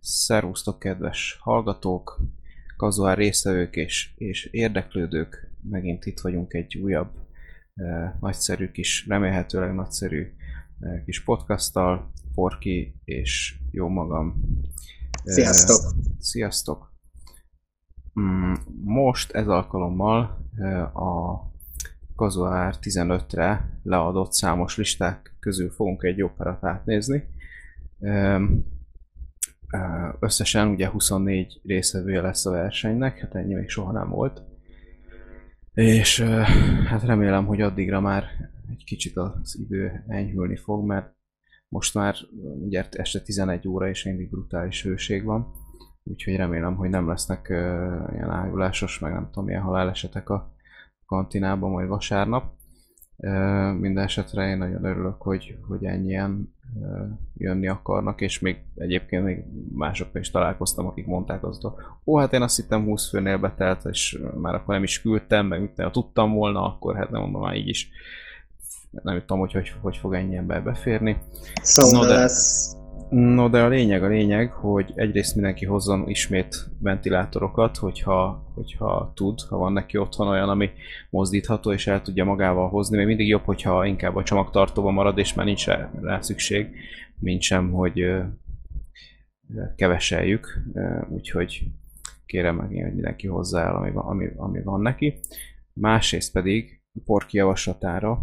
Szervusztok, kedves hallgatók, kazuár résztvevők és, és érdeklődők. Megint itt vagyunk egy újabb, eh, nagyszerű kis, remélhetőleg nagyszerű eh, kis podcasttal. Porki és jó magam. Eh, sziasztok! Sziasztok! Mm, most ez alkalommal eh, a Kazuár 15-re leadott számos listák közül fogunk egy operát átnézni. Összesen ugye 24 részvevője lesz a versenynek, hát ennyi még soha nem volt. És hát remélem, hogy addigra már egy kicsit az idő enyhülni fog, mert most már ugye este 11 óra és mindig brutális hőség van, úgyhogy remélem, hogy nem lesznek ilyen ájulásos, meg nem tudom, milyen halálesetek a kantinában majd vasárnap. Minden esetre én nagyon örülök, hogy, hogy ennyien jönni akarnak, és még egyébként még másokkal is találkoztam, akik mondták azt, hogy ó, hát én azt hittem 20 főnél betelt, és már akkor nem is küldtem, meg ha tudtam volna, akkor hát nem mondom már így is. Nem tudtam, hogy hogy, hogy fog ennyi ember beférni. Szóval no, de... lesz No, de a lényeg, a lényeg, hogy egyrészt mindenki hozzon ismét ventilátorokat, hogyha, hogyha tud, ha van neki otthon olyan, ami mozdítható, és el tudja magával hozni. Még mindig jobb, hogyha inkább a csomagtartóban marad, és már nincs rá, szükség, mint sem, hogy keveseljük. Úgyhogy kérem meg, hogy mindenki hozzá el, ami, ami, ami van neki. Másrészt pedig Porki javaslatára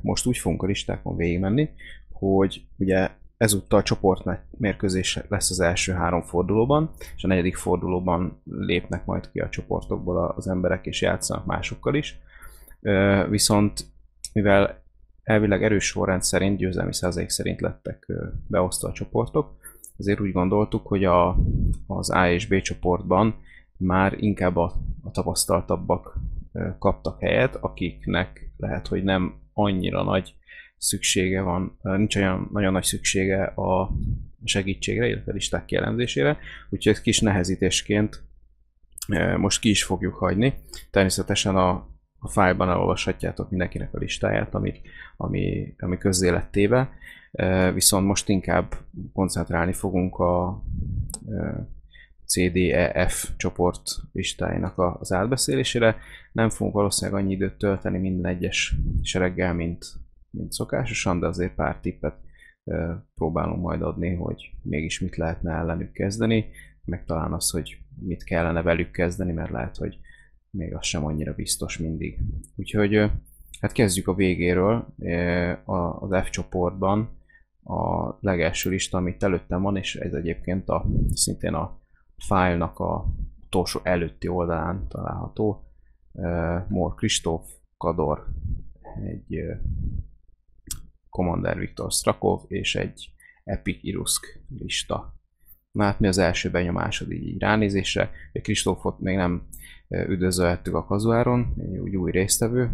most úgy fogunk a listákon végigmenni, hogy ugye ezúttal csoport mérkőzés lesz az első három fordulóban, és a negyedik fordulóban lépnek majd ki a csoportokból az emberek, és játszanak másokkal is. Viszont mivel elvileg erős sorrend szerint, győzelmi százalék szerint lettek beosztva a csoportok, ezért úgy gondoltuk, hogy a, az A és B csoportban már inkább a, a tapasztaltabbak kaptak helyet, akiknek lehet, hogy nem annyira nagy szüksége van, nincs olyan nagyon nagy szüksége a segítségre, illetve listák kielemzésére, úgyhogy kis nehezítésként most ki is fogjuk hagyni. Természetesen a, a fájlban elolvashatjátok mindenkinek a listáját, ami, ami, ami közzé viszont most inkább koncentrálni fogunk a CDEF csoport listáinak az átbeszélésére. Nem fogunk valószínűleg annyi időt tölteni minden egyes sereggel, mint mint szokásosan, de azért pár tippet próbálunk majd adni, hogy mégis mit lehetne ellenük kezdeni, meg talán az, hogy mit kellene velük kezdeni, mert lehet, hogy még az sem annyira biztos mindig. Úgyhogy hát kezdjük a végéről. Az F csoportban a legelső lista, amit előttem van, és ez egyébként a, szintén a fájlnak a utolsó előtti oldalán található. Mor Kristóf Kador egy Commander Viktor Strakov és egy Epic Irusk lista. Na hát mi az első benyomásod így ránézésre? Kristófot még nem üdvözölhettük a kazuáron, úgy új résztvevő,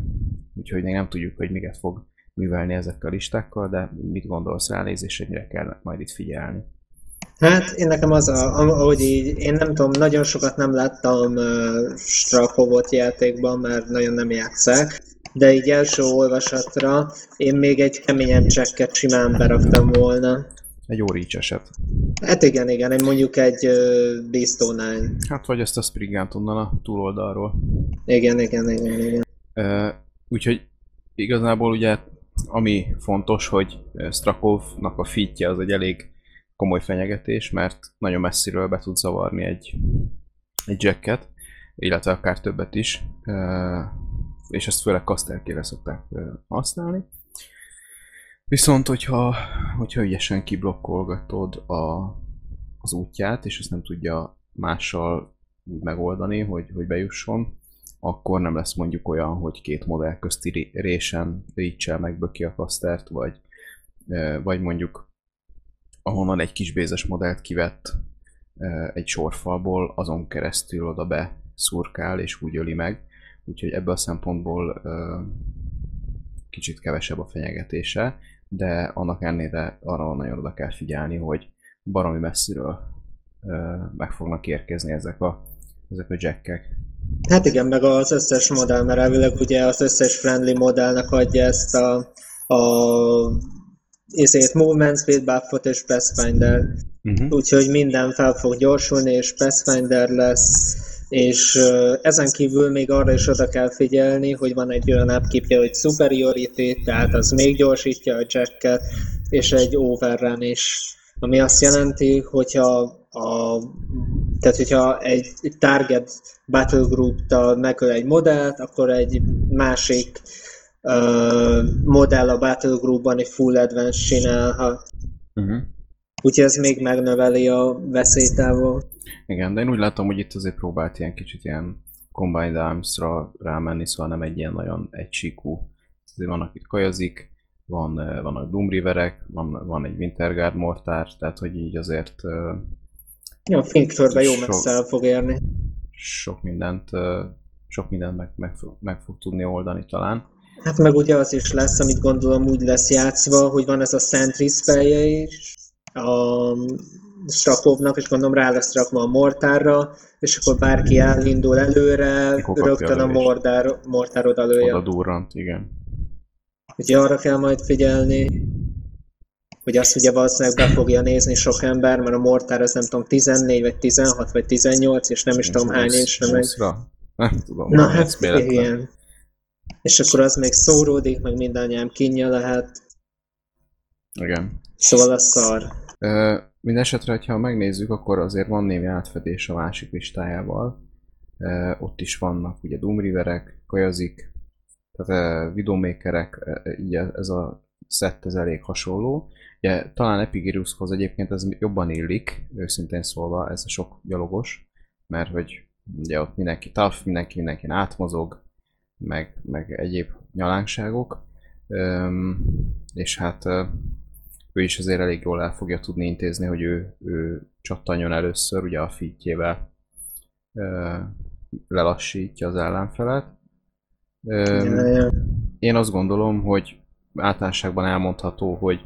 úgyhogy még nem tudjuk, hogy miket fog művelni ezekkel a listákkal, de mit gondolsz ránézésre, mire kell majd itt figyelni? Hát én nekem az, a, ahogy így, én nem tudom, nagyon sokat nem láttam uh, Strakovot játékban, mert nagyon nem játszák, de így első olvasatra én még egy keményebb csekket simán beraktam volna. Egy órics eset. Hát igen, igen, egy mondjuk egy uh, Hát vagy ezt a Sprigant onnan a túloldalról. Igen, igen, igen, igen. Uh, úgyhogy igazából ugye ami fontos, hogy Strakovnak a fitje az egy elég komoly fenyegetés, mert nagyon messziről be tud zavarni egy, egy jacket, illetve akár többet is és ezt főleg kaszterkére szokták használni. Viszont, hogyha, hogyha ügyesen kiblokkolgatod a, az útját, és ezt nem tudja mással úgy megoldani, hogy, hogy bejusson, akkor nem lesz mondjuk olyan, hogy két modell közti résen reach megböki a kasztert, vagy, vagy mondjuk ahonnan egy kis bézes modellt kivett egy sorfalból, azon keresztül oda be szurkál és úgy öli meg, úgyhogy ebből a szempontból kicsit kevesebb a fenyegetése, de annak ennél arra nagyon oda kell figyelni, hogy baromi messziről meg fognak érkezni ezek a, ezek a jackek. Hát igen, meg az összes modell, mert elvileg ugye az összes friendly modellnek adja ezt a, a ezért Movement Speed buffot és Pathfinder. Uh-huh. Úgyhogy minden fel fog gyorsulni, és Pathfinder lesz, és ezen kívül még arra is oda kell figyelni, hogy van egy olyan upkeepje, hogy Superiority, tehát az még gyorsítja a jacket, és egy overrun is, ami azt jelenti, hogyha a, tehát hogyha egy, target battle group-tal megöl egy modellt, akkor egy másik uh, modell a battle groupban egy full advance csinálhat. Uh-huh. Úgyhogy ez még megnöveli a veszélytávol. Igen, de én úgy látom, hogy itt azért próbált ilyen kicsit ilyen Combined Arms-ra rámenni, szóval nem egy ilyen nagyon egysíkú. Azért vannak itt kajazik, van, vannak Doom Riverek, van, van egy Winterguard mortár, tehát hogy így azért... Ja, Finktörben jó messze el fog érni. Sok mindent, sok mindent meg, meg, meg fog tudni oldani talán. Hát meg ugye az is lesz, amit gondolom úgy lesz játszva, hogy van ez a Sentry spellje is, a Strakovnak, és gondolom rá lesz rakva a mortárra, és akkor bárki elindul előre, rögtön a mortár, mortár oda lője. Oda durrant, igen. Ugye arra kell majd figyelni, hogy azt ugye valószínűleg be fogja nézni sok ember, mert a mortár az nem tudom 14, vagy 16, vagy 18, és nem is tudom hány incsre meg. Nem tudom. Na hát igen. És akkor az még szóródik, meg mindannyian kínja lehet. Igen. Szóval a szar. Mindenesetre, ha megnézzük, akkor azért van némi átfedés a másik listájával. Ott is vannak ugye Doom Riverek, Kajazik, tehát Widowmakerek, így ez a szett ez elég hasonló. Ugye, talán Epigirushoz egyébként ez jobban illik, őszintén szólva, ez a sok gyalogos, mert hogy ugye ott mindenki tough, mindenki mindenkin átmozog, meg, meg egyéb nyalánkságok. Üm, és hát ő is azért elég jól el fogja tudni intézni, hogy ő, ő csattanjon először, ugye a fitjével lelassítja az ellenfelet. Én azt gondolom, hogy általánosságban elmondható, hogy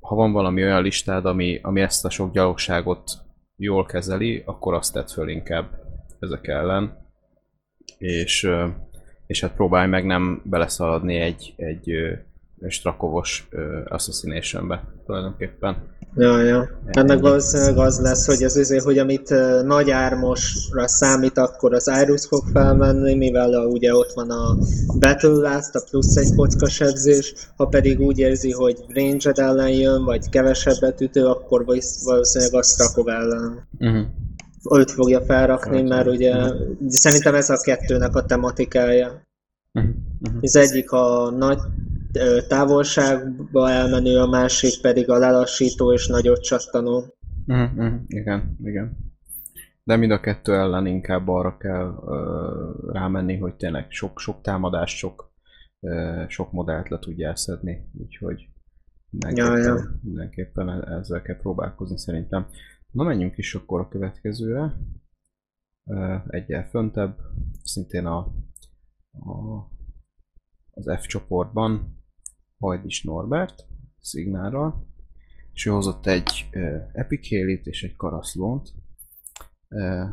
ha van valami olyan listád, ami, ami ezt a sok gyalogságot jól kezeli, akkor azt tett föl inkább ezek ellen. És és hát próbálj meg nem beleszaladni egy, egy strakovos Assassination-be tulajdonképpen. Ja, ja. Ennek valószínűleg az lesz, hogy az azért, hogy amit uh, nagy ármosra számít, akkor az Iris fog felmenni, mivel uh, ugye ott van a Battle Last, a plusz egy kockas edzés, ha pedig úgy érzi, hogy range ellen jön, vagy kevesebbet ütő, akkor valószínűleg a Strakov ellen. Uh-huh őt fogja felrakni, mert ugye uh-huh. szerintem ez a kettőnek a tematikája. Uh-huh. Az egyik a nagy távolságba elmenő, a másik pedig a lelassító és nagyot csattanó. Uh-huh. Igen, igen. De mind a kettő ellen inkább arra kell uh, rámenni, hogy tényleg sok, sok támadást, sok, uh, sok modellt le tudjál szedni, úgyhogy mindenképpen, ja, ja. mindenképpen e-, ezzel kell próbálkozni szerintem. Na menjünk is akkor a következőre. Egyel föntebb, szintén a, a, az F csoportban Hajdis Norbert szignálral, és ő hozott egy uh, Epic Hélit és egy Karaszlónt. Uh,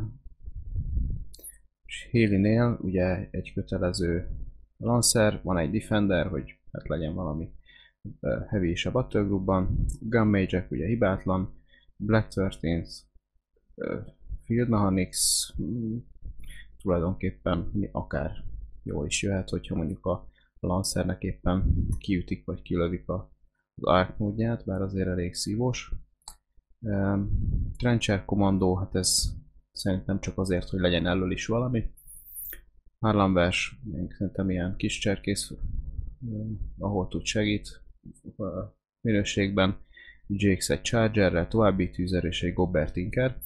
és Hélinél ugye egy kötelező Lancer, van egy Defender, hogy hát legyen valami uh, heavy is a Battlegroupban, Gun mage ugye hibátlan, Black 13 Field Mechanics mm, tulajdonképpen akár jól is jöhet, hogyha mondjuk a Lancernek éppen kiütik vagy kilövik a, az Arc módját, bár azért elég szívós. Trencher Commando, hát ez szerintem csak azért, hogy legyen elől is valami. Harlanvers, szerintem ilyen kis cserkész, ahol tud segít minőségben. Jakes egy Chargerrel, további tűzer és egy Gobert Tinker.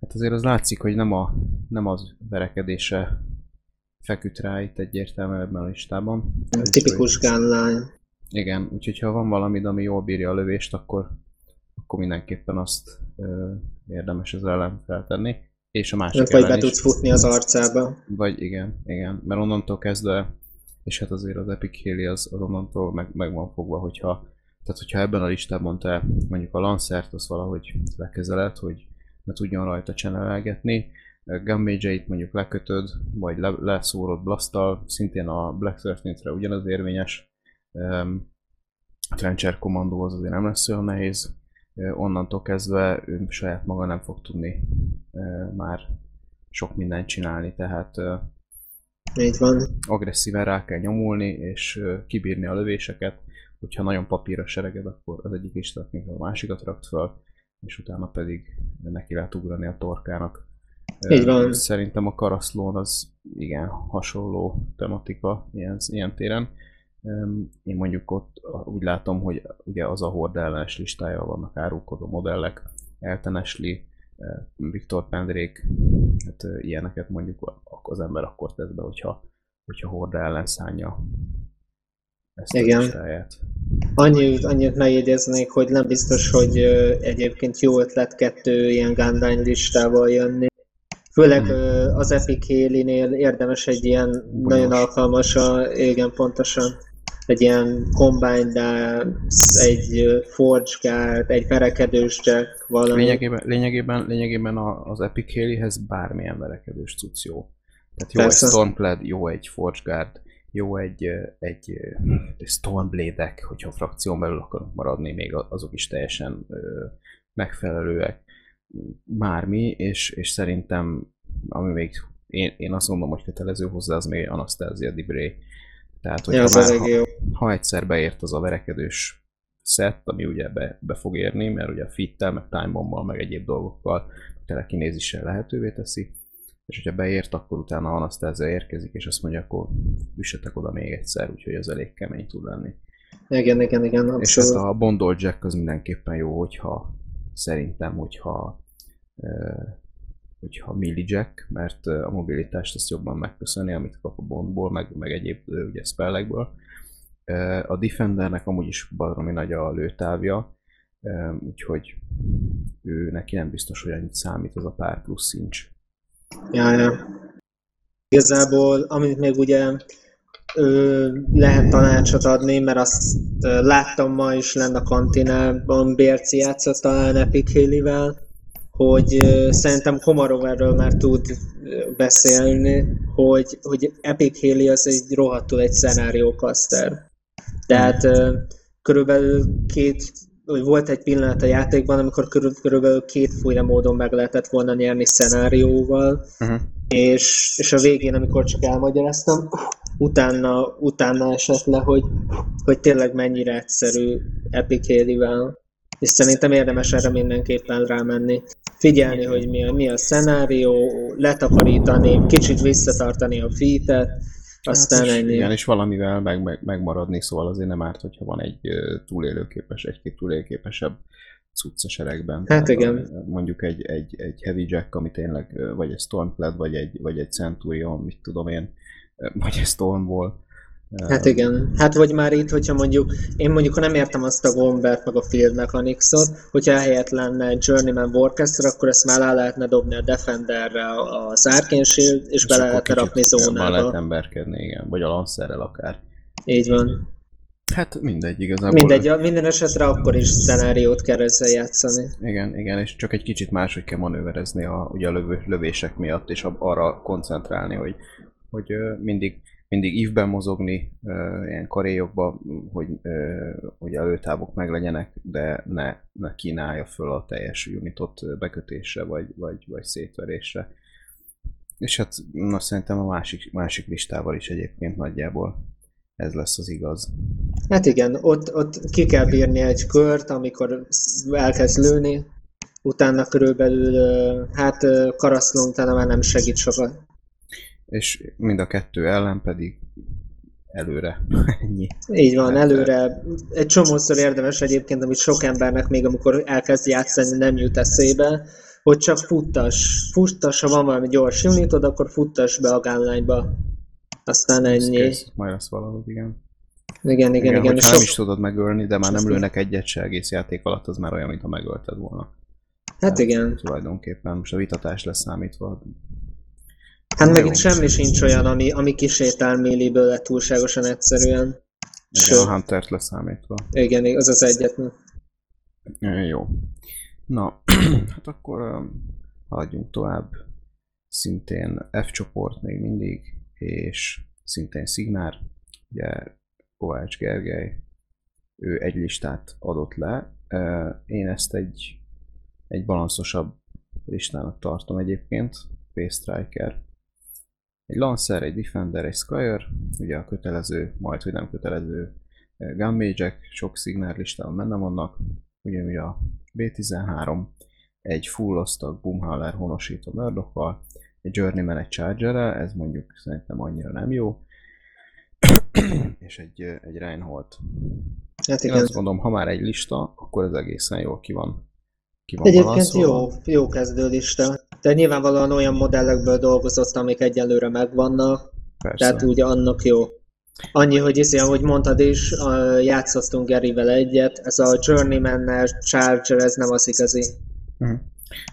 Hát azért az látszik, hogy nem, a, nem az verekedése feküdt rá itt egyértelműen ebben a listában. Tipikus gunline. Igen, úgyhogy ha van valami, ami jól bírja a lövést, akkor, akkor mindenképpen azt ö, érdemes az ellen feltenni. És a másik Vagy be tudsz futni az arcába. Vagy igen, igen, mert onnantól kezdve, és hát azért az Epic Haley az, az onnantól meg, meg van fogva, hogyha tehát, hogyha ebben a listában te mondjuk a Lancert az valahogy lekezeled, hogy ne tudjon rajta csenelelgetni, Gunmage-eit mondjuk lekötöd, vagy le, leszórod blasttal, szintén a Black 13-re ugyanaz érvényes. Um, Trencher kommandó az azért nem lesz olyan nehéz. Onnantól kezdve ő saját maga nem fog tudni már sok mindent csinálni, tehát így van. agresszíven rá kell nyomulni, és kibírni a lövéseket. Hogyha nagyon papírra sereged, akkor az egyik listáknak a másikat rakt fel, és utána pedig neki lehet ugrani a torkának. Így van. Szerintem a karaszlón az igen hasonló tematika ilyen, ilyen téren. Én mondjuk ott úgy látom, hogy ugye az a hord ellenes listája vannak árulkodó modellek, Elton Ashley, Viktor Pendrék, hát ilyeneket mondjuk az ember akkor tesz be, hogyha, hogyha hord ellen szánja ezt Igen. a listáját. Annyit, annyit megjegyeznék, hogy nem biztos, hogy egyébként jó ötlet kettő ilyen Gunline listával jönni. Főleg hmm. az Epic Haley-nél érdemes egy ilyen Bonyos. nagyon alkalmas, a, igen, pontosan egy ilyen Combine Dance, egy Forge Guard, egy verekedős Jack, valami. Lényegében, lényegében, lényegében az Epic Haley-hez bármilyen verekedős cucc jó. Tehát jó Persze. egy Stormclad, jó egy Forge Guard, jó egy, egy, egy Stormblade-ek, hogyha frakción belül akarunk maradni, még azok is teljesen megfelelőek. Bármi, és, és szerintem, ami még én, én azt mondom, hogy kötelező hozzá, az még Anastasia Dibray tehát, hogy ja, ha, már, ha, ha egyszer beért az a verekedős szett, ami ugye be, be fog érni, mert ugye a fittel, meg time meg egyéb dolgokkal telekinézissel lehetővé teszi, és hogyha beért, akkor utána Anastasia érkezik, és azt mondja, akkor üssetek oda még egyszer, úgyhogy ez elég kemény tud lenni. Igen, igen, igen. Abszolút. És hát a Bondol Jack az mindenképpen jó, hogyha szerintem, hogyha hogyha Millie Jack, mert a mobilitást azt jobban megköszöni, amit kap a Bondból, meg, meg egyéb ugye spellekből. A Defendernek amúgy is baromi nagy a lőtávja, úgyhogy ő neki nem biztos, hogy annyit számít az a pár plusz szincs. Ja, ja. Igazából, amit még ugye ö, lehet tanácsot adni, mert azt ö, láttam ma is lenne a kantinában, Bérci játszott talán Epic Haley-vel, hogy szerintem Komarov erről már tud beszélni, hogy, hogy Epic Haley az egy rohadtul egy szenáriókaszter. Tehát körülbelül két, vagy volt egy pillanat a játékban, amikor körül, körülbelül kétféle módon meg lehetett volna nyerni szenárióval, uh-huh. és, és a végén, amikor csak elmagyaráztam, utána, utána esett le, hogy, hogy tényleg mennyire egyszerű Epic Haley-vel és szerintem érdemes erre mindenképpen rámenni. Figyelni, hogy mi a, mi a szenárió, letakarítani, kicsit visszatartani a feetet, aztán hát ennyi. Igen, és valamivel meg, meg, megmaradni, szóval azért nem árt, hogyha van egy túlélőképes, egy-két túlélőképesebb cucc a seregben. Hát Tehát igen. A, mondjuk egy, egy, egy Heavy Jack, ami tényleg, vagy egy Stormclad, vagy egy, vagy egy Centurion, mit tudom én, vagy egy Stormwall, Hát igen. Hát vagy már itt, hogyha mondjuk, én mondjuk, ha nem értem azt a Gombert meg a Field Mechanics-ot, hogyha helyett lenne egy Journeyman Warcaster, akkor ezt már le lehetne dobni a Defenderre az Arcane Shield, és, és bele lehetne rakni zónába. lehet emberkedni, igen. Vagy a Lancerrel akár. Így van. Hát mindegy, igazából. Mindegy, minden esetre akkor is szenáriót kell ezzel játszani. Igen, igen, és csak egy kicsit máshogy kell manőverezni a, ugye a lövő, lövések miatt, és arra koncentrálni, hogy, hogy mindig mindig ívben mozogni, ilyen karéjokba, hogy, hogy előtávok meglegyenek, de ne, ne kínálja föl a teljes unitot bekötésre, vagy, vagy, vagy szétverésre. És hát na, szerintem a másik, másik listával is egyébként nagyjából ez lesz az igaz. Hát igen, ott, ott ki kell bírni egy kört, amikor elkezd lőni, utána körülbelül, hát karaszlón utána már nem segít sokat és mind a kettő ellen pedig előre. Ennyi. Így van, előre. Egy csomószor érdemes egyébként, amit sok embernek még amikor elkezd játszani nem jut eszébe, hogy csak futtas. Futtas, ha van valami gyors unitod, akkor futtas be a gunline Aztán ennyi. Kész, majd lesz valahogy, igen. Igen, igen, igen. igen. Sok... nem is tudod megölni, de már nem lőnek egyet se egész játék alatt, az már olyan, mintha megölted volna. Hát, hát igen. Tulajdonképpen most a vitatás lesz számítva, Hát meg itt semmi sincs olyan, ami, ami kisétál milliből túlságosan egyszerűen. Igen, a Huntert leszámítva. Igen, az az egyetlen. Jó. Na, hát akkor um, haladjunk tovább. Szintén F csoport még mindig, és szintén Szignár, ugye Kovács Gergely, ő egy listát adott le. Én ezt egy, egy balanszosabb listának tartom egyébként, Space Striker. Egy Lancer, egy Defender, egy Squire, ugye a kötelező, majd hogy nem kötelező Gunmage-ek, sok szignál listában benne vannak, ugyanúgy a B13, egy full osztag Boomhauler honosító Murdoch-val, egy Journeyman egy charger ez mondjuk szerintem annyira nem jó, és egy, egy Reinhold. Hát igen. Én azt mondom, ha már egy lista, akkor ez egészen jól ki van. Ki van Egyébként jó, jó kezdő lista. De nyilvánvalóan olyan modellekből dolgozott, amik egyelőre megvannak. Persze. Tehát úgy annak jó. Annyi, hogy izé, ahogy mondtad is, játszottunk Garyvel egyet, ez a journeyman Charger, ez nem az igazi. Uh-huh.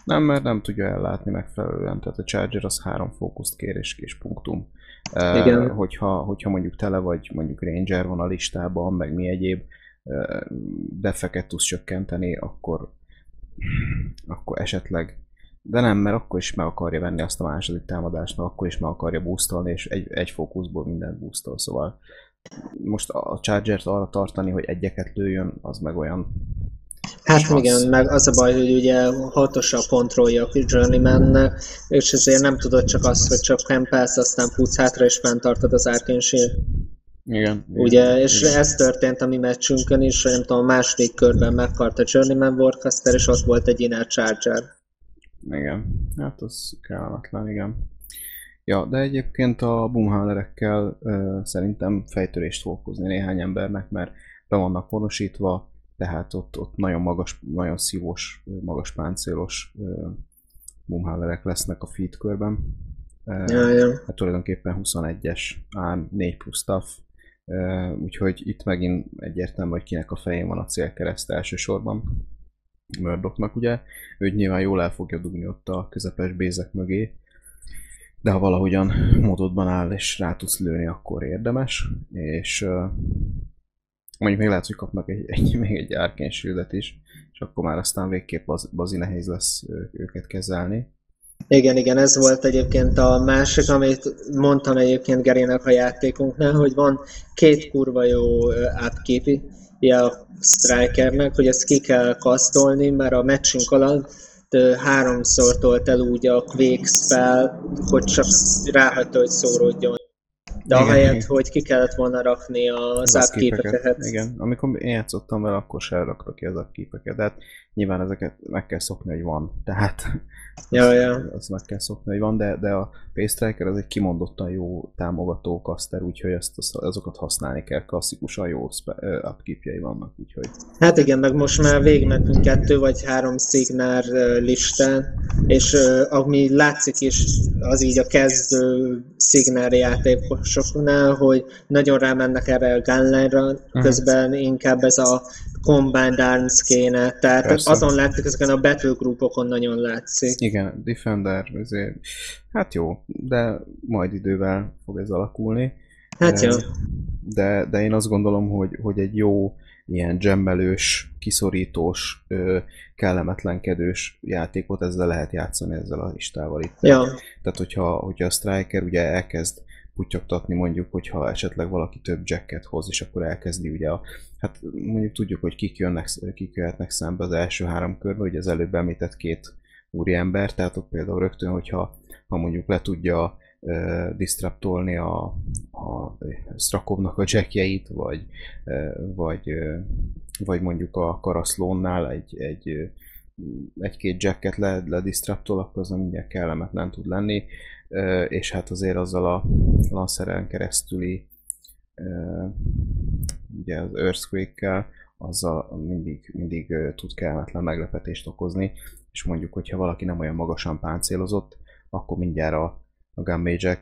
Nem, mert nem tudja ellátni megfelelően, tehát a Charger az három fókuszt kér és kis punktum. Igen. Uh, hogyha, hogyha mondjuk tele vagy, mondjuk Ranger van a listában, meg mi egyéb uh, defeket tudsz csökkenteni, akkor, akkor esetleg de nem, mert akkor is meg akarja venni azt a második támadást, mert akkor is meg akarja boostolni, és egy, egy fókuszból mindent boostol, szóval most a Chargert arra tartani, hogy egyeket lőjön, az meg olyan Hát az... igen, meg az a baj, hogy ugye hatos a kontrollja a journeyman és ezért nem tudod csak azt, hogy csak kempelsz, aztán futsz hátra és fenntartod az Arcane Igen. Ugye, igen, és igen. ez történt a mi meccsünkön is, nem tudom, a második körben megkart a Journeyman Warcaster, és ott volt egy Inner Charger. Igen, hát az kellemetlen, igen. Ja, de egyébként a boomhallerekkel uh, szerintem fejtörést fog hozni néhány embernek, mert be vannak honosítva, tehát ott, ott nagyon magas, nagyon szívós, magas páncélos uh, boomhallerek lesznek a feed körben. Uh, ja, ja. Hát tulajdonképpen 21-es, ám 4 plusz tough, uh, úgyhogy itt megint egyértelmű, hogy kinek a fején van a célkereszt elsősorban. Murdochnak, ugye, ő nyilván jól el fogja dugni ott a közepes bézek mögé, de ha valahogyan módodban áll és rá tudsz lőni, akkor érdemes, és uh, mondjuk még lehet, hogy kapnak egy, egy, még egy shield is, és akkor már aztán végképp az, bazi nehéz lesz őket kezelni. Igen, igen, ez volt egyébként a másik, amit mondtam egyébként Gerének a játékunknál, hogy van két kurva jó upkeep a strikernek, hogy ezt ki kell kasztolni, mert a meccsünk alatt háromszor tolt el úgy a Quake spell, hogy csak ráhagyta, hogy szóródjon. De igen, ahelyett, igen. hogy ki kellett volna rakni az upkeep Igen, amikor én játszottam vele, akkor sem rakta ki az upkeep de hát nyilván ezeket meg kell szokni, hogy van. Tehát Ja, azt, ja. azt meg kell szokni, hogy van, de, de a Paystriker az egy kimondottan jó támogató kaszter, úgyhogy ezt, azokat használni kell, klasszikusan jó upkeepjei vannak, úgyhogy... Hát igen, meg most már végigmentünk kettő vagy három szignár listán, és ami látszik is, az így a kezdő szignár játékosoknál, hogy nagyon rámennek erre a gunline-ra, mhm. közben inkább ez a Combined Arms kéne, tehát Persze. azon látszik, ezeken a battlegroupokon nagyon látszik. Igen, Defender, ezért, hát jó, de majd idővel fog ez alakulni. Hát jó. De, de én azt gondolom, hogy, hogy egy jó ilyen gemmelős, kiszorítós, kellemetlenkedős játékot ezzel lehet játszani ezzel a listával itt. Ja. Tehát, hogyha, hogyha a Striker ugye elkezd putyogtatni mondjuk, hogyha esetleg valaki több jacket hoz, és akkor elkezdi ugye a, hát mondjuk tudjuk, hogy kik, jönnek, kik jöhetnek szembe az első három körben, ugye az előbb említett két úriember, tehát ott például rögtön, hogyha ha mondjuk le tudja uh, distraptolni a, a Strakovnak a jackjeit, vagy, uh, vagy, uh, vagy mondjuk a Karaszlónnál egy, egy egy-két jacket le, ledistraptol, akkor az mindjárt kellemetlen tud lenni. És hát azért azzal a lanszeren keresztüli ugye az Earthquake-kel, azzal mindig, mindig tud kellemetlen meglepetést okozni, és mondjuk, hogyha valaki nem olyan magasan páncélozott, akkor mindjárt a, a gunmage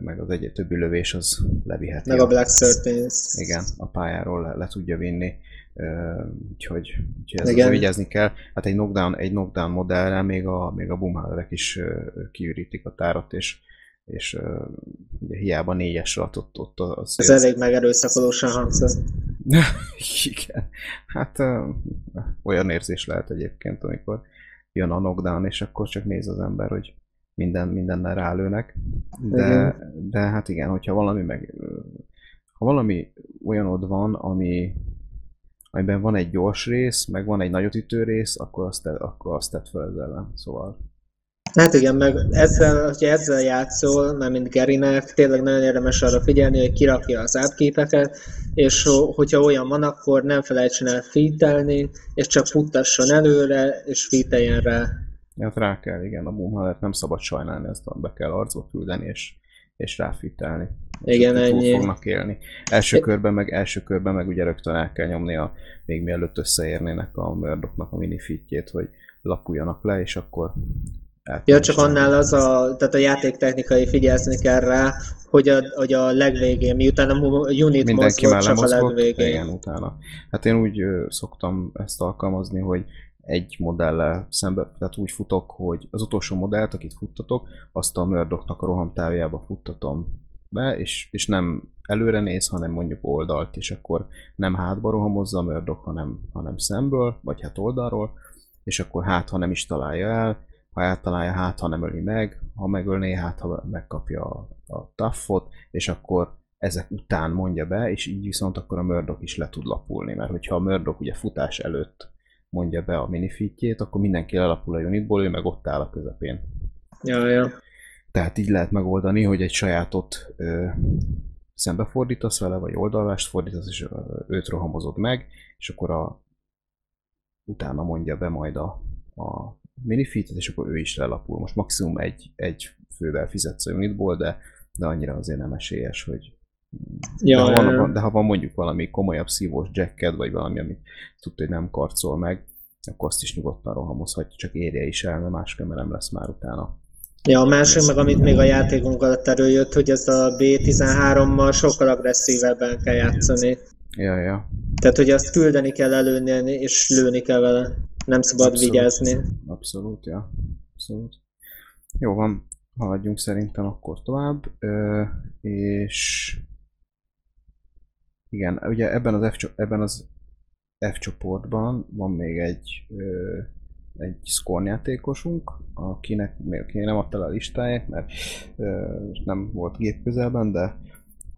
meg az egyet többi lövés az leviheti. Meg a Black Serpents. Igen, a pályáról le, le tudja vinni. Úgyhogy, úgyhogy ezzel vigyázni kell. Hát egy knockdown, egy knockdown modellre még a, még a boomhauerek is kiürítik a tárat, és, és ugye hiába négyes alatt ott, az... Ez elég megerőszakolósan hangzott. Igen. Hát olyan érzés lehet egyébként, amikor jön a knockdown, és akkor csak néz az ember, hogy minden, mindennel rálőnek. De, de hát igen, hogyha valami meg... Ha valami olyanod van, ami amiben van egy gyors rész, meg van egy nagyotütő rész, akkor azt, te, akkor azt tett fel ezzel. Szóval Hát igen, meg ezzel, hogyha ezzel játszol, már mint Gerinek, tényleg nagyon érdemes arra figyelni, hogy kirakja az átképeket, és hogyha olyan van, akkor nem felejtsen el feedelni, és csak futtasson előre, és feedeljen rá. Ja, rá kell, igen, a boom nem szabad sajnálni, ezt be kell arcba küldeni, és, és ráfittelni. Igen, ennyi. fognak élni. Első körben meg, első körben meg ugye rögtön el kell nyomni a, még mielőtt összeérnének a mördoknak a minifitjét, hogy lapuljanak le, és akkor Ja, csak annál az a, tehát a játéktechnikai figyelni kell rá, hogy a, hogy a legvégén, miután a unit Mindenki mozgott, csak a legvégén. Igen, utána. Hát én úgy szoktam ezt alkalmazni, hogy egy modellel szembe, tehát úgy futok, hogy az utolsó modellt, akit futtatok, azt a mördoknak a rohamtávjába futtatom be, és, és nem előre néz, hanem mondjuk oldalt, és akkor nem hátba rohamozza a mördok, hanem, hanem szemből, vagy hát oldalról, és akkor hát, ha nem is találja el, ha eltalálja, hát ha nem öli meg, ha megölné, hát ha megkapja a, a taffot, és akkor ezek után mondja be, és így viszont akkor a mördok is le tud lapulni, mert hogyha a mördok ugye futás előtt mondja be a minifitjét, akkor mindenki lelapul a unitból, ő meg ott áll a közepén. Ja, ja. Tehát így lehet megoldani, hogy egy sajátot ö, szembefordítasz vele, vagy oldalvást fordítasz, és őt rohamozod meg, és akkor a, utána mondja be majd a, a minifeatet, és akkor ő is lelapul. Most maximum egy, egy fővel fizetsz a unitból, de, de annyira azért nem esélyes, hogy ja, de, ha van, de ha van mondjuk valami komolyabb szívós jacked, vagy valami, amit tudja, hogy nem karcol meg, akkor azt is nyugodtan rohamozhatja, csak érje is el, mert másképpen nem lesz már utána. Ja, a másik meg, amit még a játékunk alatt előjött, hogy ez a B13-mal sokkal agresszívebben kell játszani. Ja, ja. Tehát, hogy azt küldeni kell előni, és lőni kell vele. Nem szabad abszolút, vigyázni. Abszolút, ja. Abszolút. Jó van, haladjunk szerintem akkor tovább. Ö, és igen, ugye ebben az F, ebben az F csoportban van még egy ö, egy Scorn játékosunk, akinek, akinek nem adta le a listáját, mert ö, nem volt gép közelben, de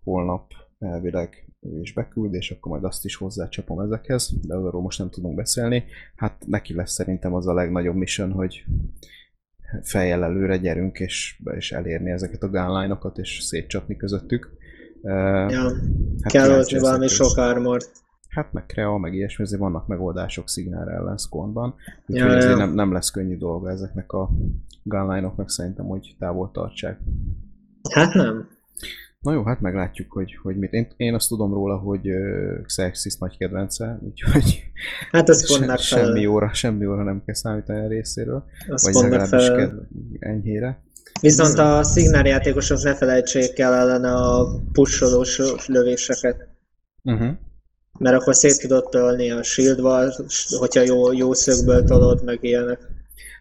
holnap elvileg is beküld, és akkor majd azt is hozzácsapom ezekhez, de arról most nem tudunk beszélni. Hát neki lesz szerintem az a legnagyobb mission, hogy fejjel előre gyerünk, és, és elérni ezeket a gunline és szétcsapni közöttük. Ja, hát kell hozni valami sok armort. Hát meg Krea, meg ilyesmi, azért vannak megoldások Szignál ellen Scornban. Úgyhogy ja, ja. Nem, nem lesz könnyű dolga ezeknek a gunline szerintem, hogy távol tartsák. Hát nem. Na jó, hát meglátjuk, hogy, hogy mit. Én, én azt tudom róla, hogy uh, Xerxis nagy kedvence, úgyhogy hát ez se, semmi óra, semmi óra nem kell számítani a részéről. Az vagy legalábbis kedv, enyhére. Viszont a szignál játékosok ne felejtsék el ellene a pusolós lövéseket. Uh-huh. Mert akkor szét tudod tölni a shieldval, hogyha jó, jó szögből tolod, meg ilyenek.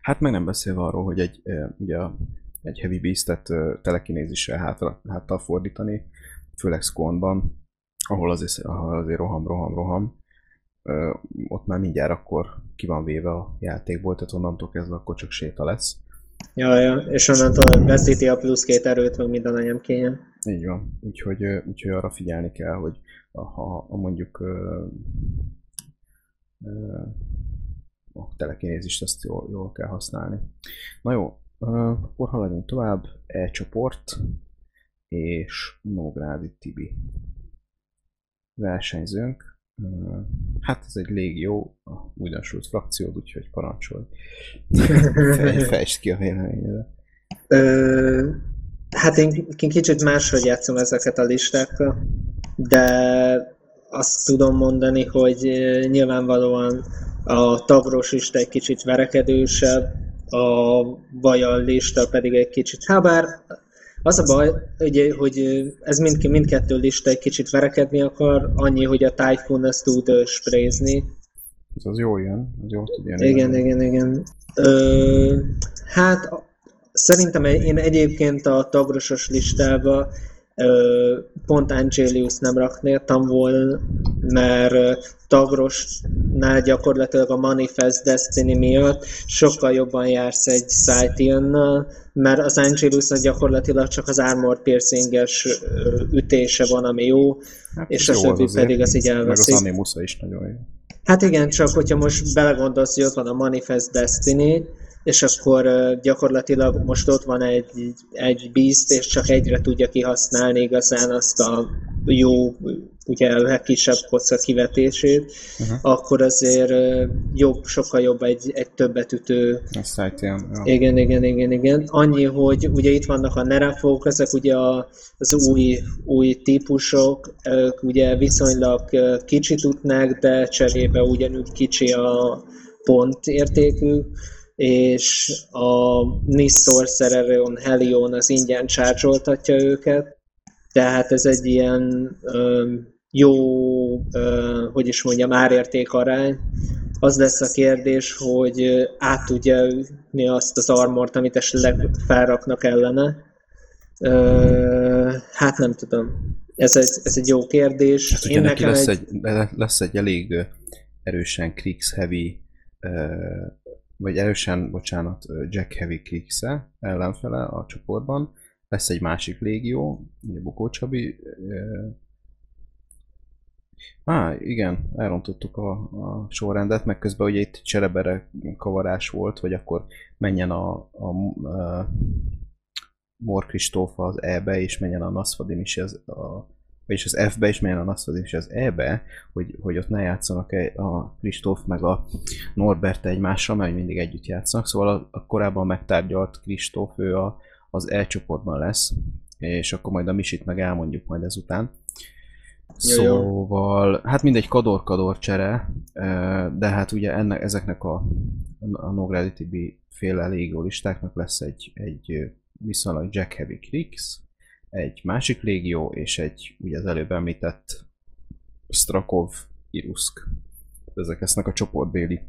Hát meg nem beszélve arról, hogy egy, ugye a egy Heavy Beast-et telekinézissel hátra, háttal fordítani, főleg Scornban, ahol azért, ahol azért roham, roham, roham, ö, ott már mindjárt akkor ki van véve a játékból, tehát onnantól kezdve akkor csak séta lesz. Ja, ja, és onnantól veszíti a plusz két erőt, meg minden anyám kényen. Így van, úgyhogy, úgyhogy arra figyelni kell, hogy ha, ha mondjuk ö, ö, a telekinézist azt jól, jól kell használni. Na jó, akkor haladjunk tovább. E-csoport és Nógrádi Tibi. Versenyzőnk. Hát ez egy légió, a újdonsult frakciód, úgyhogy parancsolj. Fej, fejtsd ki a véleményedet. hát én, én kicsit máshogy játszom ezeket a listákkal, de azt tudom mondani, hogy nyilvánvalóan a tagros lista egy kicsit verekedősebb, a vajal lista pedig egy kicsit, hát bár az a baj, ugye, hogy ez mind, mindkettő lista egy kicsit verekedni akar, annyi, hogy a Typhoon ezt tud sprézni. Ez az jó jön, az jó tud jönni. Igen, igen, igen. Ö, hát szerintem én egyébként a tagrosos listába pont Angelius nem raknéltam volna, mert Tagrosnál gyakorlatilag a Manifest Destiny miatt sokkal jobban jársz egy Scythian-nal, mert az Angelus gyakorlatilag csak az Armor piercinges ütése van, ami jó, hát és a többi pedig az így elveszik. Meg az is nagyon jó. Hát igen, csak hogyha most belegondolsz, hogy ott van a Manifest Destiny, és akkor gyakorlatilag most ott van egy, egy Beast, és csak egyre tudja kihasználni igazán azt a jó, ugye a legkisebb kocka kivetését, uh-huh. akkor azért jobb, sokkal jobb egy, egy többet ütő. Ja. Igen, igen, igen, igen. Annyi, hogy ugye itt vannak a nerafók, ezek ugye az új, új típusok, ők ugye viszonylag kicsit utnák, de cserébe ugyanúgy kicsi a pont értékű és a Nis Sorcereron Helion az ingyen csárcsoltatja őket, tehát ez egy ilyen ö, jó, ö, hogy is mondjam, árérték arány. Az lesz a kérdés, hogy át tudja mi azt az armort, amit esetleg felraknak ellene. Ö, hát nem tudom. Ez egy, ez egy jó kérdés. Hát, Én nekem lesz, egy... egy, lesz egy elég erősen Kriegs heavy vagy erősen, bocsánat, Jack Heavy kicks ellenfele a csoportban. Lesz egy másik légió, ugye Bukó Csabi. Á, igen, elrontottuk a, a sorrendet, meg közben ugye itt cserebere kavarás volt, hogy akkor menjen a, a, a Mor Kristóf az E-be, és menjen a Nasfadin is az, a, vagyis az F-be is menjen a Nasfadin is az E-be, hogy, hogy ott ne játszanak a Kristóf meg a Norbert egymással, mert mindig együtt játszanak, szóval a, a korábban megtárgyalt Kristóf, ő a, az E csoportban lesz, és akkor majd a Misit meg elmondjuk majd ezután. Szóval, hát mindegy kador-kador csere, de hát ugye ennek, ezeknek a, a Nogradi Tibi féle légiólistáknak lesz egy, egy viszonylag Jack Heavy Krix, egy másik légió, és egy ugye az előbb említett Strakov Irusk. Ezek lesznek a csoportbéli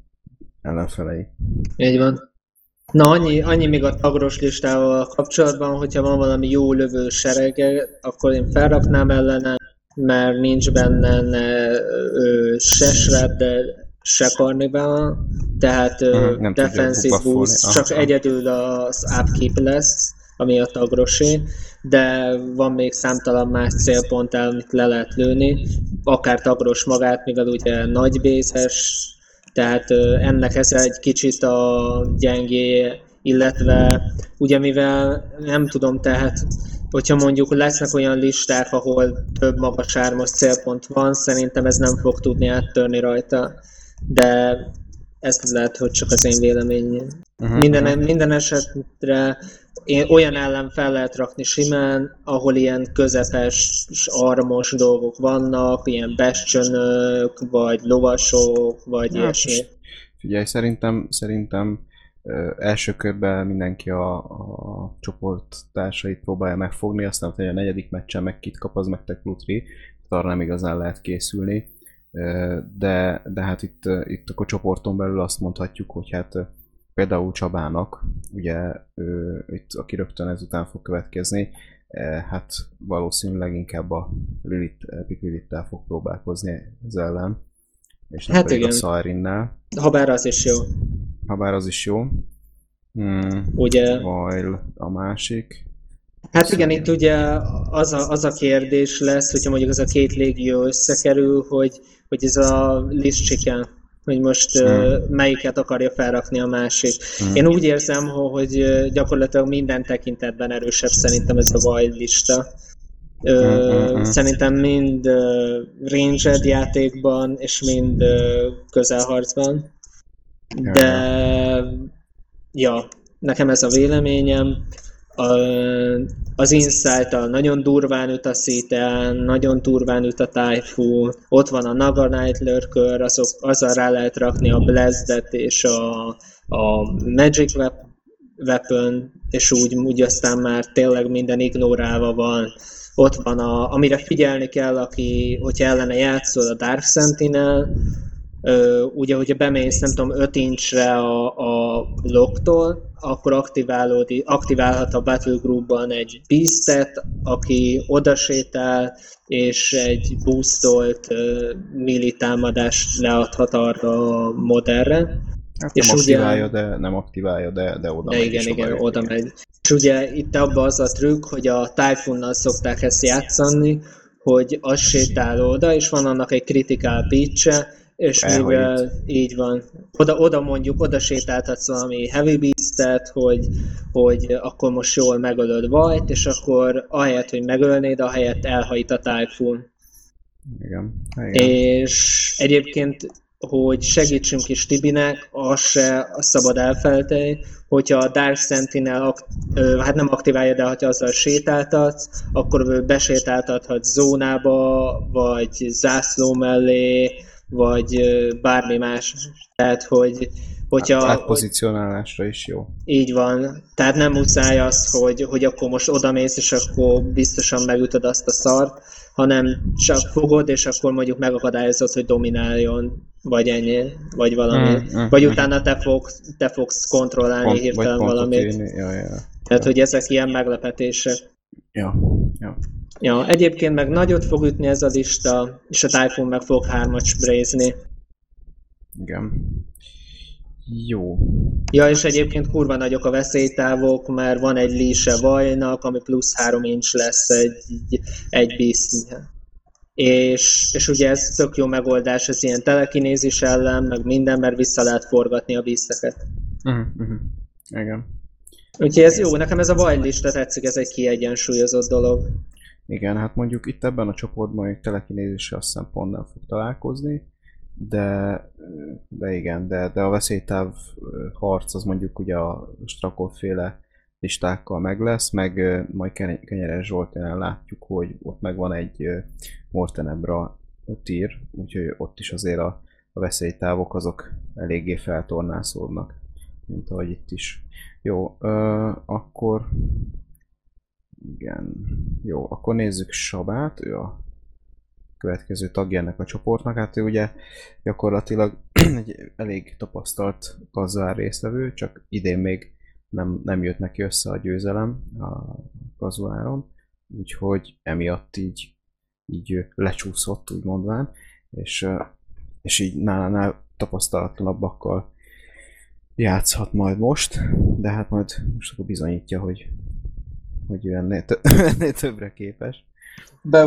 ellenfelei. Így van. Na, annyi, annyi még a tagros listával kapcsolatban, hogyha van valami jó lövő serege, akkor én felraknám ellene, mert nincs benne ne, ö, se shred, se carnival, tehát uh, defensive boost, csak egyedül az upkeep lesz, ami a tagrosé, de van még számtalan más célpont, amit le lehet lőni, akár tagros magát, mivel ugye nagy bézes, tehát ennek ez egy kicsit a gyengé, illetve ugye mivel nem tudom, tehát hogyha mondjuk lesznek olyan listák, ahol több magas ármos célpont van, szerintem ez nem fog tudni áttörni rajta. De ez lehet, hogy csak az én véleményem. Uh-huh, minden, uh-huh. minden esetre én olyan ellen fel lehet rakni simán, ahol ilyen közepes, armos dolgok vannak, ilyen bestcsönök, vagy lovasok, vagy ja, ilyesmi. Figyelj, szerintem, szerintem első körben mindenki a, a csoport társait próbálja megfogni, aztán hogy a negyedik meccsen meg kit kap, az meg te Plutri, arra nem igazán lehet készülni. De, de hát itt, itt a csoporton belül azt mondhatjuk, hogy hát például Csabának, ugye ő, itt, aki rögtön ezután fog következni, hát valószínűleg inkább a Lilith, Epic fog próbálkozni ez ellen, és nem hát igen. a Szajrinnel. Habár az is jó. Habár az is jó. Hmm, ugye? Vagy a másik. Hát igen, itt ugye az a, az a kérdés lesz, hogyha mondjuk az a két légió összekerül, hogy, hogy ez a list chicken, hogy most hmm. melyiket akarja felrakni a másik. Hmm. Én úgy érzem, hogy gyakorlatilag minden tekintetben erősebb szerintem ez a wild lista. Uh, hmm. Szerintem mind ranged játékban, és mind közelharcban. De ja, nekem ez a véleményem az insight nagyon durván üt a Szíten, nagyon durván üt a Typhoon, ott van a Naga Knight Lurker, azok, azzal rá lehet rakni a Blazdet és a, a Magic Weapon, és úgy, úgy aztán már tényleg minden ignorálva van. Ott van, a, amire figyelni kell, aki, hogyha ellene játszol, a Dark Sentinel, ugye, hogyha bemész, nem tudom, 5 incsre a, a logtól, akkor aktiválódik, aktiválhat a Battle Groupban egy beastet, aki odasétál, és egy boostolt uh, milli támadást leadhat arra a modernre. Hát és nem aktiválja, ugye, de nem aktiválja, de, de oda de megy. Igen, igen, oda, oda megy. És ugye itt abban az a trükk, hogy a Typhoonnal szokták ezt játszani, hogy az sétál oda, és van annak egy critical pitch és Elhajít. mivel így van, oda, oda mondjuk, oda sétáltatsz valami heavy beast hogy, hogy akkor most jól megölöd Vajt, és akkor ahelyett, hogy megölnéd, ahelyett elhajít a Typhoon. Igen. Igen. És egyébként, hogy segítsünk is Tibinek, az se szabad elfelejteni, hogyha a Dark Sentinel ak- ö, hát nem aktiválja, de ha azzal sétáltatsz, akkor besétáltathat zónába, vagy zászló mellé, vagy bármi más. Tehát, hogy hogyha... Hát pozícionálásra is jó. Így van. Tehát nem muszáj az, hogy, hogy akkor most odamész, és akkor biztosan megütöd azt a szart, hanem csak fogod, és akkor mondjuk megakadályozod, hogy domináljon, vagy ennyi, vagy valami. Mm, mm, vagy mm. utána te fogsz, te fogsz kontrollálni Pont, hirtelen valamit. Ja, ja. Tehát, hogy ezek ilyen meglepetések. Ja, ja. Ja, egyébként meg nagyot fog ütni ez a lista, és a Typhoon meg fog hármat sprézni. Igen. Jó. Ja, és egyébként kurva nagyok a veszélytávok, mert van egy líse vajnak, ami plusz 3 inch lesz egy, egy beast és, és ugye ez tök jó megoldás, ez ilyen telekinézis ellen, meg minden, mert vissza lehet forgatni a beasteket. Uh-huh, uh-huh. Igen. Úgyhogy ez jó, nekem ez a vaj lista tetszik, ez egy kiegyensúlyozott dolog. Igen, hát mondjuk itt ebben a csoportban még telekinézéssel azt hiszem fog találkozni, de, de igen, de, de a veszélytáv harc az mondjuk ugye a Strakov féle listákkal meg lesz, meg majd Ken- Kenyeres Zsoltánál látjuk, hogy ott meg van egy Mortenebra tír, úgyhogy ott is azért a, a veszélytávok azok eléggé feltornászódnak, mint ahogy itt is. Jó, akkor igen. Jó, akkor nézzük Sabát, ő a következő tagja ennek a csoportnak. Hát ő ugye gyakorlatilag egy elég tapasztalt kazzár résztvevő, csak idén még nem, nem jött neki össze a győzelem a kazuáron, úgyhogy emiatt így, így lecsúszott, úgy mondván, és, és így nálánál tapasztalatlanabbak játszhat majd most, de hát majd most akkor bizonyítja, hogy, hogy ő ennél, tö- ennél többre képes. Be,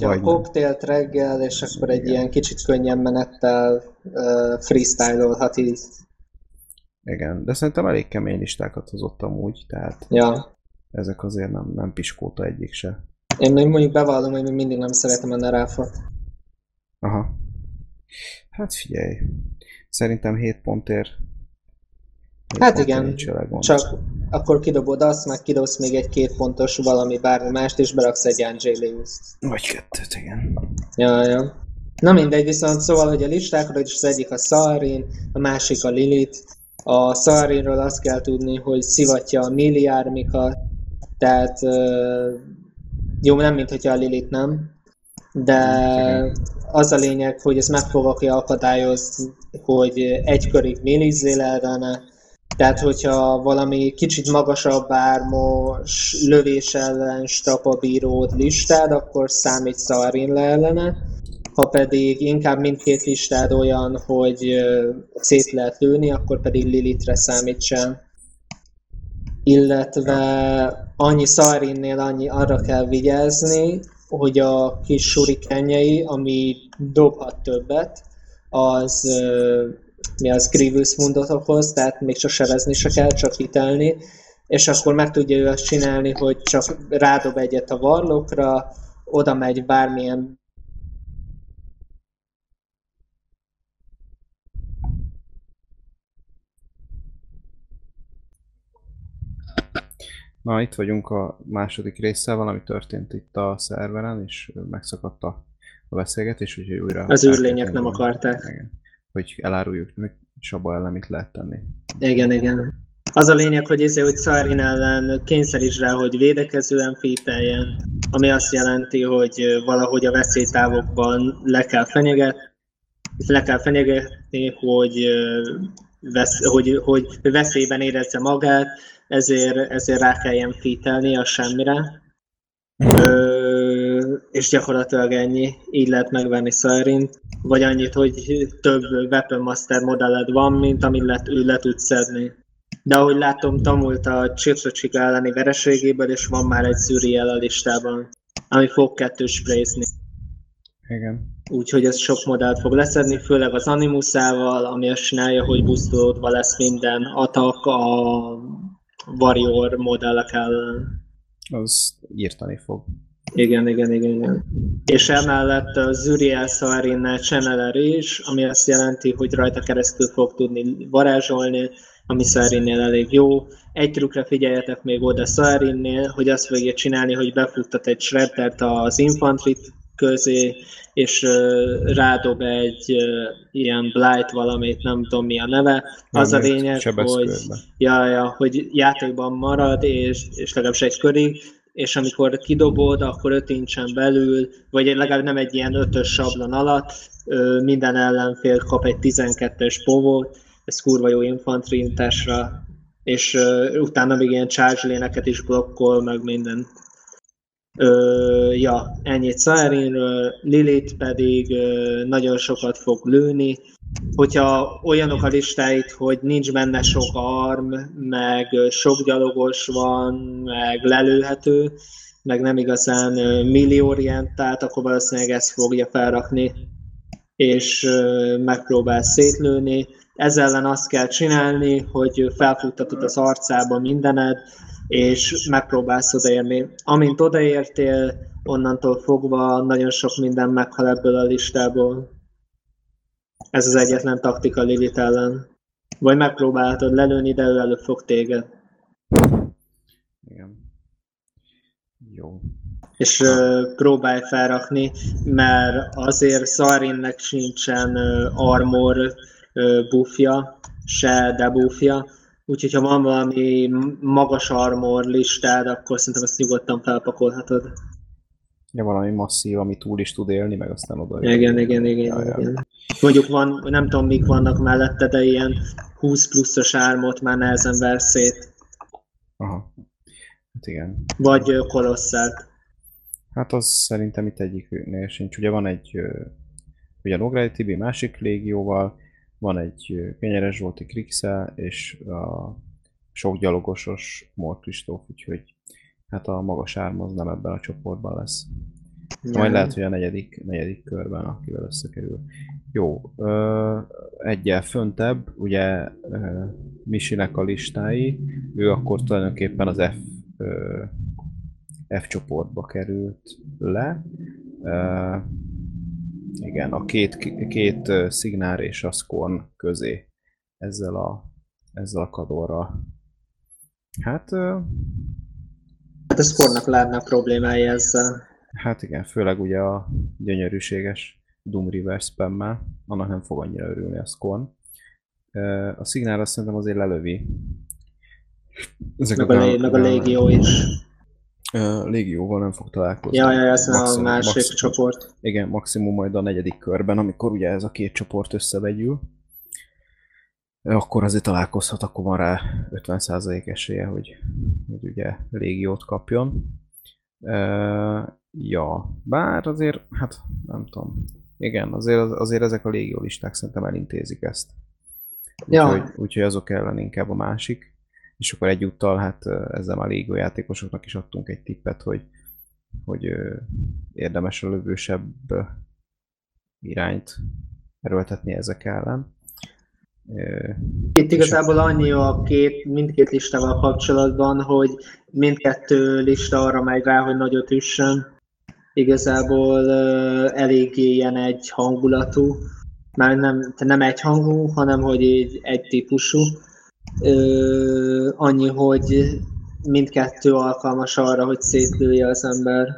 a koktélt reggel, és akkor egy ilyen kicsit könnyen menettel uh, freestyle-olhat így. Igen, de szerintem elég kemény listákat hozott amúgy, tehát Ja. ezek azért nem, nem piskóta egyik se. Én még mondjuk bevallom, hogy még mindig nem szeretem a Neráfot. Aha. Hát figyelj, szerintem 7 pontért Hát igen. Csak akkor kidobod azt, meg kidobsz még egy két pontos valami bármi mást, és beraksz egy Angelius. Vagy kettőt, igen. Ja, ja. Na mindegy, viszont szóval, hogy a listákról is az egyik a Szarin, a másik a Lilith. A Szarinről azt kell tudni, hogy szivatja a milliármikat, tehát jó, nem mint hogyha a Lilith nem, de az a lényeg, hogy ez meg fogja akadályozni, hogy egy körig millizzél ellene, tehát, hogyha valami kicsit magasabb ármos lövés ellen strapabírót listád, akkor számít Szarin le ellene. Ha pedig inkább mindkét listád olyan, hogy szét lehet lőni, akkor pedig Lilitre számítsen. Illetve annyi Szarinnél annyi arra kell vigyázni, hogy a kis surikenjei, ami dobhat többet, az mi az Grievous Woundot okoz, tehát még csak sebezni se kell, csak hitelni, és akkor meg tudja ő azt csinálni, hogy csak rádob egyet a varlokra, oda megy bármilyen Na, itt vagyunk a második résszel, valami történt itt a szerveren, és megszakadt a, a beszélgetés, úgyhogy újra... Az űrlények nem akarták. Igen. Hogy eláruljuk, hogy Saba ellen mit lehet tenni. Igen, igen. Az a lényeg, hogy ezért, hogy Szarin ellen kényszeríts rá, hogy védekezően fíteljen, ami azt jelenti, hogy valahogy a veszélytávokban le kell fenyegetni, le kell fenyegetni, hogy, vesz, hogy, hogy veszélyben érezze magát, ezért, ezért rá kelljen fítelni a semmire. Ö, és gyakorlatilag ennyi, így lehet megvenni Szarint, vagy annyit, hogy több Weapon Master modelled van, mint amit le, ő le tud szedni. De ahogy látom, tanult a Csircsocsika elleni vereségéből, és van már egy Zuriel a listában, ami fog kettős sprayzni. Igen. úgyhogy ez sok modellt fog leszedni, főleg az Animusával, ami azt csinálja, hogy boostolódva lesz minden atak a Warrior modellek ellen. Az írtani fog. Igen, igen, igen, igen. És emellett a Zuriel Szarinnál Channeler is, ami azt jelenti, hogy rajta keresztül fog tudni varázsolni, ami Szarinnél elég jó. Egy trükkre figyeljetek még oda Szarinnél, hogy azt fogja csinálni, hogy befuttat egy shreddert az infantry közé, és uh, rádob egy uh, ilyen blight valamit, nem tudom mi a neve. Az nem, a lényeg, hogy, ja, ja, hogy játékban marad, és, és legalábbis egy körig, és amikor kidobod, akkor 5 incsen belül, vagy legalább nem egy ilyen ötös sablon alatt, minden ellenfél kap egy 12-es povót, ez kurva jó infantrintásra, és utána még ilyen charge is blokkol, meg minden. Ö, ja, ennyit Szárinről, Lilith pedig ö, nagyon sokat fog lőni. Hogyha olyanok a listáit, hogy nincs benne sok arm, meg sok gyalogos van, meg lelőhető, meg nem igazán milliorientált, akkor valószínűleg ezt fogja felrakni, és megpróbál szétlőni. Ezzel ellen azt kell csinálni, hogy felfuttatod az arcába mindened, és megpróbálsz odaérni. Amint odaértél, onnantól fogva nagyon sok minden meghal ebből a listából. Ez az egyetlen taktika Lilith ellen. Vagy megpróbálhatod lelőni, de ő előbb fog téged. Igen. Jó. És uh, próbálj felrakni, mert azért Szarinnek sincsen uh, armor uh, buffja, se debuffja, Úgyhogy ha van valami magas armor listád, akkor szerintem ezt nyugodtan felpakolhatod. Ja, valami masszív, ami túl is tud élni, meg aztán oda. Igen, igen, igen, ja, igen. Ja. Mondjuk van, nem tudom mik vannak mellette, de ilyen 20 pluszos ármot már nehezen versz szét. Aha. Hát igen. Vagy kolosszát. Hát az szerintem itt egyiknél sincs. Ugye van egy, ugye Nograi Tibi másik légióval, van egy Kenyeres Zsolti Krixe, és a sok gyalogosos Mor Kristóf, úgyhogy hát a magas árm az nem ebben a csoportban lesz. Ja. Majd lehet, hogy a negyedik, negyedik körben, akivel összekerül. Jó, ö, egyel föntebb, ugye ö, Misinek a listái, ő akkor tulajdonképpen az F, ö, F csoportba került le. Ö, igen, a két, két szignár és a Scorn közé ezzel a, ezzel a kadorra. Hát... Hát a Scornnak lehetne problémája ezzel. Hát igen, főleg ugye a gyönyörűséges Doom River spammel, annak nem fog annyira örülni a Scorn. A szignál azt szerintem azért lelövi. Ezek meg a, a, meg a légió is. Légióval nem fog találkozni. Ja, ja, ez maximum, a másik maximum, csoport. Igen, maximum majd a negyedik körben, amikor ugye ez a két csoport összevegyül. Akkor azért találkozhat, akkor van rá 50% esélye, hogy, hogy ugye légiót kapjon. Uh, ja, bár azért, hát nem tudom. Igen, azért, azért ezek a légiólisták szerintem elintézik ezt. Úgyhogy ja. úgy, azok ellen inkább a másik és akkor egyúttal hát ezzel már légó játékosoknak is adtunk egy tippet, hogy, hogy érdemes a lövősebb irányt erőltetni ezek ellen. Itt igazából annyi a két, mindkét listával kapcsolatban, hogy mindkettő lista arra megy rá, hogy nagyot üssön. Igazából eléggé ilyen egy hangulatú, már nem, nem egy hangú, hanem hogy egy, egy típusú. Ö, annyi, hogy mindkettő alkalmas arra, hogy szétlője az ember.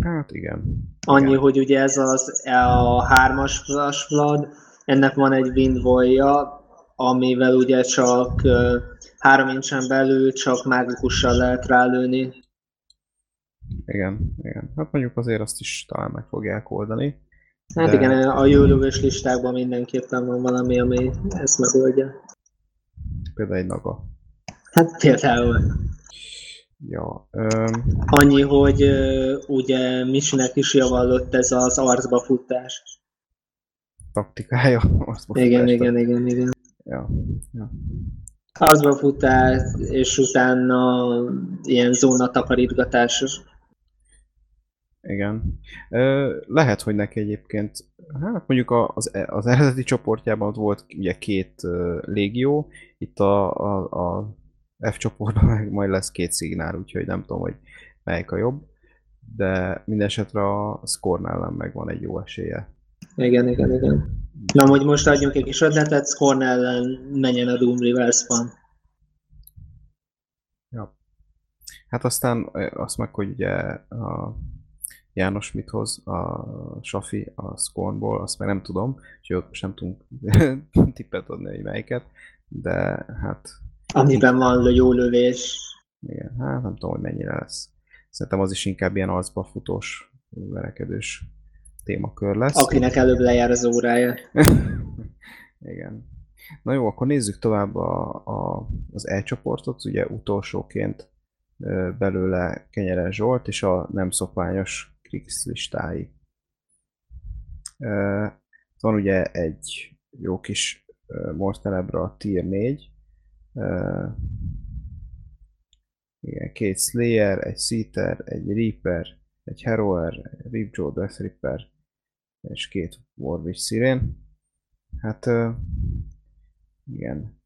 Hát igen. Annyi, igen. hogy ugye ez az a hármas flash flood, ennek van egy windwallja, amivel ugye csak három incsen belül csak mágikussal lehet rálőni. Igen, igen. Hát mondjuk azért azt is talán meg fogják oldani. Hát de... igen, a jólövős listákban mindenképpen van valami, ami ezt megoldja. Például egy naga. Hát például. Ja, öm... Annyi, hogy uh, ugye Misinek is javallott ez az arcba futás. Taktikája? Igen, igen, igen, igen. Ja, ja. Arcba futás, és utána ilyen zóna takarítgatás Igen. Lehet, hogy neki egyébként, hát mondjuk az, az eredeti csoportjában ott volt ugye két légió, itt a, a, a F csoportban meg majd lesz két szignál, úgyhogy nem tudom, hogy melyik a jobb, de minden esetre a Scorn ellen meg van egy jó esélye. Igen, igen, igen. Na, hogy most adjunk egy kis ötletet, Scorn ellen menjen a Doom Reverse-ban. Ja. Hát aztán azt meg, hogy ugye a János mit hoz, a Safi a Scornból, azt meg nem tudom, úgyhogy ott nem tudunk tippet adni, hogy melyiket, de hát Amiben van jó lövés. igen, hát nem tudom, hogy mennyire lesz. Szerintem az is inkább ilyen arcba futós, verekedős témakör lesz. Akinek előbb lejár az órája. Igen. Na jó, akkor nézzük tovább a, a, az E csoportot, ugye utolsóként belőle Kenyeren Zsolt és a nem szokványos Krix listái. Van ugye egy jó kis Mortelebra Tier 4, ö, igen, két Slayer, egy Seater, egy Reaper, egy egy Ripjaw, Death és két Warwick Siren. Hát igen.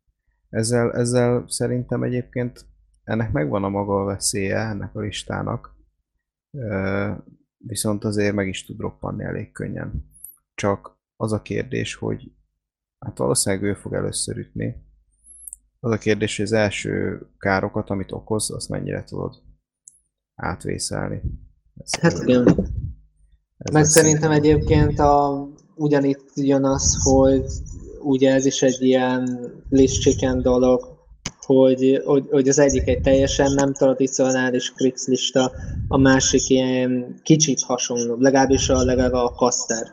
Ezzel, ezzel szerintem egyébként ennek megvan a maga a veszélye, ennek a listának. Viszont azért meg is tud roppanni elég könnyen. Csak az a kérdés, hogy hát valószínűleg ő fog először ütni. Az a kérdés, hogy az első károkat, amit okoz, azt mennyire tudod átvészelni. Ez, Hát igen. ez Meg szerintem egyébként a, ugyanitt jön az, hogy ugye ez is egy ilyen list dolog, hogy, hogy, hogy az egyik egy teljesen nem tradicionális Krix lista, a másik ilyen kicsit hasonló, legalábbis a, legalább a Caster.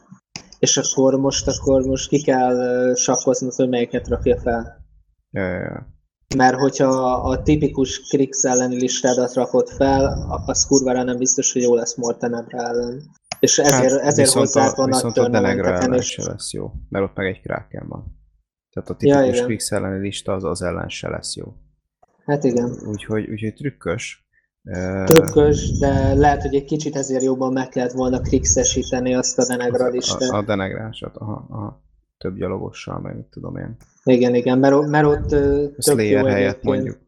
És akkor most, akkor most ki kell sakkoznod, hogy melyiket rakja fel. Ja, ja, ja. Mert hogyha a tipikus Krix elleni listádat rakod fel, a- az kurvára nem biztos, hogy jó lesz Mortenebra ellen. És ezért, Hát, ezért a, van a a ellen is. se lesz jó, mert ott meg egy Kraken van. Tehát a Ja, tipikus igen. Krix elleni lista az az ellen se lesz jó. Hát igen. Úgyhogy, úgyhogy trükkös. Trükkös, de lehet, hogy egy kicsit ezért jobban meg kellett volna krixesíteni azt a Denegra a, listát. a Denegrásat, aha, aha. Több gyalogossal, meg mit tudom én. Igen, igen, mert, mert ott ö, tök jó Slayer helyett egyébként. mondjuk.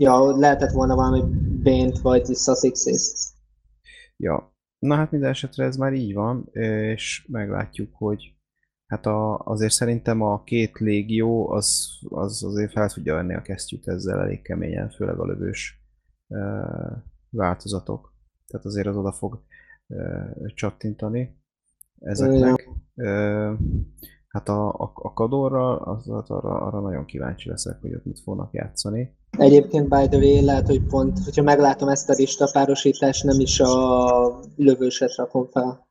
Ja, lehetett volna valami Bane-t vagy Sussexes. Ja. Na hát minden esetre ez már így van, és meglátjuk, hogy hát a, azért szerintem a két légió az, az azért fel tudja venni a kesztyűt ezzel elég keményen, főleg a lövős ö, változatok. Tehát azért az oda fog ö, csattintani ezeknek. Ö, hát a, a, a kadorra, az, arra, arra nagyon kíváncsi leszek, hogy ott mit fognak játszani. Egyébként, by the way, lehet, hogy pont, hogyha meglátom ezt a listapárosítást, nem is a lövőset rakom fel.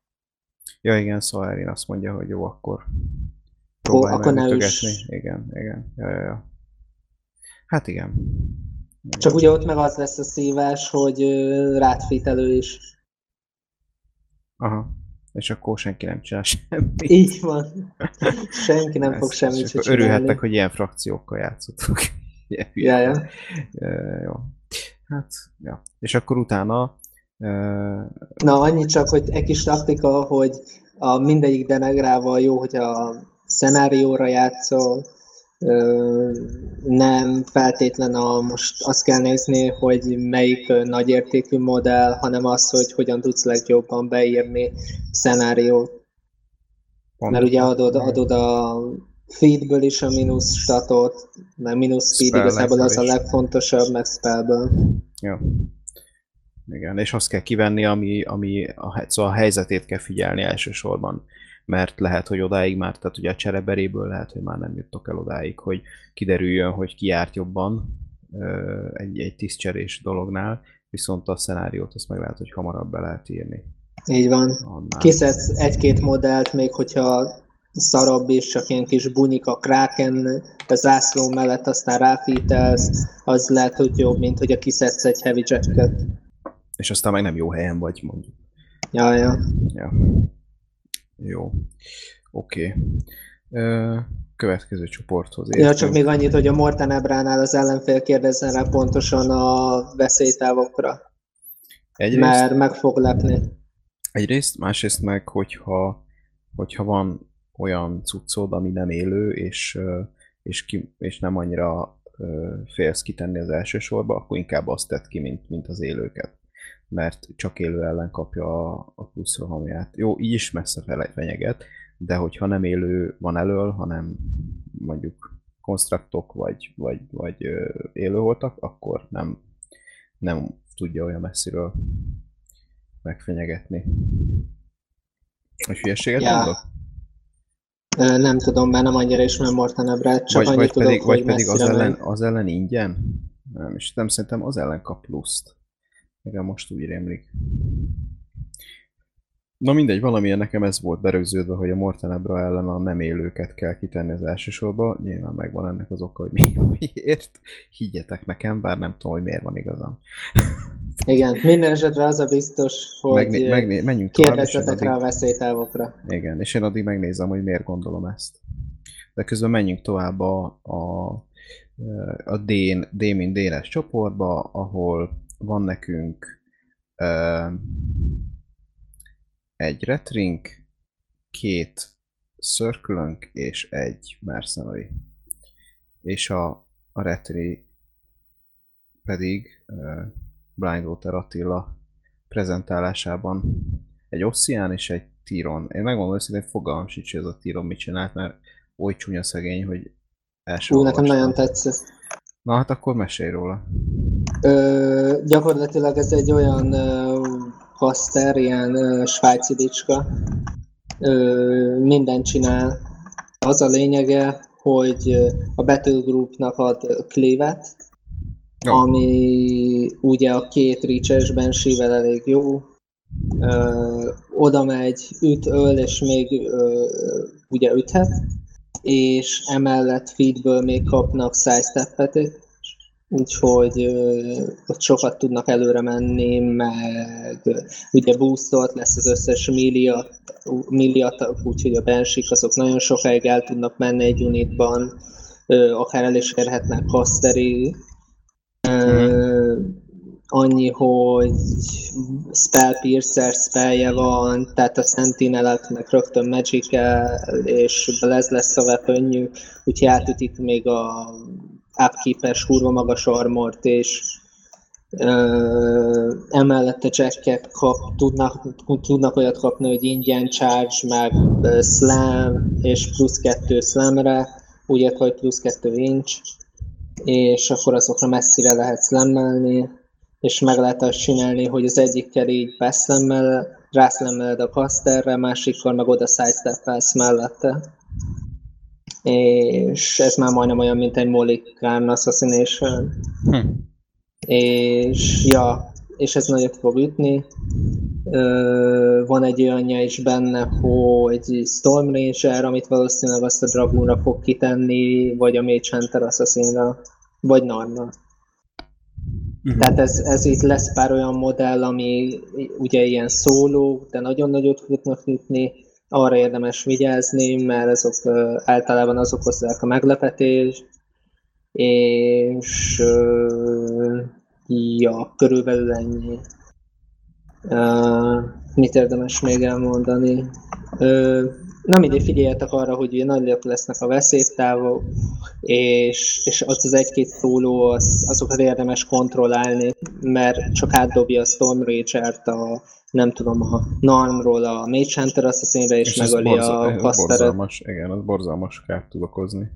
Ja igen, szóval Erin azt mondja, hogy jó, akkor próbálj akkor meg ne üss. Igen, igen. Ja, ja, ja. Hát igen. Csak ugye ott meg az lesz a szívás, hogy rád is. Aha. És akkor senki nem csinál semmit. Így van. Senki nem fog semmit se akkor Örülhettek, csinálni. hogy ilyen frakciókkal játszottuk. Ilyen. Ja, ja. Jó. Hát, ja. És akkor utána Na, annyi csak, hogy egy kis taktika, hogy a mindegyik denegrával jó, hogy a szenárióra játszol, nem feltétlen a, most azt kell nézni, hogy melyik nagyértékű modell, hanem az, hogy hogyan tudsz legjobban beírni szenáriót. pont, Mert ugye adod, adod a feedből is a mínusz statot, mert mínusz speed Spellekből igazából az a is. legfontosabb, meg spellből. Ja. Igen, és azt kell kivenni, ami, ami a, szóval a helyzetét kell figyelni elsősorban, mert lehet, hogy odáig már, tehát ugye a csereberéből lehet, hogy már nem juttok el odáig, hogy kiderüljön, hogy ki járt jobban egy, egy tisztcserés dolognál, viszont a szenáriót azt meg lehet, hogy hamarabb be lehet írni. Így van. Annál. Kiszedsz egy-két modellt, még hogyha szarabb és csak ilyen kis a Kraken a zászló mellett, aztán ráfítelsz, az lehet, hogy jobb, mint hogy a kiszedsz egy heavy jacket. És aztán meg nem jó helyen vagy, mondjuk. Ja, ja. Ja. Jó. Oké. Okay. Következő csoporthoz ja, csak értünk. még annyit, hogy a Mortenebránál az ellenfél kérdezzen rá pontosan a veszélytávokra. Egyrészt, mert meg fog lepni. egyrészt, másrészt meg, hogyha, hogyha van olyan cuccod, ami nem élő, és, és, ki, és nem annyira félsz kitenni az első sorba, akkor inkább azt tett ki, mint, mint az élőket. Mert csak élő ellen kapja a, a plusz rohamját. Jó, így is messze fele fenyeget, de hogyha nem élő van elől, hanem mondjuk konstruktok vagy, vagy, vagy élő voltak, akkor nem, nem tudja olyan messziről megfenyegetni. Hogy hülyeséget Ja. mondok? Nem tudom, mert nem annyira ismerem Mortanebrát, csak Vagy, annyit vagy tudok, pedig, vagy hogy pedig az, ellen, az ellen ingyen? Nem, és nem szerintem az ellen kap pluszt. Igen, most úgy rémlik. Na mindegy, valamilyen nekem ez volt berögződve, hogy a Mortenebra ellen a nem élőket kell kitenni az első sorba. Nyilván megvan ennek az oka, hogy mi, miért. Higgyetek nekem, bár nem tudom, hogy miért van igazam. Igen, minden esetre az a biztos, hogy Megné- megné- menjünk kérdezzetek rá a veszélytávokra. igen, és én addig megnézem, hogy miért gondolom ezt. De közben menjünk tovább a, a, a D, D mint D-es csoportba, ahol van nekünk uh, egy retrink, két circle és egy mercenary. És a, a retri pedig uh, Blindwater Attila prezentálásában egy Ossian és egy Tiron. Én megmondom őszintén, fogalmam sincs, hogy ez a Tiron mit csinált, mert oly csúnya szegény, hogy el sem Ú, nekem nagyon tetszett. Na hát akkor mesélj róla. Ö, gyakorlatilag ez egy olyan ö, kaszter, ilyen ö, svájci bicska. Ö, mindent csinál. Az a lényege, hogy a Battle Groupnak ad cleave Jó. ami ugye a két reaches Banshee-vel elég jó. Ö, oda megy, üt, öl, és még ö, ugye üthet, és emellett feedből még kapnak sidestep-et, úgyhogy ott sokat tudnak előre menni, meg ugye boostolt lesz az összes milliat, milliat úgyhogy a bensik azok nagyon sokáig el tudnak menni egy unitban, akár el is érhetnek kaszteri, Ö, annyi, hogy spell piercer spellje van, tehát a sentineleknek rögtön magic és ez lesz a weaponjük, úgyhogy átütik még a upkeepes kurva magas armort, és ö, emellett a jacket kap, tudnak, tudnak olyat kapni, hogy ingyen charge, meg slam, és plusz kettő slamre, úgy hogy plusz kettő inch, és akkor azokra messzire lehet slammelni, és meg lehet azt csinálni, hogy az egyikkel így beszlemmel, rászlemmeled a casterre, másikkal meg oda sidestep mellette. És ez már majdnem olyan, mint egy Molikán Assassination. Hm. És ja, és ez nagyot fog ütni. Ö, van egy olyanja is benne, hogy Storm Ranger, amit valószínűleg azt a Dragunra fog kitenni, vagy a Mage Hunter Assassinra, vagy Narna. Mhm. Tehát ez, ez itt lesz pár olyan modell, ami ugye ilyen szóló, de nagyon nagyot tudnak ütni, arra érdemes vigyázni, mert azok általában azok hozzák a meglepetést, és ja, körülbelül ennyi. Mit érdemes még elmondani? Na mindig figyeljetek arra, hogy ugye nagyobb lesznek a veszélytávok, és, és az az egy-két szóló, az, azokat érdemes kontrollálni, mert csak átdobja a Storm Ranger-t a, nem tudom, a Narmról a Mage Hunter Assassinre, és, és megöli borza- a ez Casteret. borzalmas, igen, az borzalmas kárt tud okozni.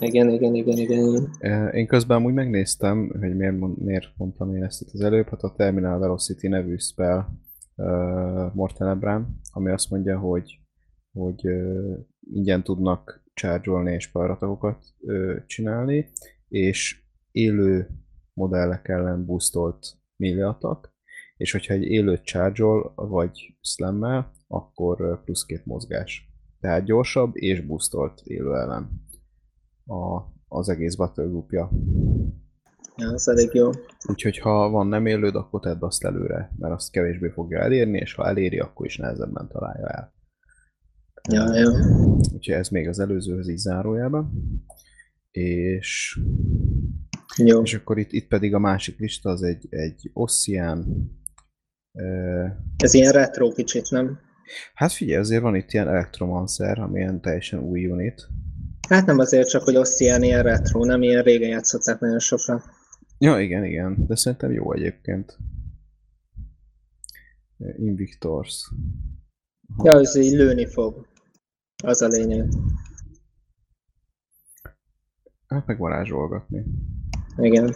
Igen, igen, igen, igen. Eh, Én közben amúgy megnéztem, hogy miért, miért mondtam én ezt itt az előbb, hát a Terminal Velocity nevű spell uh, Mortenebrán, ami azt mondja, hogy, hogy ingyen tudnak charge és paratakokat uh, csinálni, és élő modellek ellen boostolt milliatak, és hogyha egy élőt charge vagy slammel, akkor plusz két mozgás. Tehát gyorsabb és boostolt élő ellen a, az egész battle groupja. Ja, ez elég jó. Úgyhogy ha van nem élőd, akkor tedd azt előre, mert azt kevésbé fogja elérni, és ha eléri, akkor is nehezebben találja el. Ja, ja. Úgyhogy ez még az előzőhöz így zárójában. És, Jó. és akkor itt, itt pedig a másik lista az egy, egy Ossian, Ez ilyen retro kicsit, nem? hát figyelj, azért van itt ilyen Electromancer, ami ilyen teljesen új unit. Hát nem azért csak, hogy Ossian ilyen retro, nem ilyen régen játszották nagyon sokan. Ja, igen, igen, de szerintem jó egyébként. Invictors. Ja, ez így lőni fog. Az a lényeg. Hát meg varázsolgatni. Igen.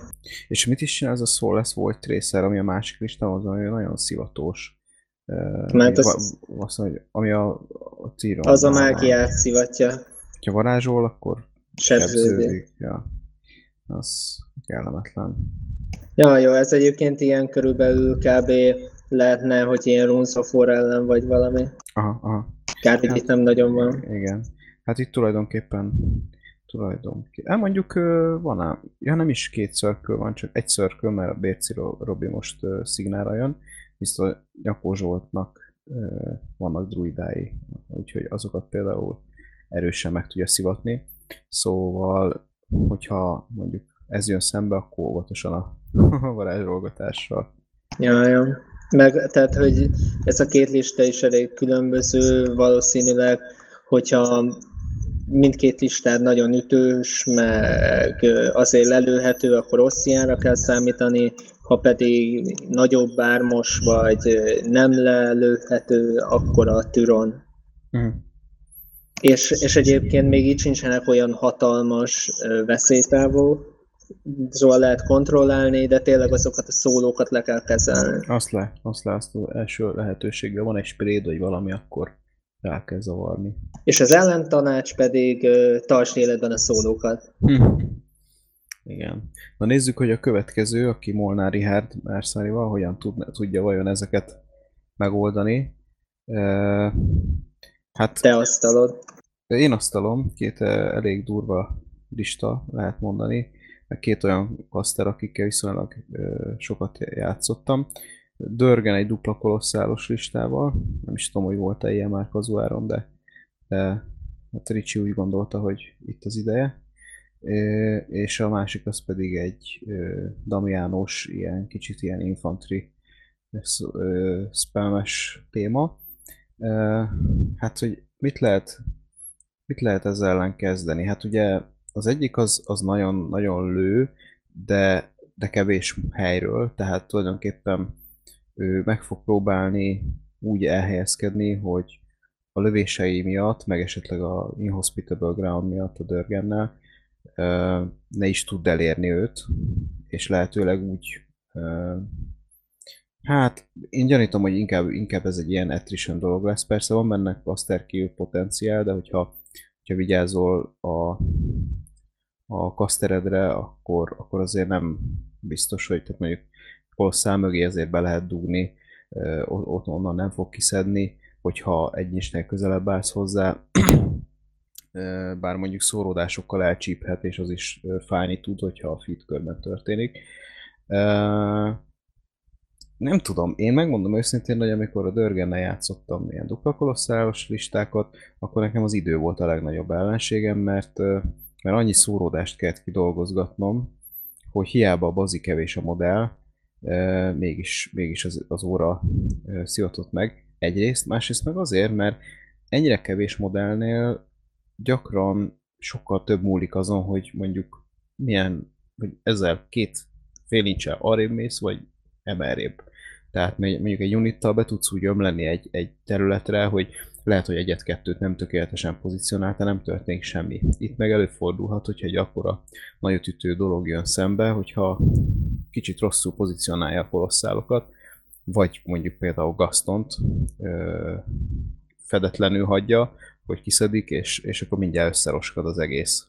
És mit is csinál ez a Soulless Void Tracer, ami a másik listához, ami nagyon szivatós. Mert az- az... Azt mondja, ami a, a Ciron. Az a mágiát szivatja. Ha varázsol, akkor sebződik. Ja. Az kellemetlen. Ja, jó, ez egyébként ilyen körülbelül kb. lehetne, hogy ilyen Runes of War ellen vagy valami. Aha, aha. Kár, hogy itt nem nagyon van. Igen. Hát itt tulajdonképpen tulajdonképpen. Hát mondjuk van ám, ja nem is két szörköl van, csak egy szörköl, mert a Bérci Ro- Robi most szignára jön, viszont Nyakó Zsoltnak vannak druidái, úgyhogy azokat például erősen meg tudja szivatni. Szóval, hogyha mondjuk ez jön szembe, akkor óvatosan a varázsolgatással. Ja, ja. Meg, tehát, hogy ez a két lista is elég különböző, valószínűleg, hogyha mindkét listád nagyon ütős, meg azért lelőhető, akkor Ossianra kell számítani, ha pedig nagyobb bármos, vagy nem lelőhető, akkor a Tyron. Mhm. És, és egyébként még így sincsenek olyan hatalmas ö, veszélytávok, szóval lehet kontrollálni, de tényleg azokat a szólókat le kell kezelni. Azt le, azt le, azt az első lehetőségben van egy spréd, vagy valami, akkor rá kell zavarni. És az ellentanács pedig ö, tartsd életben a szólókat. Igen. Na nézzük, hogy a következő, aki Molnár Richard Merszárival, hogyan tud, tudja vajon ezeket megoldani. E, hát Te asztalod. én asztalom, két elég durva lista, lehet mondani, meg két olyan kaszter, akikkel viszonylag sokat játszottam. Dörgen egy dupla kolosszálos listával, nem is tudom, hogy volt-e ilyen már kazuáron, de, de hát Ricsi úgy gondolta, hogy itt az ideje. És a másik az pedig egy Damiános, ilyen kicsit ilyen infantry spammes téma. Hát, hogy mit lehet, mit lehet ezzel ellen kezdeni? Hát ugye az egyik az, az nagyon, nagyon lő, de, de kevés helyről, tehát tulajdonképpen ő meg fog próbálni úgy elhelyezkedni, hogy a lövései miatt, meg esetleg a Inhospitable Ground miatt a Dörgennel ne is tud elérni őt, és lehetőleg úgy Hát, én gyanítom, hogy inkább, inkább ez egy ilyen attrition dolog lesz. Persze van benne cluster kill potenciál, de hogyha, hogyha vigyázol a, a kasteredre, akkor, akkor azért nem biztos, hogy tehát mondjuk kolosszál mögé azért be lehet dugni, ott onnan nem fog kiszedni, hogyha egy insnél közelebb állsz hozzá, bár mondjuk szóródásokkal elcsíphet, és az is fájni tud, hogyha a feed körben történik. Nem tudom, én megmondom őszintén, hogy amikor a Dörgennel játszottam ilyen dupla kolosszálos listákat, akkor nekem az idő volt a legnagyobb ellenségem, mert, mert annyi szóródást kellett kidolgozgatnom, hogy hiába bazi kevés a modell, mégis, mégis az, az óra szivatott meg egyrészt, másrészt meg azért, mert ennyire kevés modellnél gyakran sokkal több múlik azon, hogy mondjuk milyen, hogy ezzel két fél incsel arrébb mész, vagy emelrébb. Tehát mondjuk egy unittal be tudsz úgy ömleni egy, egy területre, hogy lehet, hogy egyet-kettőt nem tökéletesen pozícionálta, nem történik semmi. Itt meg előfordulhat, hogyha egy akkora nagyot ütő dolog jön szembe, hogyha kicsit rosszul pozícionálja a kolosszálokat, vagy mondjuk például Gastont ö, fedetlenül hagyja, hogy kiszedik, és, és akkor mindjárt összeroskad az egész.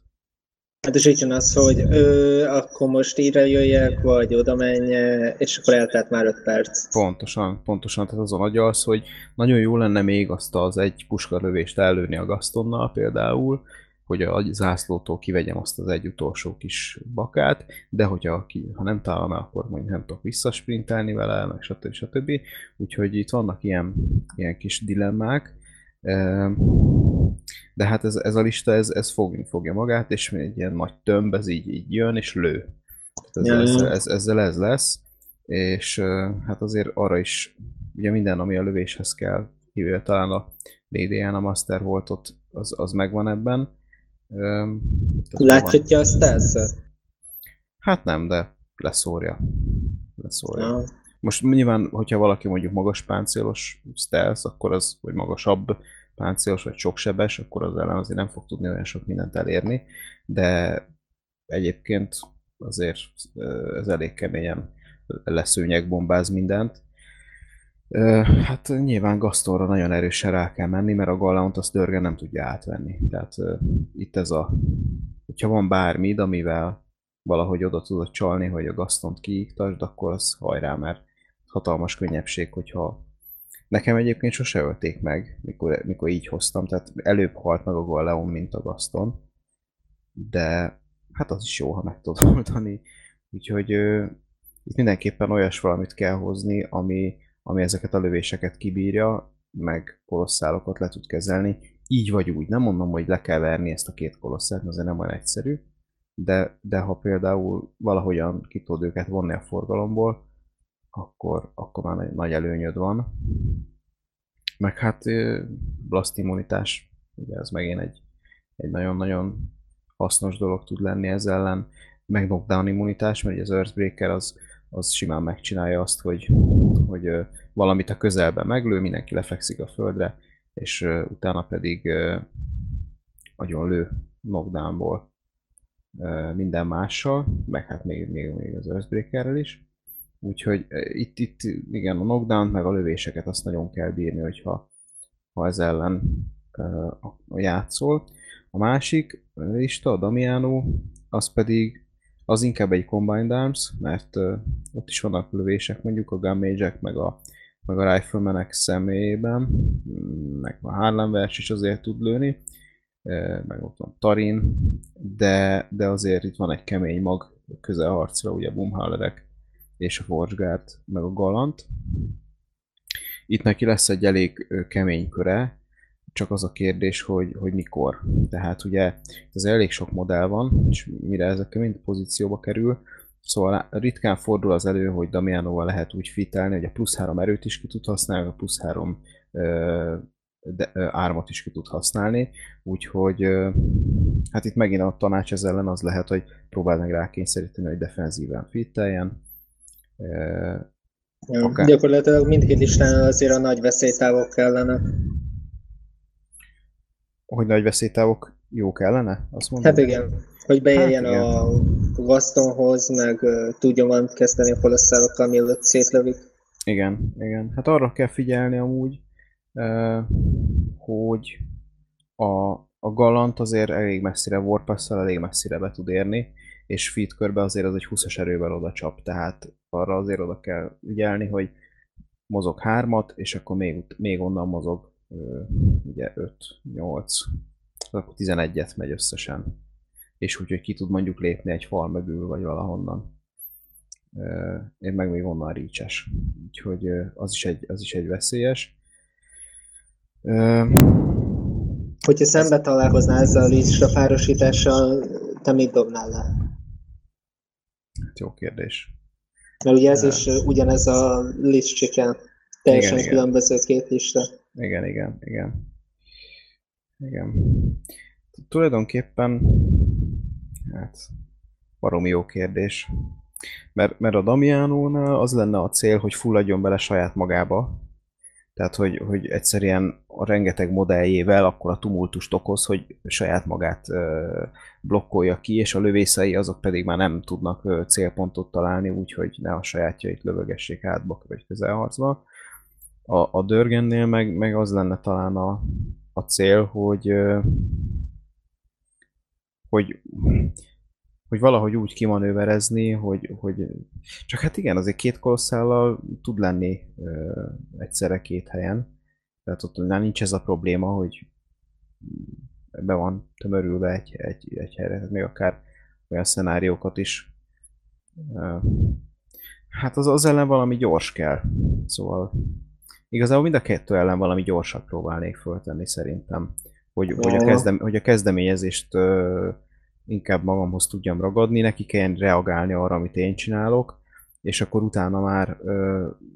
Hát így jön az, hogy ö, akkor most ide jöjjek, vagy oda menje, és akkor eltelt már 5 perc. Pontosan, pontosan, tehát az a nagy az, hogy nagyon jó lenne még azt az egy puskarlövést ellőni a Gastonnal például, hogy a zászlótól kivegyem azt az egy utolsó kis bakát, de hogyha ki, ha nem találom el, akkor mondjuk nem tudok visszasprintelni vele, meg stb. stb. Úgyhogy itt vannak ilyen, ilyen kis dilemmák, de hát ez, ez a lista, ez, ez fogni fogja magát, és egy ilyen nagy tömb, ez így, így jön, és lő. Tehát ez, ez, ez, ezzel ez lesz, és hát azért arra is ugye minden, ami a lövéshez kell, kivéve talán a DDN, a Master volt ott, az, az megvan ebben. Láthatja a stealth Hát nem, de leszórja. Leszórja. Ja. Most nyilván, hogyha valaki mondjuk magas páncélos stealth, akkor az, vagy magasabb páncélos, vagy soksebes, akkor az ellen azért nem fog tudni olyan sok mindent elérni, de egyébként azért ez elég keményen leszőnyegbombáz mindent. Ö, Hát nyilván Gastonra nagyon erősen rá kell menni, mert a Gallant azt Dörgen nem tudja átvenni. Tehát itt ez a... Hogyha van bármid, amivel valahogy oda tudod csalni, hogy a Gastont kiiktasd, akkor az hajrá, mert hatalmas könnyebbség, hogyha Nekem egyébként sose ölték meg, mikor, mikor így hoztam, tehát előbb halt meg a Galleon, mint a Gaston. De hát az is jó, ha meg tudod oldani. Úgyhogy ö, itt mindenképpen olyas valamit kell hozni, ami, ami ezeket a lövéseket kibírja, meg kolosszálokat le tud kezelni. Így vagy úgy. Nem mondom, hogy le kell verni ezt a két kolosszát, mert azért nem olyan egyszerű. De, de ha például valahogyan ki tudod őket vonni a forgalomból, akkor, akkor már nagy, előnyöd van. Meg hát blast immunitás, ugye ez megint egy, egy nagyon-nagyon hasznos dolog tud lenni ez ellen. Meg knockdown immunitás, mert az Earthbreaker az, az simán megcsinálja azt, hogy, hogy valamit a közelben meglő, mindenki lefekszik a földre, és utána pedig ö, agyon lő knockdownból minden mással, meg hát még, még, még az Earthbreakerrel is. Úgyhogy eh, itt, itt igen, a knockdown meg a lövéseket azt nagyon kell bírni, hogyha ha ez ellen uh, játszol. A másik lista, a Damiano, az pedig az inkább egy Combined Arms, mert uh, ott is vannak lövések, mondjuk a Gunmage-ek, meg a, meg a Riflemanek személyében, mm, meg a Harlem vers is azért tud lőni, uh, meg ott van Tarin, de, de azért itt van egy kemény mag közelharcra, ugye Boomhallerek és a Forgeguard, meg a Galant. Itt neki lesz egy elég ö, kemény köre, csak az a kérdés, hogy, hogy mikor. Tehát ugye ez elég sok modell van, és mire ezek mind pozícióba kerül, Szóval ritkán fordul az elő, hogy Damianoval lehet úgy fitelni, hogy a plusz 3 erőt is ki tud használni, a plusz 3 de, ö, ármot is ki tud használni, úgyhogy ö, hát itt megint a tanács ez ellen az lehet, hogy próbáld meg rákényszeríteni, hogy defenzíven fitteljen, Akár. Gyakorlatilag mindkét listán azért a nagy veszélytávok kellene. hogy nagy veszélytávok jók ellene? Azt mondod? Hát igen, hogy beérjen Hát igen. a Gastonhoz, meg tudjon valamit kezdeni a kolosszállokkal, mielőtt szétlövik. Igen, igen. Hát arra kell figyelni amúgy, hogy a, a Galant azért elég messzire warpass elég messzire be tud érni, és feed körbe azért az egy 20-as erővel oda csap, tehát arra azért oda kell ügyelni, hogy mozog hármat, és akkor még, még onnan mozog ugye 5, 8, akkor 11-et megy összesen. És úgy, hogy ki tud mondjuk lépni egy fal mögül, vagy valahonnan. Én meg még onnan reach Úgyhogy az is egy, az is egy veszélyes. Hogyha szembe találkoznál ezzel a lista párosítással, te mit dobnál le? hát jó kérdés. Mert ugye ez is ugyanez a list chicken. Teljesen Igen, igen. különböző két lista. Igen, igen, igen. Igen. Tulajdonképpen, hát, baromi jó kérdés. Mert, mert a Damianónál az lenne a cél, hogy fulladjon bele saját magába. Tehát, hogy, hogy egyszerűen a rengeteg modelljével akkor a tumultust okoz, hogy saját magát blokkolja ki, és a lövészei azok pedig már nem tudnak célpontot találni, úgyhogy ne a sajátjait lövögessék átba vagy közelharcba. A, a Dörgennél meg, meg az lenne talán a, a cél, hogy hogy hogy valahogy úgy kimanőverezni, hogy, hogy csak hát igen, azért két kolosszállal tud lenni ö, egyszerre két helyen. Tehát ott nem nincs ez a probléma, hogy be van tömörülve egy, egy, egy helyre, tehát még akár olyan szenáriókat is. Ö, hát az, az ellen valami gyors kell. Szóval igazából mind a kettő ellen valami gyorsat próbálnék föltenni szerintem. Hogy, hogy, a, kezdem, hogy a kezdeményezést ö, inkább magamhoz tudjam ragadni, neki kell reagálni arra, amit én csinálok, és akkor utána már,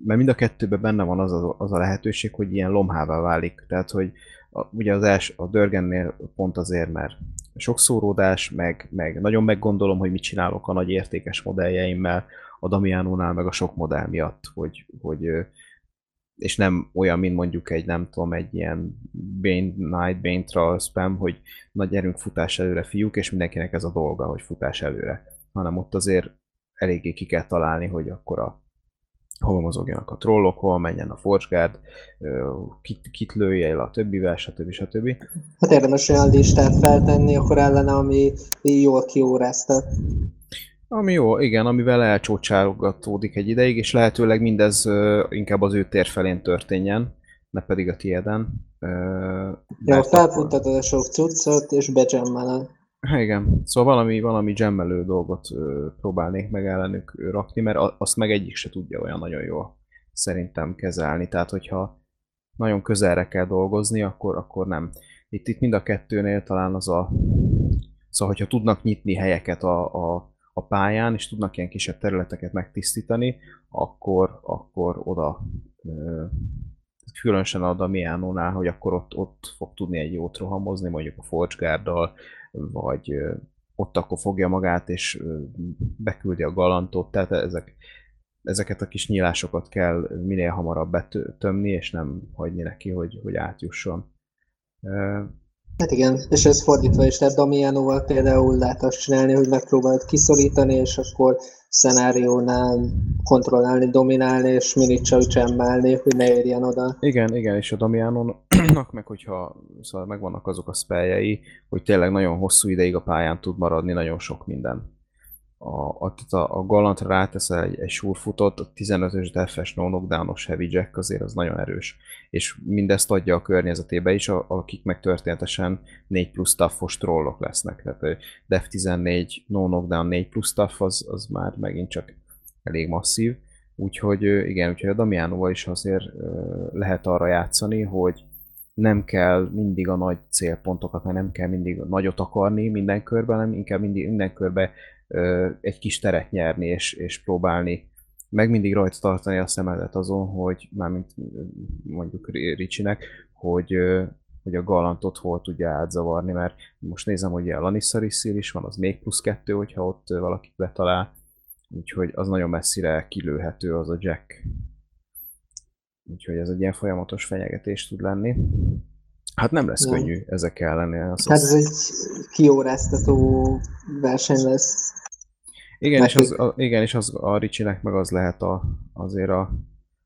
mert mind a kettőben benne van az a, az a lehetőség, hogy ilyen lomhává válik. Tehát, hogy a, ugye az els, a Dörgennél pont azért, mert sok szóródás, meg, meg nagyon meggondolom, hogy mit csinálok a nagy értékes modelljeimmel, a Damianónál meg a sok modell miatt, hogy, hogy és nem olyan, mint mondjuk egy, nem tudom, egy ilyen Bane Night, Bane Troll spam, hogy nagy erőnk futás előre fiúk, és mindenkinek ez a dolga, hogy futás előre. Hanem ott azért eléggé ki kell találni, hogy akkor a hol mozogjanak a trollok, hol menjen a Forge kit, kit lője el a többivel, stb. stb. Hát érdemes olyan listát feltenni akkor ellene, ami jól kiórázta. Ami jó, igen, amivel elcsócsárogatódik egy ideig, és lehetőleg mindez inkább az ő tér felén történjen, ne pedig a tieden. Ja, felfuttatod a sok cuccot, és bejammeled. Igen, szóval valami, valami gemmelő dolgot próbálnék meg ellenük rakni, mert azt meg egyik se tudja olyan nagyon jól szerintem kezelni. Tehát, hogyha nagyon közelre kell dolgozni, akkor, akkor nem. Itt, itt mind a kettőnél talán az a... Szóval, hogyha tudnak nyitni helyeket a, a, a pályán, és tudnak ilyen kisebb területeket megtisztítani, akkor, akkor oda különösen a Damianónál, hogy akkor ott, ott fog tudni egy jót rohamozni, mondjuk a Forge vagy ott akkor fogja magát, és beküldi a galantot, tehát ezek, ezeket a kis nyílásokat kell minél hamarabb betömni, és nem hagyni neki, hogy, hogy átjusson. Hát igen, és ez fordítva is, tehát Damianóval például lehet azt csinálni, hogy megpróbálod kiszorítani, és akkor szenáriónál kontrollálni, dominálni, és minit csak csemmálni, hogy ne érjen oda. Igen, igen, és a Damianónak meg hogyha szóval megvannak azok a spelljei, hogy tényleg nagyon hosszú ideig a pályán tud maradni nagyon sok minden a, a, a, a Galantra ráteszel egy, egy súrfutott, a 15-ös defes no knockdownos heavy jack azért az nagyon erős. És mindezt adja a környezetébe is, a, akik meg történetesen 4 plusz taffos trollok lesznek. Tehát def 14 no knockdown 4 plusz taff az, az már megint csak elég masszív. Úgyhogy igen, úgyhogy a Damianóval is azért lehet arra játszani, hogy nem kell mindig a nagy célpontokat, mert nem kell mindig nagyot akarni minden körben, hanem inkább mindig, minden körben egy kis teret nyerni, és, és próbálni meg mindig rajta tartani a szemedet azon, hogy mármint mondjuk Ricsinek, hogy, hogy a galantot hol tudja átzavarni, mert most nézem, hogy a Lanissarissil is van, az még plusz kettő, hogyha ott valaki betalál, úgyhogy az nagyon messzire kilőhető az a Jack. Úgyhogy ez egy ilyen folyamatos fenyegetés tud lenni. Hát nem lesz nem. könnyű ezek elleni. Az hát ez egy kióráztató verseny lesz. Igen, és az, a, igen, és az a Ricsinek meg az lehet a, azért a,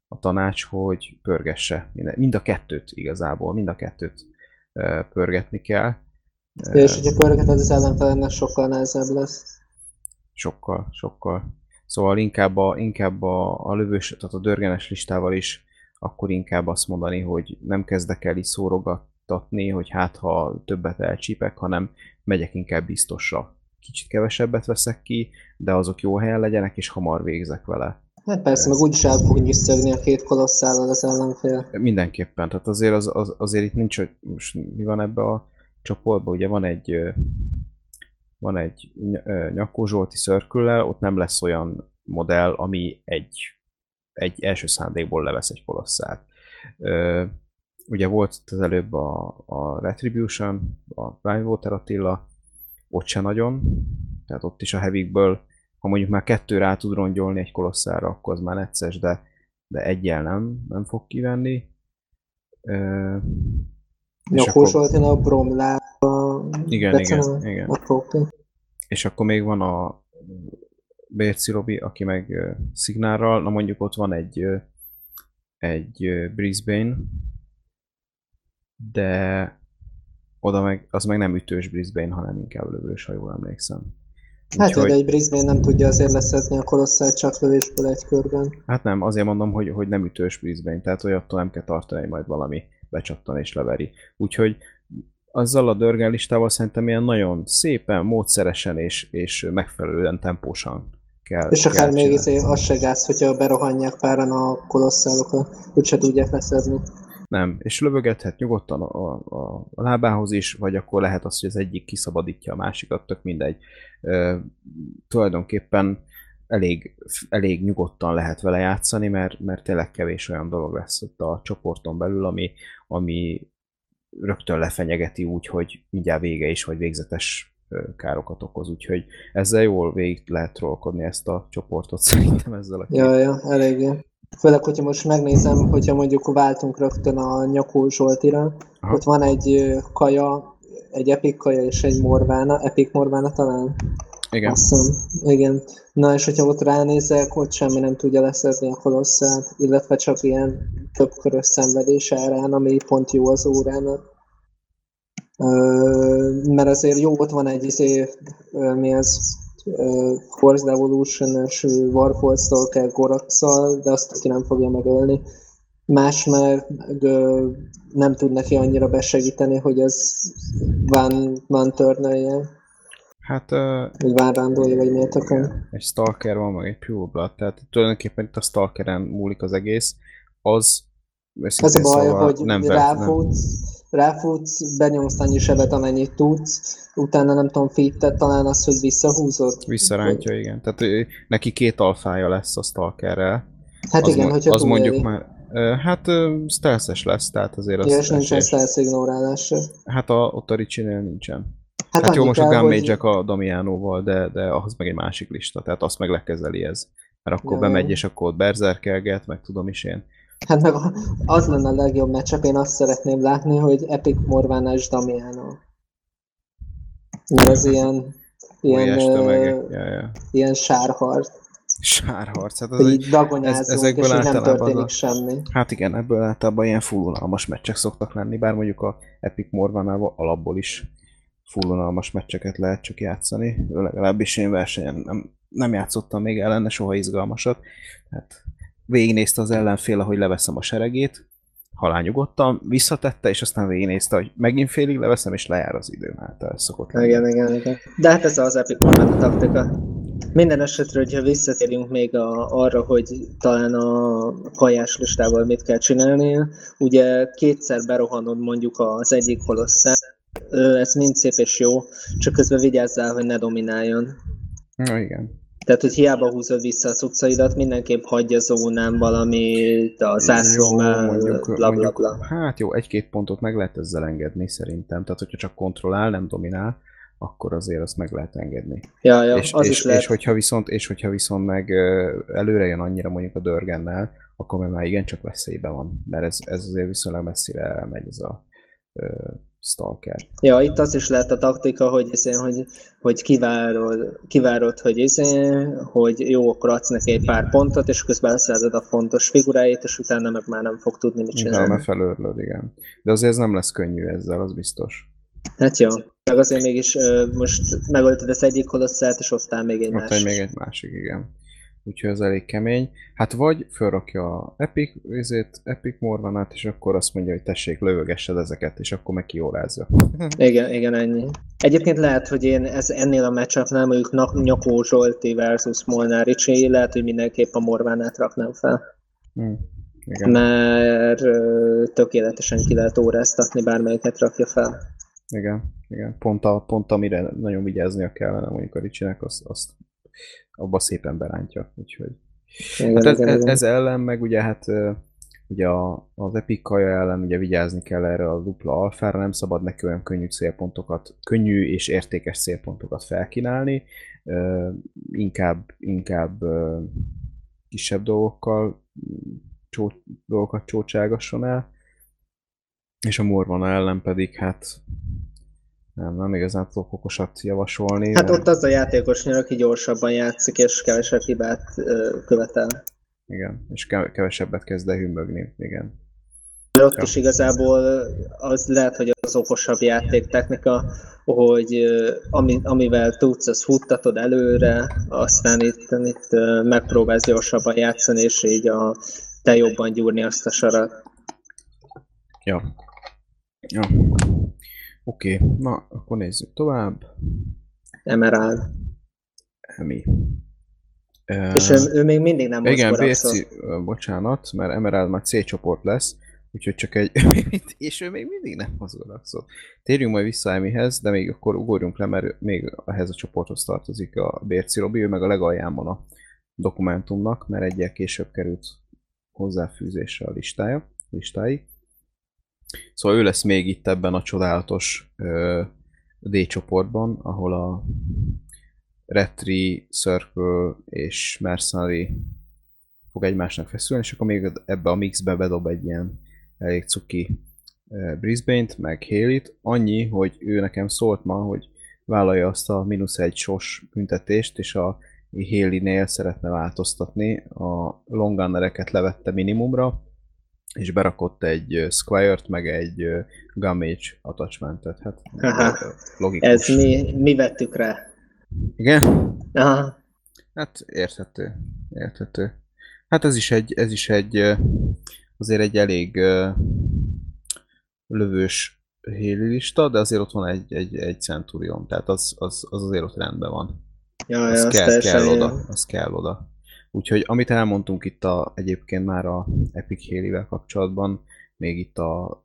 a tanács, hogy pörgesse mind, a kettőt igazából, mind a kettőt pörgetni kell. És hogyha pörgeted az ellenfelennek sokkal nehezebb lesz. Sokkal, sokkal. Szóval inkább a, inkább a, a lövős, tehát a dörgenes listával is akkor inkább azt mondani, hogy nem kezdek el így szórogattatni, hogy hát ha többet elcsípek, hanem megyek inkább biztosra kicsit kevesebbet veszek ki, de azok jó helyen legyenek, és hamar végzek vele. Hát persze, meg úgyis el fog nyisztögni a két kolosszállal az ellenfél. Mindenképpen, tehát azért, az, az, azért itt nincs, hogy most mi van ebbe a csoportban, ugye van egy van egy Nyakó Zsolti szörküllel, ott nem lesz olyan modell, ami egy, egy első szándékból levesz egy kolosszát. Ugye volt az előbb a, a Retribution, a Prime Water Attila, ott se nagyon, tehát ott is a heavikből, ha mondjuk már kettő rá tud rongyolni egy kolosszára, akkor az már necces, de, de egyel nem, nem fog kivenni. Uh, Nyakós volt én a bromlá. Igen, igen, igen. A és akkor még van a Bérci Robi, aki meg uh, szignálral, na mondjuk ott van egy uh, egy uh, Brisbane, de oda meg, az meg nem ütős Brisbane, hanem inkább lövős, ha jól emlékszem. Hát, Úgyhogy... de egy Brisbane nem tudja azért leszedni a kolosszál csak lövésből egy körben. Hát nem, azért mondom, hogy, hogy nem ütős Brisbane, tehát olyattól nem kell tartani, hogy majd valami becsattan és leveri. Úgyhogy azzal a dörgen listával szerintem ilyen nagyon szépen, módszeresen és, és megfelelően tempósan kell És akár még izé, az se gáz, hogyha berohanják páran a kolosszálokat, úgyse tudják leszedni. Nem, és lövögethet nyugodtan a, a, a lábához is, vagy akkor lehet az, hogy az egyik kiszabadítja a másikat, tök mindegy. E, tulajdonképpen elég, elég nyugodtan lehet vele játszani, mert, mert tényleg kevés olyan dolog lesz ott a csoporton belül, ami, ami rögtön lefenyegeti úgy, hogy mindjárt vége is, vagy végzetes károkat okoz, úgyhogy ezzel jól végig lehet trollkodni ezt a csoportot szerintem ezzel a Ja, ja, eléggé. Főleg, hogyha most megnézem, hogyha mondjuk váltunk rögtön a Nyakó Zsoltira, Aha. ott van egy kaja, egy epic kaja és egy morvána, epic morvána talán. Igen. Aztán, igen. Na és hogyha ott ránézek, ott semmi nem tudja leszedni a kolosszát, illetve csak ilyen több körös szenvedés árán, ami pont jó az órának. mert azért jó, ott van egy izé, mi az, Force Evolution-es Warhol Stalker Goraxal, de azt aki nem fogja megölni. Más meg nem tud neki annyira besegíteni, hogy ez van, van törnölje. Hát... Uh, vagy várrándolja, vagy miért akar. Egy Stalker van, meg egy Pure Blood, tehát tulajdonképpen itt a Stalkeren múlik az egész. Az... Az a baj, szóval hogy nem ráfutsz, ráfutsz, benyomsz annyi sebet, amennyit tudsz, utána nem tudom, fitted talán az, hogy visszahúzod. Visszarántja, vagy... igen. Tehát neki két alfája lesz a Stalkerrel. Hát az igen, hogyha Az mondjuk már, Hát stealth lesz, tehát azért az... Ja, és nincsen stealth ignorálás Hát a, ott a Ricsinél nincsen. Hát, hát jó, most a Gunmage hogy... a Damianóval, de, de ahhoz meg egy másik lista, tehát azt meg lekezeli ez. Mert akkor ja, bemegy, és akkor ott berzerkelget, meg tudom is én. Hát meg az lenne a legjobb meccsap, én azt szeretném látni, hogy Epic Morvana és Damiano. Ez ilyen, ilyen, ja, ja. ilyen sárharc. Sárharc, hát az így dagonyázunk, ez, ezekből és nem történik a, semmi. Hát igen, ebből általában ilyen fullunalmas meccsek szoktak lenni, bár mondjuk a Epic Morvanával alapból is fullunalmas meccseket lehet csak játszani. Legalábbis én versenyen nem, nem játszottam még ellene soha izgalmasat. Tehát végignézte az ellenfél, ahogy leveszem a seregét, halálnyugodtan, visszatette, és aztán végignézte, hogy megint félig leveszem, és lejár az időm által. Szokott lenni. Igen, igen, igen. De hát ez az Epic a taktika. Minden esetre, hogyha visszatérünk még a, arra, hogy talán a kajás listával mit kell csinálni, ugye kétszer berohanod mondjuk az egyik holosszát, ez mind szép és jó, csak közben vigyázzál, hogy ne domináljon. Na igen. Tehát, hogy hiába húzod vissza a cuccaidat, mindenképp hagyja zónán valamit, a zászlónál, bla, bla, bla. Hát jó, egy-két pontot meg lehet ezzel engedni szerintem. Tehát, hogyha csak kontrollál, nem dominál, akkor azért azt meg lehet engedni. Ja, ja, és, az és, is lehet. És hogyha, viszont, és hogyha viszont meg előre jön annyira mondjuk a Dörgennel, akkor már igencsak veszélyben van, mert ez, ez azért viszonylag messzire elmegy ez a Stalker. Ja, itt az is lehet a taktika, hogy, izé, hogy, hogy kivárod, kivárod hogy, izé, hogy jó, akkor adsz neki egy pár pontot, és közben leszeded a fontos figuráit, és utána meg már nem fog tudni mit csinálni. Utána felőrlöd, igen. De azért ez nem lesz könnyű ezzel, az biztos. Hát jó. Meg azért mégis most megölted az egyik kolosszát, és osztál még egy másik. még egy másik, igen úgyhogy az elég kemény. Hát vagy felrakja a Epic, ezért, Epic Morvanát, és akkor azt mondja, hogy tessék, lövögessed ezeket, és akkor meg kiórázza. igen, igen, ennyi. Egyébként lehet, hogy én ez ennél a matchupnál mondjuk Nyakó Zsolti versus Molnár Ricsi, lehet, hogy mindenképp a Morvánát raknám fel. Hmm. Igen. Mert tökéletesen ki lehet óráztatni, bármelyiket rakja fel. Igen, igen. Pont, a, pont amire nagyon vigyáznia kellene mondjuk a Ricsinek, azt, azt abba szépen berántja, úgyhogy... Igen, hát ez, ez, ez, ellen meg ugye hát ugye a, az Epic kaja ellen ugye vigyázni kell erre a dupla alfára, nem szabad neki olyan könnyű célpontokat, könnyű és értékes célpontokat felkínálni, uh, inkább, inkább uh, kisebb dolgokkal csó, dolgokat csócságasson el, és a Morvana ellen pedig hát nem, nem igazán tudok okosat javasolni. Hát de... ott az a játékos nyer, aki gyorsabban játszik, és kevesebb hibát ö, követel. Igen, és kevesebbet kezd el hümmögni, igen. Mert ott is igazából az lehet, hogy az okosabb játéktechnika, hogy ami, amivel tudsz, az futtatod előre, aztán itt, itt megpróbálsz gyorsabban játszani, és így a, te jobban gyúrni azt a sarat. Ja. Ja. Oké, okay. na, akkor nézzük tovább. Emerald. Emi. És ő, ő még mindig nem Igen, BC, bocsánat, mert Emerald már C csoport lesz, úgyhogy csak egy... és ő még mindig nem mozgórakszol. Térjünk majd vissza Emihez, de még akkor ugorjunk le, mert még ehhez a csoporthoz tartozik a Bérci Robi, ő meg a legalján van a dokumentumnak, mert egyel később került hozzáfűzésre a listája, listái. Szóval ő lesz még itt ebben a csodálatos ö, D csoportban, ahol a Retri, Circle és Mercenary fog egymásnak feszülni, és akkor még ebbe a mixbe bedob egy ilyen elég cuki Brisbane-t, meg Haley-t. Annyi, hogy ő nekem szólt ma, hogy vállalja azt a mínusz egy sos büntetést, és a Haley-nél szeretne változtatni. A longunnereket levette minimumra, és berakott egy Squire-t, meg egy Gummage attachmentet. Hát Aha, logikus. Ez mi, mi vettük rá. Igen? Aha. Hát érthető. Érthető. Hát ez is egy, ez is egy azért egy elég lövős héli lista, de azért ott van egy, egy, egy Centurion, tehát az, az, az azért ott rendben van. Ja, az ja, kell, kell oda, az kell oda. Úgyhogy amit elmondtunk itt a, egyébként már a Epic Hélivel kapcsolatban, még itt a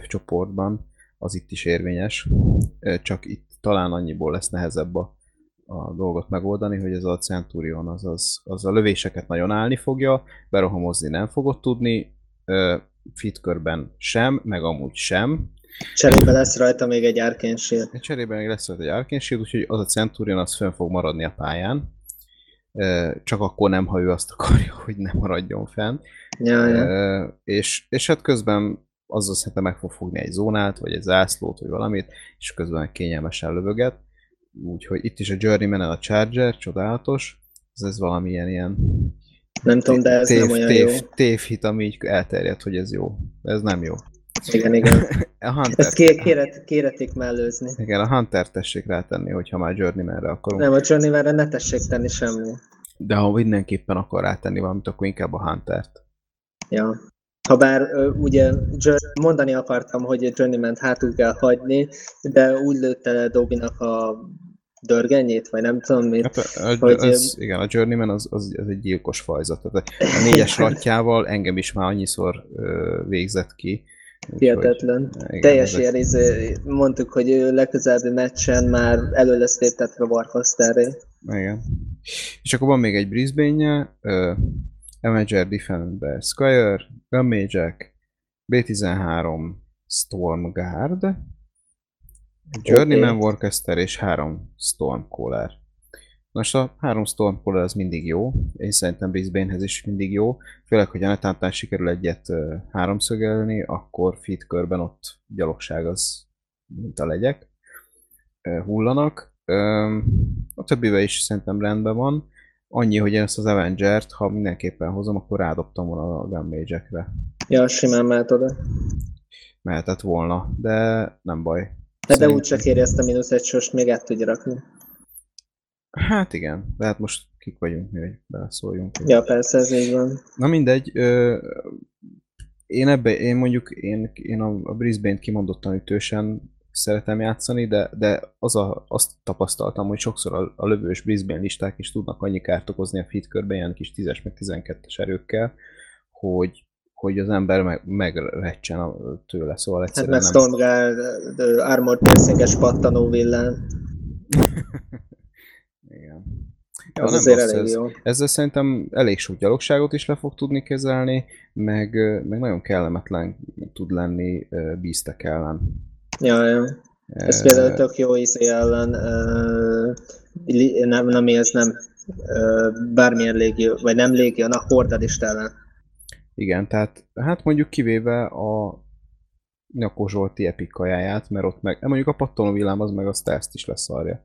F csoportban, az itt is érvényes, csak itt talán annyiból lesz nehezebb a, a dolgot megoldani, hogy ez a Centurion az, az, az a lövéseket nagyon állni fogja, berohamozni nem fogod tudni, fitkörben sem, meg amúgy sem. Cserébe lesz rajta még egy Arcane Shield. Cserébe még lesz rajta egy Shield, úgyhogy az a Centurion az fönn fog maradni a pályán. Csak akkor nem, ha ő azt akarja, hogy nem maradjon fenn. Ja, ja. És, és hát közben azzal szerintem meg fog fogni egy zónát, vagy egy zászlót, vagy valamit, és közben kényelmesen lövöget. Úgyhogy itt is a Journeyman a Charger, csodálatos. Ez, ez valamilyen ilyen nem tudom, de ez tév, nem olyan tév, jó. Tévhit, ami így elterjedt, hogy ez jó. Ez nem jó. Igen, igen. a Hunter... Ezt kéret, kéretik mellőzni. Igen, a Hunter tessék rátenni, hogyha már Journeymanre akarunk. Nem, a Journeymanre ne tessék tenni semmi. De ha mindenképpen akar rátenni valamit, akkor inkább a Huntert. Ja. Habár ugye mondani akartam, hogy Journeyman hátul kell hagyni, de úgy lőtte le Dobinak a dörgenyét, vagy nem tudom mit. Hát a, a, hogy... az, igen, a Journeyman az, az, az egy gyilkos fajzat. Tehát a négyes ratjával engem is már annyiszor ö, végzett ki. Hihetetlen. Teljes ilyen, izé, mondtuk, hogy ő legközelebbi meccsen már elő lesz léptetve Warcasterré. Igen. És akkor van még egy Brisbane-je, uh, Avenger Defender Squire, Gunmage-ek, B13 Stormguard, Journeyman okay. Warcaster és három Stormcaller. Most a három Stormcaller az mindig jó, én szerintem Brisbanehez is mindig jó, főleg, hogy a netántán sikerül egyet háromszögelni, akkor fit körben ott gyalogság az, mint a legyek, hullanak. A többivel is szerintem rendben van. Annyi, hogy én ezt az Avenger-t, ha mindenképpen hozom, akkor rádobtam volna a Gunmage-ekre. Ja, simán mehet oda. Mehetett volna, de nem baj. De, de úgy csak éri ezt a mínusz egy sost, még át tudja rakni. Hát igen, de hát most kik vagyunk mi, hogy beleszóljunk. Ja, persze, ez így van. Na mindegy, ö, én ebbe, én mondjuk, én, én a Brisbane-t kimondottan ütősen szeretem játszani, de, de az a, azt tapasztaltam, hogy sokszor a, a lövős Brisbane listák is tudnak annyi kárt okozni a fit körben, ilyen kis 10-es meg 12-es erőkkel, hogy, hogy az ember meg, megrecsen tőle, szóval hát egyszerűen hát nem... Stormguard, Armored Piercing-es pattanó villán. Igen. Ja, az azért elég ez, jó. Ezzel szerintem elég sok gyalogságot is le fog tudni kezelni, meg, meg nagyon kellemetlen tud lenni bíztek ellen. Ja, ja. Ez például tök jó izé ellen, uh, nem, nem, ez nem uh, bármilyen légió, vagy nem légió, a hordadist ellen. Igen, tehát hát mondjuk kivéve a Nyakó Zsolti Epic kajáját, mert ott meg, mondjuk a pattonó villám az meg a stealth is leszarja.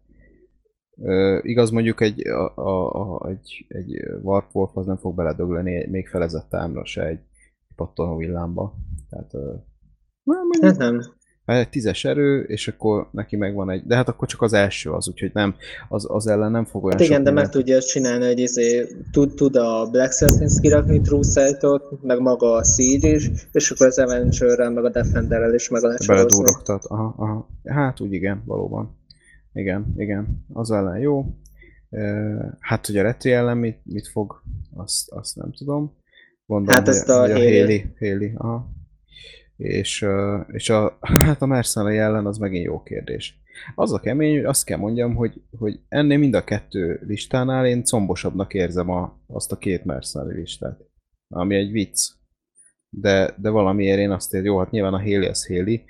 Uh, igaz, mondjuk egy, a, a, a, egy, egy Warp Wolf az nem fog beledögleni még felezett támra se egy pattonó villámba. Tehát, uh, mondjuk, nem egy tízes erő, és akkor neki megvan egy, de hát akkor csak az első az, úgyhogy nem, az, az ellen nem fog olyan hát Igen, de meg tudja ezt csinálni, hogy izé, tud, tud a Black Serpents kirakni True Sight-ot, meg maga a Siege is, és akkor az Avenger-rel, meg a Defender-rel is meg a Beledúrogtat, aha, aha. Hát úgy igen, valóban. Igen, igen, az ellen jó. Hát, hogy a Retri ellen mit, mit fog, azt, azt nem tudom. Gondolom, hát ezt a, a Haley, Haley, aha és, és a, hát a Mercenary ellen az megint jó kérdés. Az a kemény, hogy azt kell mondjam, hogy, hogy ennél mind a kettő listánál én combosabbnak érzem a, azt a két Mercenary listát. Ami egy vicc. De, de valamiért én azt érzem, jó, hát nyilván a Héli az Héli,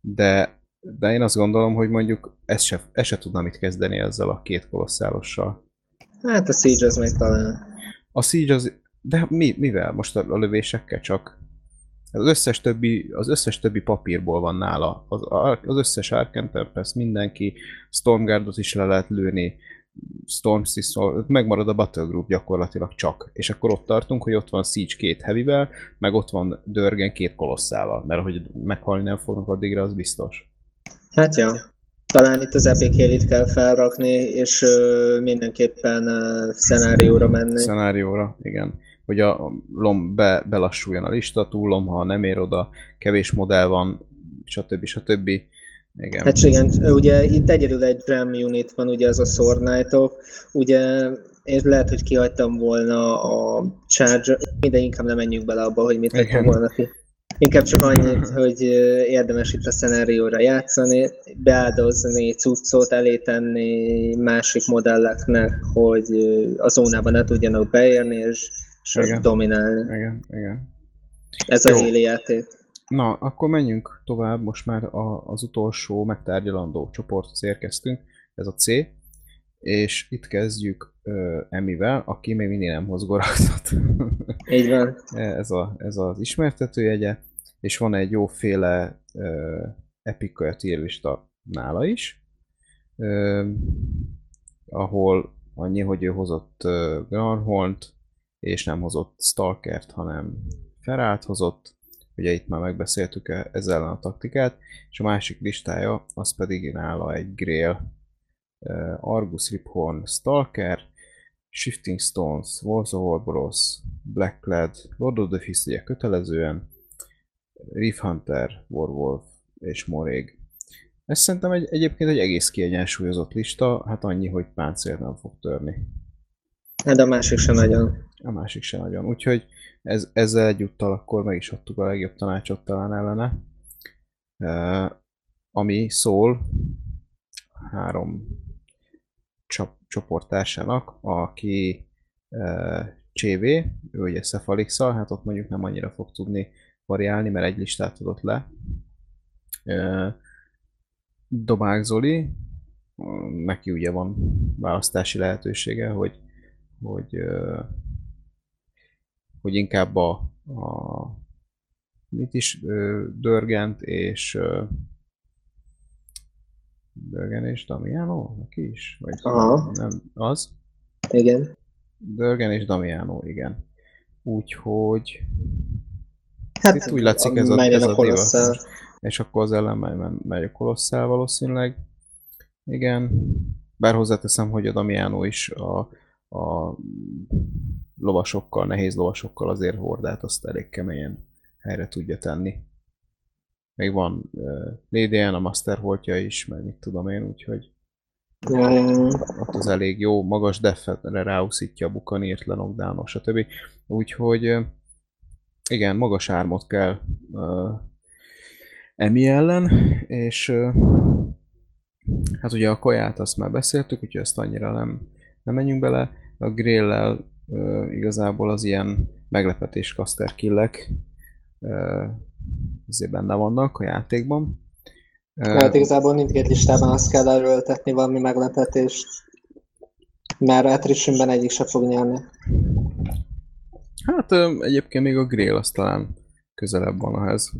de, de én azt gondolom, hogy mondjuk ez se, ez se tudna mit kezdeni ezzel a két kolosszálossal. Hát a Siege az még talán. A Siege az, de mi, mivel? Most a, a lövésekkel csak? Az összes többi, az összes többi papírból van nála. Az, az összes Arcane Tempest, mindenki, Stormguardot is le lehet lőni, Storm System, megmarad a Battle Group gyakorlatilag csak. És akkor ott tartunk, hogy ott van Siege két heavyvel, meg ott van Dörgen két kolosszával, mert hogy meghalni nem fognak addigra, az biztos. Hát ja. Talán itt az Epic Hélit kell felrakni, és ö, mindenképpen ö, szenárióra menni. Szenárióra, igen hogy a lom be, belassuljon a lista, túlom, ha nem ér oda, kevés modell van, stb. stb. Igen. Hát igen, ugye itt egyedül egy RAM unit van, ugye az a Sword knight ugye én lehet, hogy kihagytam volna a Charger, de inkább nem menjünk bele abba, hogy mit hagytam volna ki. Inkább csak annyit, hogy érdemes itt a szenárióra játszani, beáldozni, cuccot elé tenni másik modelleknek, hogy a zónában ne tudjanak beérni, és igen. dominálni. Igen, igen. Ez Jó. a héli játék. Na, akkor menjünk tovább, most már a, az utolsó megtárgyalandó csoporthoz érkeztünk, ez a C, és itt kezdjük uh, Emivel, aki még mindig nem hoz goraxot. Így van. ez, a, ez az ismertetőjegye, és van egy jóféle uh, epic tírlista nála is, uh, ahol annyi, hogy ő hozott uh, Granhornt, és nem hozott Stalkert, hanem Ferált hozott, ugye itt már megbeszéltük e- ezzel a taktikát, és a másik listája az pedig nála egy Grail, Argus Riphorn Stalker, Shifting Stones, Walls of Orboros, Blackclad, Lord of the Fist ugye kötelezően, Reef Hunter, Warwolf és Morég. Ez szerintem egy, egyébként egy egész kiegyensúlyozott lista, hát annyi, hogy páncélt nem fog törni. Hát a másik sem nagyon a másik se nagyon. Úgyhogy ez, ezzel egyúttal akkor meg is adtuk a legjobb tanácsot talán ellene. Uh, ami szól három csop, csoporttársának, aki uh, CV, ő ugye cephalix hát ott mondjuk nem annyira fog tudni variálni, mert egy listát tudott le. Dobák Zoli, neki ugye van választási lehetősége, hogy, hogy hogy inkább a, a mit is, Dörgent és Dörgen és Damiano? Ki is? Vagy Aha. nem, az? Igen. Dörgen és Damiano, igen. Úgyhogy hát itt úgy látszik ez a, ez a, a És akkor az ellen megy, megy a kolosszál valószínűleg. Igen. Bár hozzáteszem, hogy a Damiano is a, a lovasokkal, nehéz lovasokkal azért hordát azt elég keményen helyre tudja tenni. Még van uh, Lédien, a Master voltja is, meg mit tudom én, úgyhogy ott az elég jó, magas defetre ráúszítja a bukanírt, lenokdánok, stb. Úgyhogy igen, magas ármot kell uh, emi ellen, és uh, hát ugye a kaját azt már beszéltük, úgyhogy ezt annyira nem, nem menjünk bele. A grillel igazából az ilyen meglepetés caster killek azért benne vannak a játékban. Hát igazából mindkét listában azt kell erőltetni valami meglepetést, mert attritionben egyik se fog nyerni. Hát egyébként még a Grail az talán közelebb van ahhez.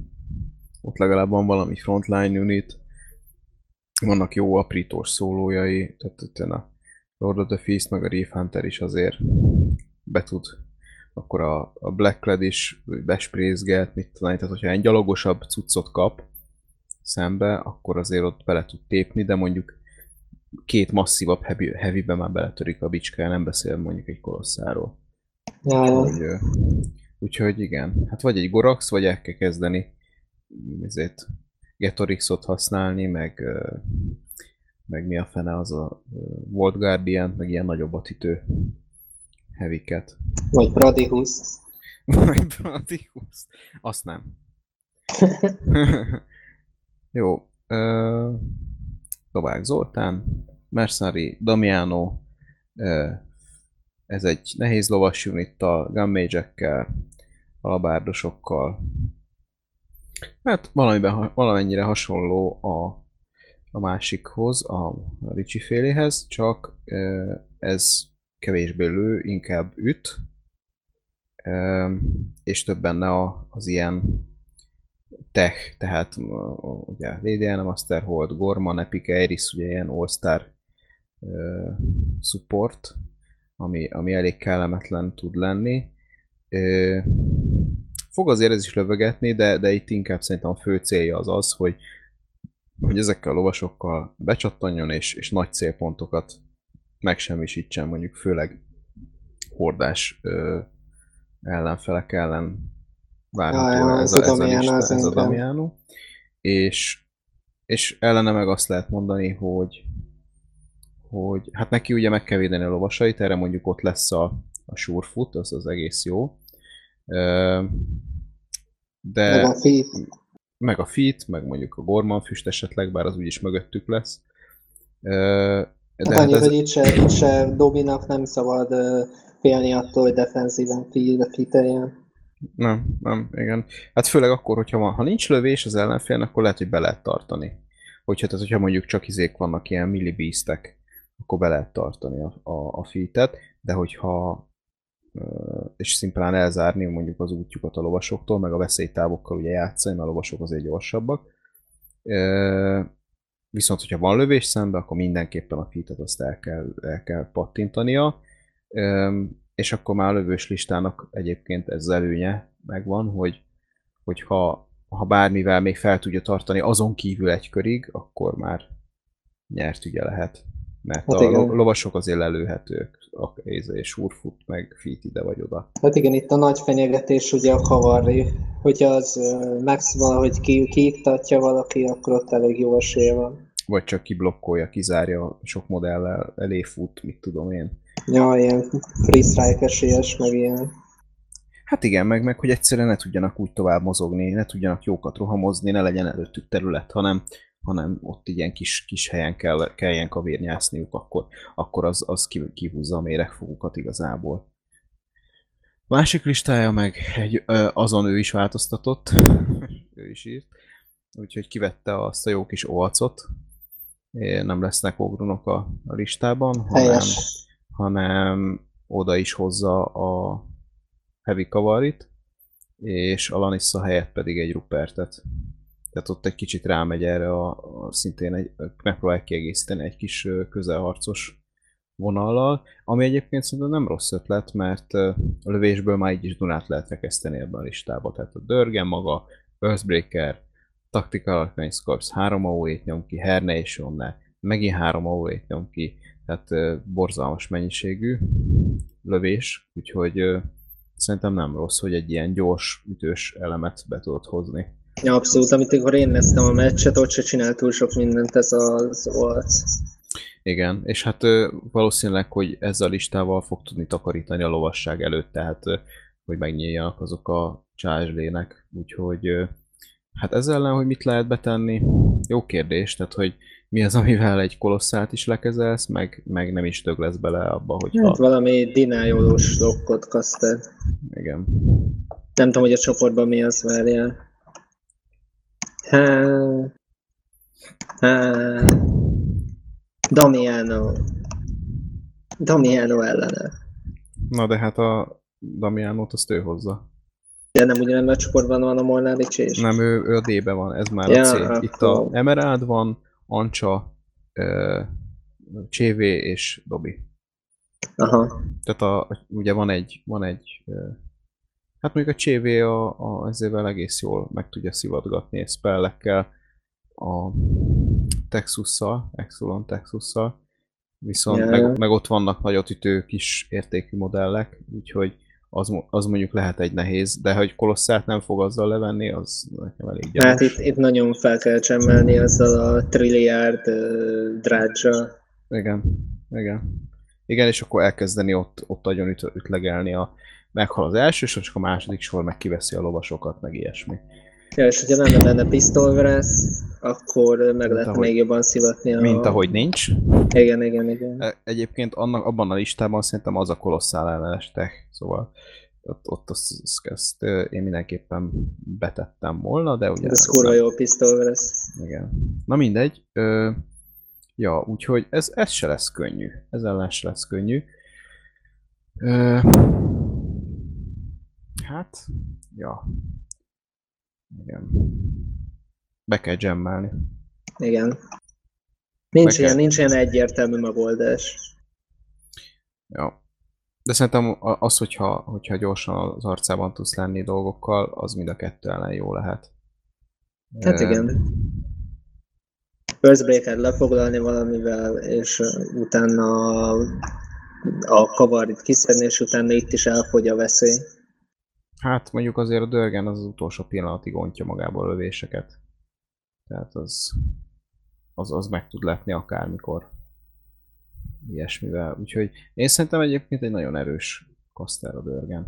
Ott legalább van valami frontline unit, vannak jó aprítós szólójai, tehát a Lord of the Feast meg a Reef Hunter is azért be tud akkor a, a Blackclad is besprézget, mit tudom, tehát hogyha egy gyalogosabb cuccot kap szembe, akkor azért ott bele tud tépni, de mondjuk két masszívabb heavy, heavybe már beletörik a bicskája, nem beszél mondjuk egy kolosszáról. Úgyhogy, úgyhogy igen, hát vagy egy Gorax, vagy el kell kezdeni ezért Getorixot használni, meg meg mi a fene az a Volt Guardian, meg ilyen nagyobbat ütő heviket. Vagy Bradihus. Vagy Bradihus. Azt nem. Jó. Novák Zoltán, Mercenary Damiano, ez egy nehéz lovas unittal, gunmage-ekkel, alabárdosokkal. Hát valamiben, valamennyire hasonló a, a másikhoz, a Ricsi féléhez, csak ez kevésbé lő, inkább üt, és több benne az ilyen tech, tehát ugye Lady Master Hold, Gorman, Epic Iris, ugye ilyen all-star support, ami, ami elég kellemetlen tud lenni. Uh, fog azért ez is lövögetni, de, de itt inkább szerintem a fő célja az az, hogy, hogy ezekkel a lovasokkal becsattanjon és, és nagy célpontokat megsemmisítsen, mondjuk főleg hordás uh, ellenfelek ellen várható ah, ez, a, ez, a lista, ez a Damiano. És, és ellene meg azt lehet mondani, hogy hogy hát neki ugye meg kell védeni a lovasait, erre mondjuk ott lesz a, a Surefoot, az az egész jó. De, meg a feet. Meg a feet, meg mondjuk a Gorman füst esetleg, bár az úgyis mögöttük lesz. De hát annyi, ez... hogy itt se, itt se Dobinak nem szabad félni attól, hogy defenzíven feeteljen. Nem, nem, igen. Hát főleg akkor, hogyha van, ha nincs lövés az ellenfélnek, akkor lehet, hogy be lehet tartani. Hogyha, tehát, hogyha mondjuk csak izék vannak ilyen millibeastek, akkor be lehet tartani a, a, a feetet, de hogyha és szimplán elzárni mondjuk az útjukat a lovasoktól, meg a veszélytávokkal ugye játszani, mert a lovasok azért gyorsabbak. Viszont, hogyha van lövés szembe, akkor mindenképpen a feetet azt el kell, el kell pattintania és akkor már a lövős listának egyébként ez az előnye megvan, hogy, hogy ha, ha bármivel még fel tudja tartani azon kívül egy körig, akkor már nyert ugye lehet. Mert hát a igen. lovasok azért lelőhetők, és úrfut, meg fit ide vagy oda. Hát igen, itt a nagy fenyegetés ugye a kavarri. Hogyha az Max valahogy ki, kiiktatja valaki, akkor ott elég jó esélye van. Vagy csak kiblokkolja, kizárja, sok modellel elé fut, mit tudom én. Ja, ilyen free strike esélyes, meg ilyen. Hát igen, meg, meg hogy egyszerűen ne tudjanak úgy tovább mozogni, ne tudjanak jókat rohamozni, ne legyen előttük terület, hanem, hanem ott ilyen kis, kis helyen kell, kelljen kavérnyászniuk, akkor, akkor az, az kihúzza a méregfogukat igazából. Másik listája meg egy, azon ő is változtatott, ő is írt, úgyhogy kivette azt a jó kis oacot, nem lesznek ogronok a, a listában, hanem, hanem oda is hozza a Heavy Kavarit, és a Lanissa helyett pedig egy Rupertet. Tehát ott egy kicsit rámegy erre a, a szintén egy, megpróbálják kiegészíteni egy kis közelharcos vonallal, ami egyébként szerintem nem rossz ötlet, mert a lövésből már így is Dunát lehet rekeszteni ebben a listába. Tehát a Dörgen maga, Earthbreaker, Tactical Arcane Corps 3 AOE-t nyom ki, Hernation, megint 3 AOE-t nyom ki, tehát borzalmas mennyiségű lövés, úgyhogy szerintem nem rossz, hogy egy ilyen gyors, ütős elemet be tudod hozni. Ja, abszolút, amikor én néztem a meccset, ott se csinál túl sok mindent ez az olc. Igen, és hát valószínűleg, hogy ezzel a listával fog tudni takarítani a lovasság előtt, tehát hogy megnyíljanak azok a csázslének, úgyhogy hát ezzel ellen, hogy mit lehet betenni, jó kérdés, tehát hogy mi az, amivel egy kolosszát is lekezelsz, meg, meg nem is több lesz bele abba, hogy... Hát valami dinájolós lokkot kaszted. Igen. Nem tudom, hogy a csoportban mi az, várjál. Há... Há... Damiano. Damiano ellene. Na de hát a Damianót azt ő hozza. De nem ugyanebben a csoportban van a Molnár is? Nem, ő, ő a D-ben van, ez már ja, a C. Itt a Emerald van, Ancsa, CV és Dobi. Aha. Tehát a, ugye van egy, van egy hát mondjuk a CV a, a, ezével egész jól meg tudja szivatgatni spellekkel, a Texusszal, Exulon Texusszal, viszont yeah. meg, meg, ott vannak nagyotütő kis értékű modellek, úgyhogy az, az mondjuk lehet egy nehéz, de hogy kolosszát nem fog azzal levenni, az nekem elég gyanús. Hát itt, itt nagyon fel kell csemmelni azzal a trilliárd uh, drádzsa. Igen, igen. Igen, és akkor elkezdeni ott, ott nagyon üt, ütlegelni a meghal az első sor, és a második sor meg kiveszi a lovasokat, meg ilyesmi. Ja, és hogyha lenne benne pisztolverász, akkor meg lehet ahogy- még jobban szivatni a... Mint ahogy nincs. Igen, igen, igen. E- Egyébként annak, abban a listában szerintem az a kolosszál ellenes tech, szóval ott, ott azt, azt, azt én mindenképpen betettem volna, de ugye... Ez kurva jó pisztolverász. Igen. Na mindegy. Ö, ja, úgyhogy ez, ez se lesz könnyű. Ez ellen se lesz könnyű. Ö, hát, ja. Igen. Be kell gemmelni. Igen. Nincs kell- ilyen, nincs ilyen egyértelmű megoldás. Ja. De szerintem az, hogyha, hogyha gyorsan az arcában tudsz lenni dolgokkal, az mind a kettő ellen jó lehet. Hát Ö, igen. Earthbreaker lefoglalni valamivel, és utána a kavarit kiszedni, és utána itt is elfogy a veszély. Hát mondjuk azért a Dörgen az, az utolsó pillanatig ontja magából a lövéseket. Tehát az, az, az meg tud lepni akármikor. Ilyesmivel. Úgyhogy én szerintem egyébként egy nagyon erős kaszter a Dörgen.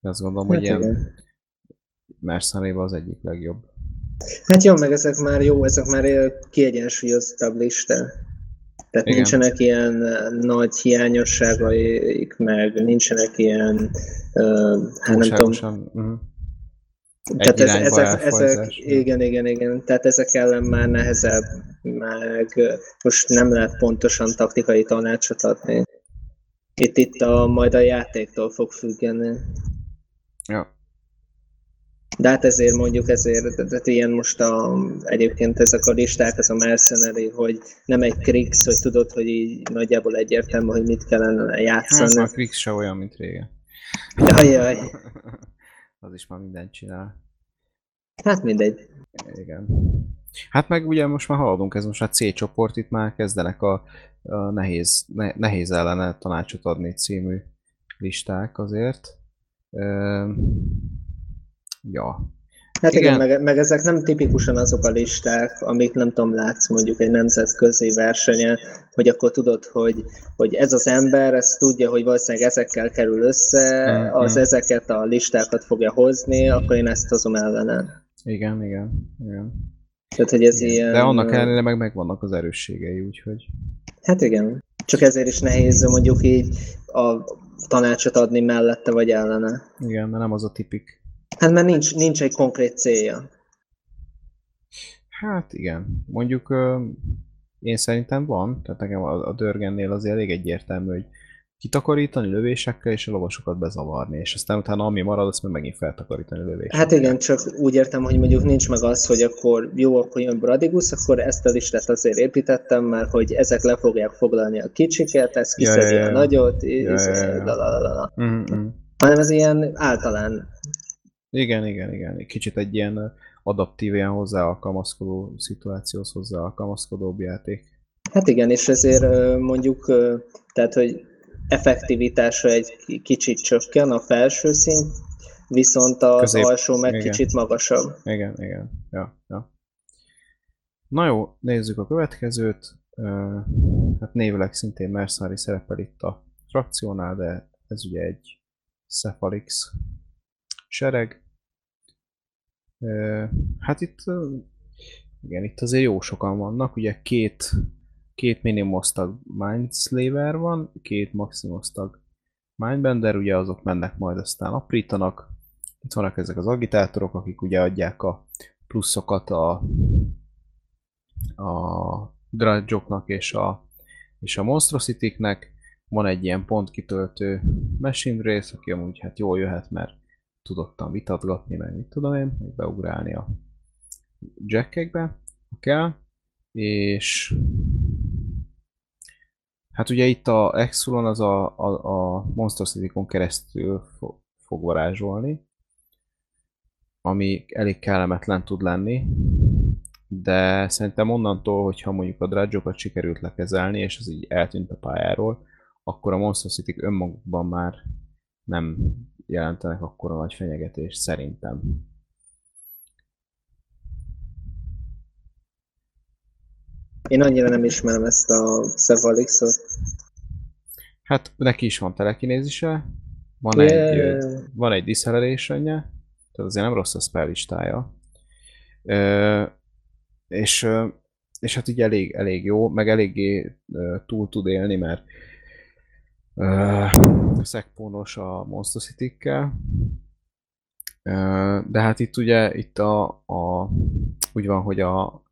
De azt gondolom, hogy Hát ilyen igen. Mercenéban az egyik legjobb. Hát jó, meg ezek már jó, ezek már kiegyensúlyozottabb listák. Tehát Igen. nincsenek ilyen ö, nagy hiányosságaik, meg nincsenek ilyen, ö, hát nem tudom, uh-huh. Tehát ez, ezek, ezek, igen, igen, igen. Tehát ezek ellen már nehezebb, meg ö, most nem lehet pontosan taktikai tanácsot adni. Itt, itt a, majd a játéktól fog függeni. Ja. De hát ezért mondjuk ezért, tehát ilyen most a, egyébként ezek a listák, ez a mercenary, hogy nem egy Krix, hogy tudod, hogy így nagyjából egyértelmű, hogy mit kellene Hát játszani. már Krix se olyan, mint régen. Ajaj, az is már mindent csinál. hát mindegy. Igen. Hát meg ugye most már haladunk, ez most a C csoport, itt már kezdenek a, a nehéz, ne, nehéz ellene tanácsot adni című listák azért. Ö, ja. Hát igen, Igen. meg, meg ezek nem tipikusan azok a listák, amik nem tudom, látsz mondjuk egy nemzetközi versenyen, hogy akkor tudod, hogy, hogy ez az ember, ezt tudja, hogy valószínűleg ezekkel kerül össze, Mhm. az ezeket a listákat fogja hozni, akkor én ezt hozom ellene. Igen, igen, igen. Tehát, hogy ez igen. ilyen... De annak ellenére meg megvannak az erősségei, úgyhogy... Hát igen. Csak ezért is nehéz mondjuk így a tanácsot adni mellette vagy ellene. Igen, mert nem az a tipik. Hát mert nincs, nincs egy konkrét célja. Hát igen, mondjuk ö, én szerintem van, tehát nekem a, a Dörgennél az elég egyértelmű, hogy kitakarítani lövésekkel és a lovasokat bezavarni, és aztán utána ami marad, azt meg megint feltakarítani lövésekkel. Hát igen, csak úgy értem, hogy mondjuk nincs meg az, hogy akkor jó, akkor jön Bradigus, akkor ezt a listát azért építettem, mert hogy ezek le fogják foglalni a kicsiket, ez Ja, kiszedi ja, ja. a nagyot, Ja, és ja, ja. la, la. Mm-mm. hanem ez ilyen általán. Igen, igen, igen. Kicsit egy ilyen adaptív, ilyen hozzáalkalmazkodó szituációhoz hozzáalkalmazkodóbb játék. Hát igen, és ezért mondjuk, tehát, hogy effektivitása egy ki- kicsit csökken a felső szint, viszont az Közép, alsó meg igen. kicsit magasabb. Igen, igen. Ja, ja. Na jó, nézzük a következőt. Hát névleg szintén Mercenary szerepel itt a frakciónál, de ez ugye egy Cephalix sereg. Hát itt, igen, itt azért jó sokan vannak, ugye két, két minimosztag Mindslaver van, két maximosztag Mindbender, ugye azok mennek majd aztán aprítanak. Itt vannak ezek az agitátorok, akik ugye adják a pluszokat a, a drudge és a, és a monstrosity-knek. Van egy ilyen pontkitöltő machine rész, aki amúgy hát jól jöhet, mert tudottan vitatgatni, meg mit tudom én, meg beugrálni a jackekbe, ha kell. És hát ugye itt a Exulon az a, a, a Monstrosity-kon keresztül fo- fog varázsolni, ami elég kellemetlen tud lenni, de szerintem onnantól, hogyha mondjuk a drudge sikerült lekezelni, és az így eltűnt a pályáról, akkor a Monster city önmagukban már nem jelentenek akkora nagy fenyegetést, szerintem. Én annyira nem ismerem ezt a Cevalixot. Hát neki is van telekinézise, van egy, Yeah. ö, van egy deceleration Tehát azért nem rossz a spell listája. Ö, és, és hát így elég, elég jó, meg eléggé túl tud élni, mert ö, szekpónos a Monster City-kkel, de hát itt ugye itt a, a úgy van, hogy a,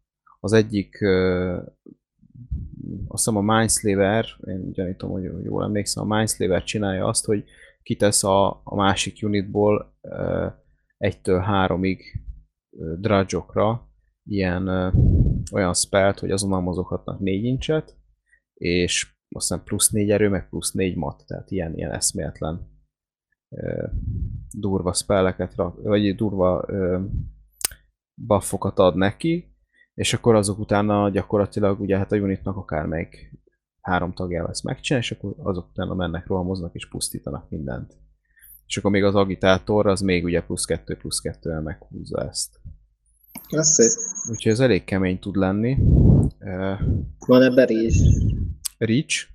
az egyik azt hiszem a Mindslaver, én gyanítom, hogy jól emlékszem, a Mindslaver csinálja azt, hogy kitesz a, a másik unitból egytől háromig drudge ilyen olyan spelt, hogy azonnal mozoghatnak négy incset, és azt hiszem plusz négy erő, meg plusz négy mat, tehát ilyen, ilyen eszméletlen durva spelleket, vagy durva buffokat ad neki, és akkor azok utána gyakorlatilag ugye hát a unitnak akár meg három tagjával ezt megcsinál, és akkor azok utána mennek, rohamoznak és pusztítanak mindent. És akkor még az agitátor az még ugye plusz kettő plusz kettővel meghúzza ezt. Ez szép. Úgyhogy ez elég kemény tud lenni. Van ebben is? Reach.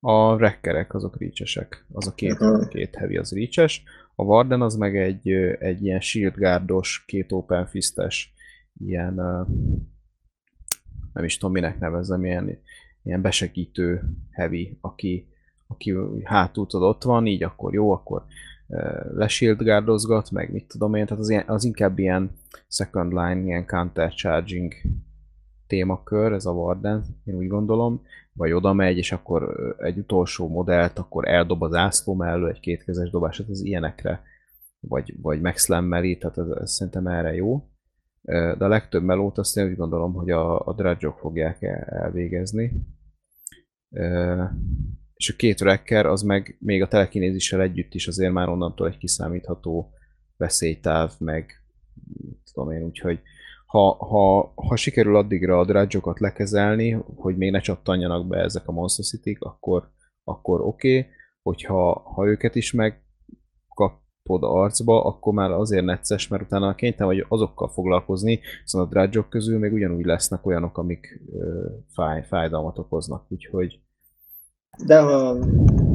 A rekkerek azok reachesek. Az a két, uh-huh. két heavy az reaches. A Warden az meg egy, egy ilyen shield guardos, két open fistes ilyen, nem is tudom minek nevezem, ilyen, ilyen besegítő heavy, aki, aki hátul ott van, így akkor jó, akkor lesildgárdozgat, meg mit tudom én, tehát az, ilyen, az inkább ilyen second line, ilyen counter charging témakör, ez a Warden, én úgy gondolom, vagy oda megy, és akkor egy utolsó modellt, akkor eldob az ászló mellől egy kétkezes dobás, tehát az ilyenekre, vagy, vagy megszlemmeli, tehát ez, ez szerintem erre jó de a legtöbb melót azt én úgy gondolom, hogy a, a drudge fogják el, elvégezni. És a két wrecker az meg még a telekinézissel együtt is azért már onnantól egy kiszámítható veszélytáv, meg tudom én, úgyhogy ha, ha, ha sikerül addigra a drudge lekezelni, hogy még ne csattanjanak be ezek a Monster city akkor, akkor oké, okay. hogyha ha őket is meg kap, pod arcba, akkor már azért necces, mert utána kénytelen vagy azokkal foglalkozni, szóval a drudge közül még ugyanúgy lesznek olyanok, amik ö, fáj, fájdalmat okoznak, úgyhogy... De ha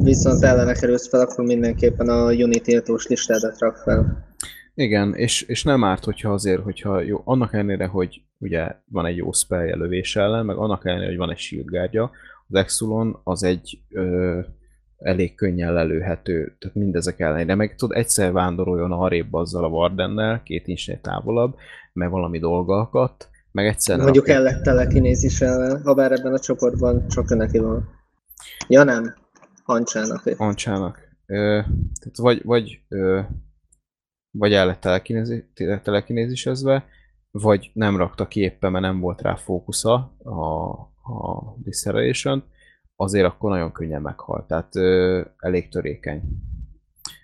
viszont ellene kerülsz fel, akkor mindenképpen a Unity tiltós listádat rak fel. Igen, és, és nem árt, hogyha azért, hogyha jó, annak ellenére, hogy ugye van egy jó spell lövés ellen, meg annak ellenére, hogy van egy shield guardja, az Exulon az egy ö, elég könnyen lelőhető, tehát mindezek ellenére. Meg tud egyszer vándoroljon arrébb azzal a Vardennel, két incsnél távolabb, mert valami dolga akadt, meg egyszer... Mondjuk el lett telekinézissel, ha bár ebben a csoportban csak neki van. Ja nem, Hancsának. Hancsának. Ö, tehát vagy, vagy, ö, vagy el lett telekinézi, telekinézisezve, vagy nem rakta ki éppen, mert nem volt rá fókusza a, a diszerelation azért akkor nagyon könnyen meghal, tehát ö, elég törékeny.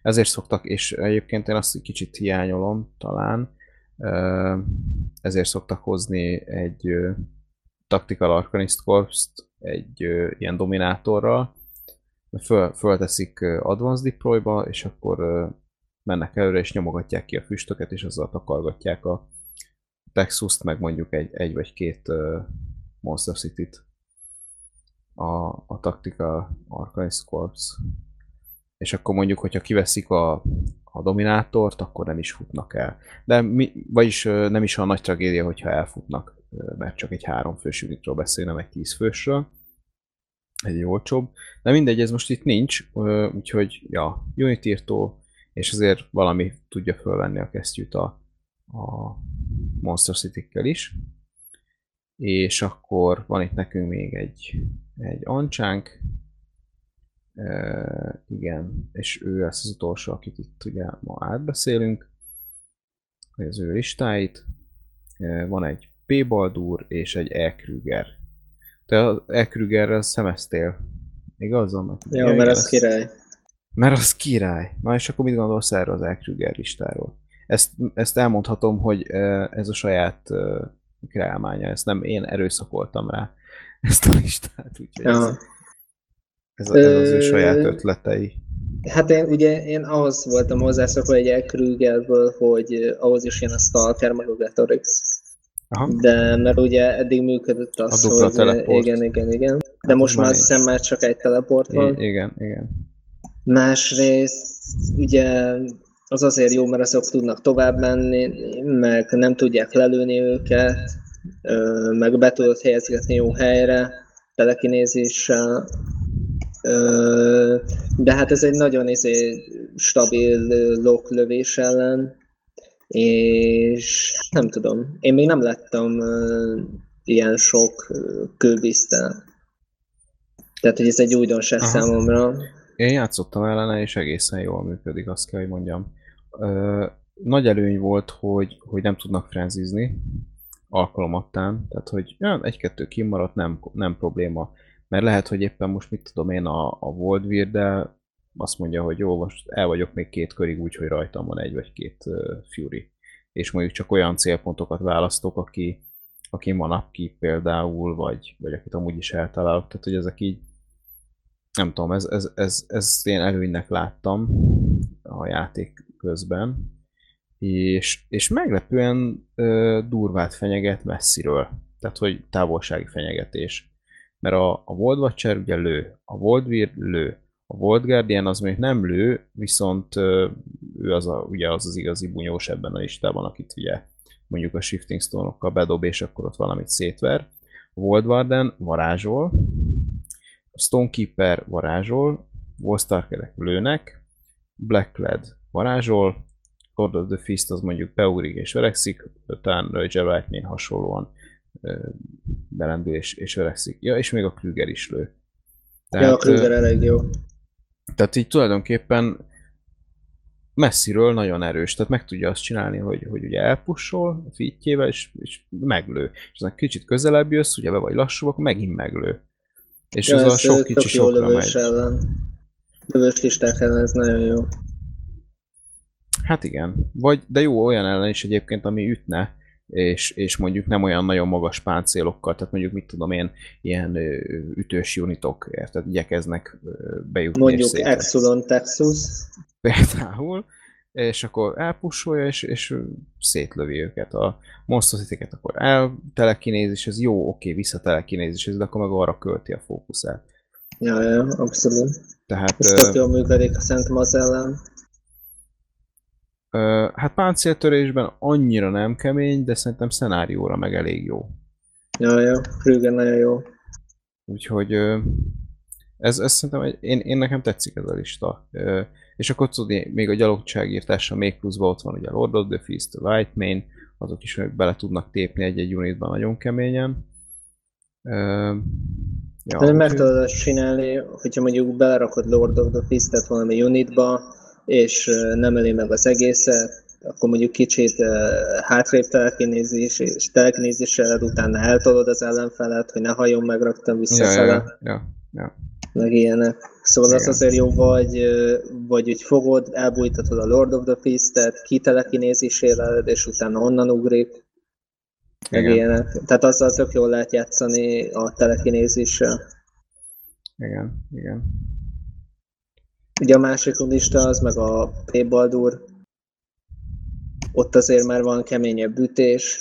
Ezért szoktak, és egyébként én azt kicsit hiányolom talán, ö, ezért szoktak hozni egy ö, Tactical Arcanist corps egy ö, ilyen dominátorral, föl, fölteszik Advanced Deploy-ba, és akkor mennek előre, és nyomogatják ki a füstöket, és azzal takargatják a Texus-t, meg mondjuk egy, egy vagy két uh, Monster City-t a, a taktika Arcanist Corps. És akkor mondjuk, hogyha kiveszik a, a dominátort, akkor nem is futnak el. De mi, vagyis nem is a nagy tragédia, hogyha elfutnak, mert csak egy három fős unitról beszélne, meg tíz fősről. Egy olcsóbb. De mindegy, ez most itt nincs, úgyhogy ja, unit írtó, és azért valami tudja fölvenni a kesztyűt a, a Monster City-kkel is. És akkor van itt nekünk még egy egy ancsánk, e, igen, és ő lesz az utolsó, akit itt ugye ma átbeszélünk, az ő listáit. E, van egy P. Baldur és egy E. Krüger. Te az E. Krügerrel szemeztél, igaz? Annak? Jó, mert az király. Mert az király. Na és akkor mit gondolsz erről az E. Krüger listáról? Ezt, ezt elmondhatom, hogy ez a saját kreálmánya, ezt nem én erőszakoltam rá ezt a listát, úgyhogy ja. ez, ez, ez az ő saját ötletei. Hát én ugye én ahhoz voltam hozzászokva egy Elkrügerből, hogy ahhoz is jön a Stalker, meg a Gatorix. Aha. De mert ugye eddig működött az, a hogy teleport. igen, igen, igen. De hát most már azt hiszem már csak egy teleport van. I- igen, igen. Másrészt ugye az azért jó, mert azok tudnak tovább menni, meg nem tudják lelőni őket, meg be tudod helyezgetni jó helyre, telekinézéssel, de hát ez egy nagyon izé, stabil loklövés ellen, és nem tudom, én még nem láttam ilyen sok kőbíztel. Tehát, hogy ez egy újdonság Aha. számomra. Én játszottam ellene, és egészen jól működik, azt kell, hogy mondjam. Ö, nagy előny volt, hogy, hogy nem tudnak frenzizni alkalomattán, tehát hogy ja, egy-kettő kimaradt, nem, nem probléma. Mert lehet, hogy éppen most mit tudom én a, a World de azt mondja, hogy jó, most el vagyok még két körig úgy, hogy rajtam van egy vagy két uh, Fury. És mondjuk csak olyan célpontokat választok, aki, aki van upkeep például, vagy, vagy akit amúgy is eltalálok. Tehát, hogy ezek így nem tudom, ez, ez, ez, ez én előnynek láttam a játék közben, és, és meglepően ö, durvát fenyeget messziről, tehát hogy távolsági fenyegetés. Mert a, a World Watcher ugye lő, a World Weird lő, a World Guardian az még nem lő, viszont ö, ő az, a, ugye az az igazi bunyós ebben a listában, akit ugye mondjuk a Shifting Stone-okkal bedob, és akkor ott valamit szétver. A World Warden varázsol, Stonekeeper varázsol, Wallstarkerek lőnek, Blacklad varázsol, Lord of the Fist az mondjuk beugrik és öregszik, utána Roger Lightning hasonlóan belendül és, és öregszik. Ja, és még a Krüger is lő. Tehát, ja, a Krüger elég jó. Tehát így tulajdonképpen messziről nagyon erős, tehát meg tudja azt csinálni, hogy, hogy ugye elpussol a fitjével, és, és meglő. És aztán kicsit közelebb jössz, ugye be vagy lassú, akkor megint meglő. És ja, az a sok kicsi sokra megy. Ellen. Lövős listák ellen ez nagyon jó. Hát igen. Vagy, de jó olyan ellen is egyébként, ami ütne, és, és mondjuk nem olyan nagyon magas páncélokkal, tehát mondjuk mit tudom én, ilyen ütős unitok, érted, igyekeznek bejutni Mondjuk Exulon Texas. Például, és akkor elpussolja, és, és szétlövi őket. A monstrosity akkor eltelekinézis, ez jó, oké, visszatelekinézis, de akkor meg arra költi a fókuszát. Ja, ja, abszolút. Tehát, ez tök jól működik a Szent Maz ellen. Uh, hát páncéltörésben annyira nem kemény, de szerintem szenárióra meg elég jó. Ja, ja, Krüger nagyon jó. Úgyhogy uh, ez, ez szerintem, egy, én, én nekem tetszik ez a lista. És akkor tudni, még a gyalogságírtása még pluszban ott van ugye a Lord of the Feast, a White Main, azok is meg bele tudnak tépni egy-egy unitban nagyon keményen. Ja, De meg tudod azt csinálni, hogyha mondjuk belerakod Lord of the Feast-et valami unitba, és nem öli meg az egészet, akkor mondjuk kicsit hátrébb telekinézés, és telekinézéssel utána eltolod az ellenfelet, hogy ne hajjon meg rögtön visszafele. Ja, ja, ja, ja. Meg ilyenek. Szóval Igen. az azért jó, vagy, vagy úgy fogod, elbújtatod a Lord of the Feast-et, kitelekinézésére, és utána onnan ugrik. Meg Igen. ilyenek. Tehát azzal tök jól lehet játszani a telekinézéssel. Igen, igen. Ugye a másik lista az meg a P-Baldur. Ott azért már van keményebb ütés.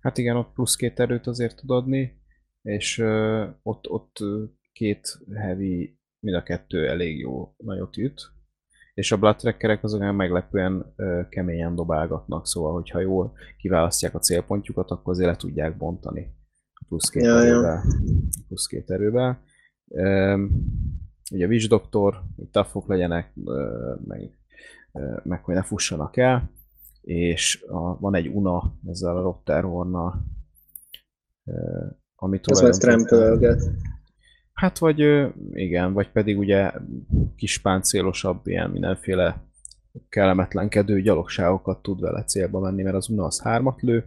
Hát igen, ott plusz két erőt azért tud adni, és ott, ott két heavy, mind a kettő elég jó nagyot üt. És a blood trackerek azok meglepően keményen dobálgatnak, szóval hogyha jól kiválasztják a célpontjukat, akkor azért le tudják bontani a plusz két ja, erővel. Ja. Plusz két erővel. Um, ugye Witch Doctor, tafok legyenek, meg, meg hogy ne fussanak el, és a, van egy Una ezzel a Rotterhornnal, ami tulajdonképpen... Hát vagy igen, vagy pedig ugye kis páncélosabb, ilyen mindenféle kellemetlenkedő gyalogságokat tud vele célba menni, mert az az hármat lő,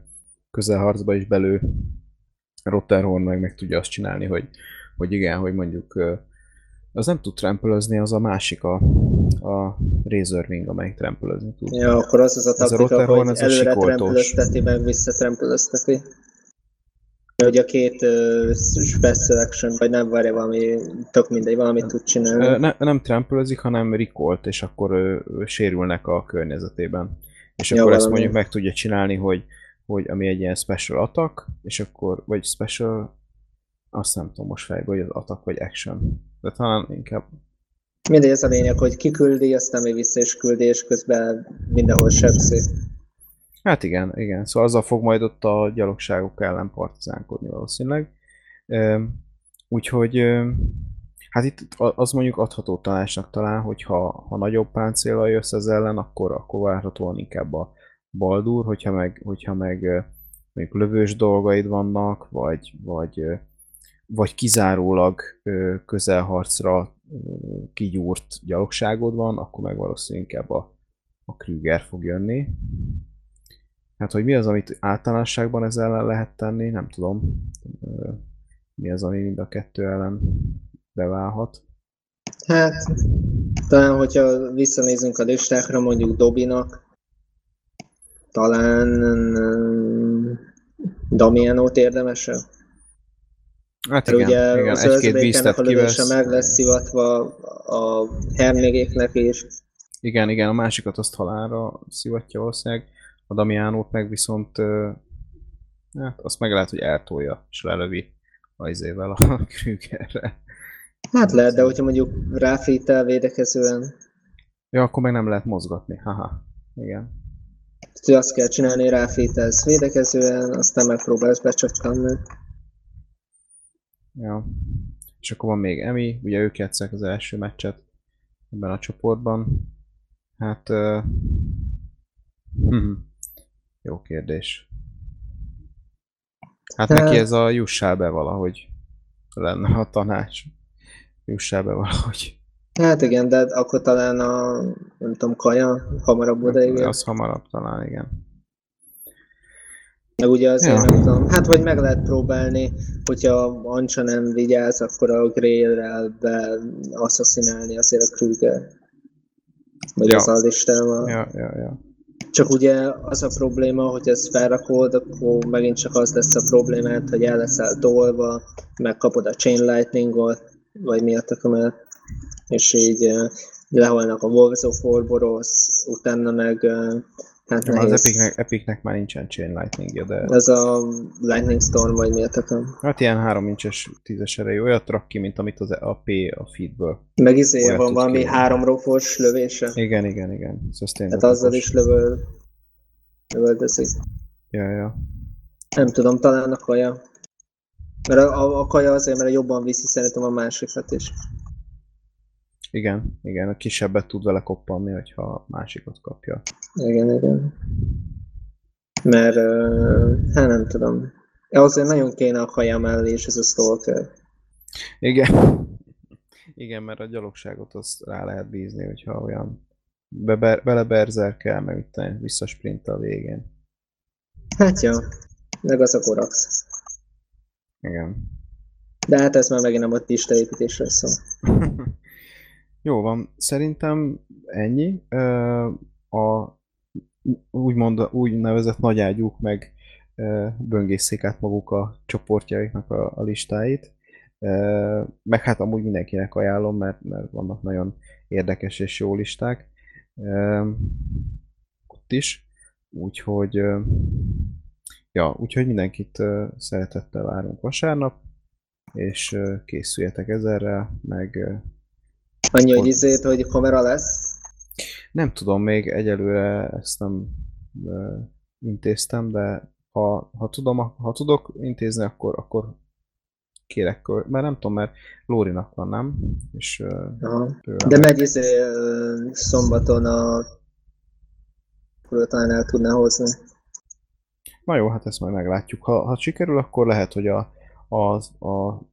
közelharcba is belő, Rotterhorn meg meg tudja azt csinálni, hogy, hogy igen, hogy mondjuk az nem tud trampölözni, az a másik, a, a Razorwing, amelyik trampölözni tud. Ja, akkor az az a taktika, a hogy előre trampölözteti, meg visszatrampölözteti. Hogy a két uh, Special Selection, vagy nem várja valami, tök mindegy, valamit tud csinálni. Ne, nem trampölözik, hanem rikolt, és akkor ő, ő, sérülnek a környezetében. És ja, akkor valami. ezt mondjuk meg tudja csinálni, hogy, hogy ami egy ilyen special attack, és akkor, vagy special, azt nem tudom most fejből, hogy az attack vagy action de talán inkább Mindegy, ez a lényeg, hogy kiküldi, aztán még vissza is küldi, és közben mindenhol sebzi. Hát igen, igen. Szóval azzal fog majd ott a gyalogságok ellen partizánkodni valószínűleg. Úgyhogy hát itt az mondjuk adható tanácsnak talán, hogyha ha nagyobb páncélal jössz ez ellen, akkor, akkor várhatóan inkább a Baldur, hogyha meg, hogyha meg mondjuk lövős dolgaid vannak, vagy, vagy, vagy kizárólag közelharcra kigyúrt gyalogságod van, akkor meg valószínűleg inkább a, a Krüger fog jönni. Hát, hogy mi az, amit általánosságban ezzel ellen lehet tenni, nem tudom. Mi az, ami mind a kettő ellen beválhat. Hát, talán, hogyha visszanézünk a listákra, mondjuk Dobinak, talán Damianót érdemes -e? Hát igen, ugye igen, az egy-két bíztet kivesz. meg lesz szivatva a hermégéknek is. Igen, igen, a másikat azt halálra szivatja valószínűleg. A Damiánót meg viszont hát azt meg lehet, hogy eltolja, és lelövi az izével a Krügerre. Hát lehet, de hogyha mondjuk ráfétel védekezően, Ja, akkor meg nem lehet mozgatni, haha. Igen. hogy azt kell csinálni, hogy ráfételsz védekezően, aztán megpróbálsz becsattanni. Ja. És akkor van még Emi, ugye ők játszák az első meccset ebben a csoportban. Hát... Uh, hm, jó kérdés. Hát neki ez a jussál be valahogy lenne a tanács. Jussál be valahogy. Hát igen, de akkor talán a, nem tudom, kaja hamarabb odaér. Az hamarabb talán, igen. Meg ugye azért Ja. nem tudom, hát vagy meg lehet próbálni, hogyha Ancsa nem vigyáz, akkor a Grail-rel be asszaszinálni azért a Krüger. Vagy Ja. az a listával. Ja, ja, ja. Csak ugye az a probléma, hogy ezt felrakod, akkor megint csak az lesz a problémát, hogy el leszel dolva, megkapod a Chain Lightningot, vagy mi a tökömet, és így eh, leholnak a Wolves of Orboros, utána meg eh, hát ja az. Epicnek, Epicnek már nincsen Chain Lightningja, de Ez a Lightning Storm, vagy mi a tököm. hát ilyen 3 incses 10-es erejű, olyat rak ki, mint amit az AP a feedből. Meg izé Olyat van valami kérni. három rofos lövése. Igen, igen, igen. Sustained Hát azzal is lövöl, lövöldözik. Ja, ja. Nem tudom, talán a kaja. Mert a, a, a kaja azért, mert jobban viszi szerintem a másikat is. Igen, igen, a kisebbet tud vele koppanni, hogyha a másikat kapja. Igen, igen. Mert, hát nem tudom. Azért nagyon kéne a kaja mellé is ez a stalker. Igen. Igen, mert a gyalogságot azt rá lehet bízni, hogyha olyan be, bele berzerkel, meg itt visszasprint a végén. Hát ja, meg az a korax. Igen. De hát ez már megint nem a listaépítésről szól. Jó van, szerintem ennyi. A úgymond úgy nevezett nagyágyúk meg ö, böngészék át maguk a csoportjaiknak a, a listáit. Meg hát amúgy mindenkinek ajánlom, mert, mert vannak nagyon érdekes és jó listák. Ott is. Úgyhogy ja, úgyhogy mindenkit szeretettel várunk vasárnap, és készüljetek ezerre, meg Annyi, hogy izét, hogy kamera lesz. Nem tudom, még egyelőre ezt nem ö, intéztem, de ha, ha, tudom, ha tudok intézni, akkor, akkor kérek, mert nem tudom, mert Lórinak van, nem? És Aha. De megy izé szombaton a... El tudná hozni. Na jó, hát ezt majd meglátjuk. Ha, ha sikerül, akkor lehet, hogy a, a, a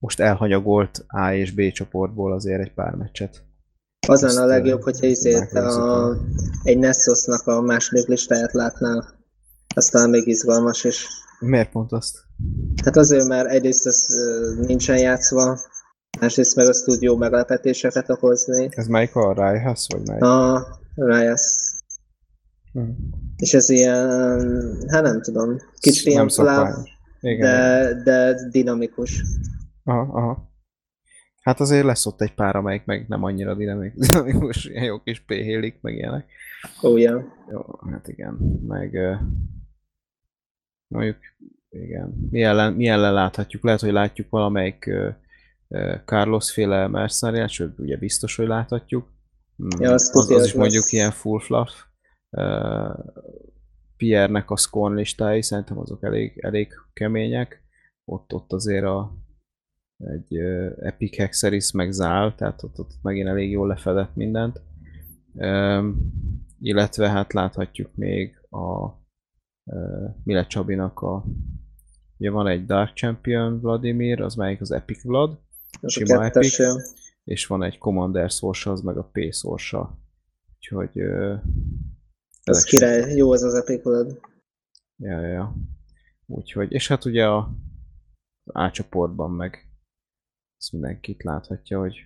most elhanyagolt A és B csoportból azért egy pár meccset. Az lenne a legjobb, hogyha izét a, el. egy Nessosnak a második listáját látnál. Aztán még izgalmas is. Miért pont azt? Hát azért, mert egyrészt ez nincsen játszva, másrészt meg az tud jó meglepetéseket okozni. Ez melyik a Raihasz, vagy melyik? A Rias. Hm. És ez ilyen, hát nem tudom, kicsit ilyen. Igen. de, de dinamikus. Aha, aha. Hát azért lesz ott egy pár, amelyik meg nem annyira dinamik- dinamikus, ilyen jó kis péhélik, meg ilyenek. Ó, ja. Jó, hát igen, meg mondjuk, igen, mi ellen, mi ellen láthatjuk, lehet, hogy látjuk valamelyik Carlos féle mercenariát, sőt ugye biztos, hogy láthatjuk. Mm, Ja, az az az is mondjuk lesz. ilyen full fluff. Pierre-nek a Scorn listái szerintem azok elég, elég kemények. Ott, ott azért a, egy uh, Epic Hexeris meg Zál, tehát ott, ott megint elég jól lefedett mindent. Um, illetve hát láthatjuk még a uh, Mile Csabinak a ugye van egy Dark Champion Vladimir, az melyik az Epic Vlad, Az sima Epic, jön. és van egy Commander Sorsa, az meg a P Sorsa. Úgyhogy uh, Az ezek sem- király, jó az az Epic Blood. Ja, ja, ja. Úgyhogy, és hát ugye a A csoportban meg ezt mindenkit láthatja, hogy,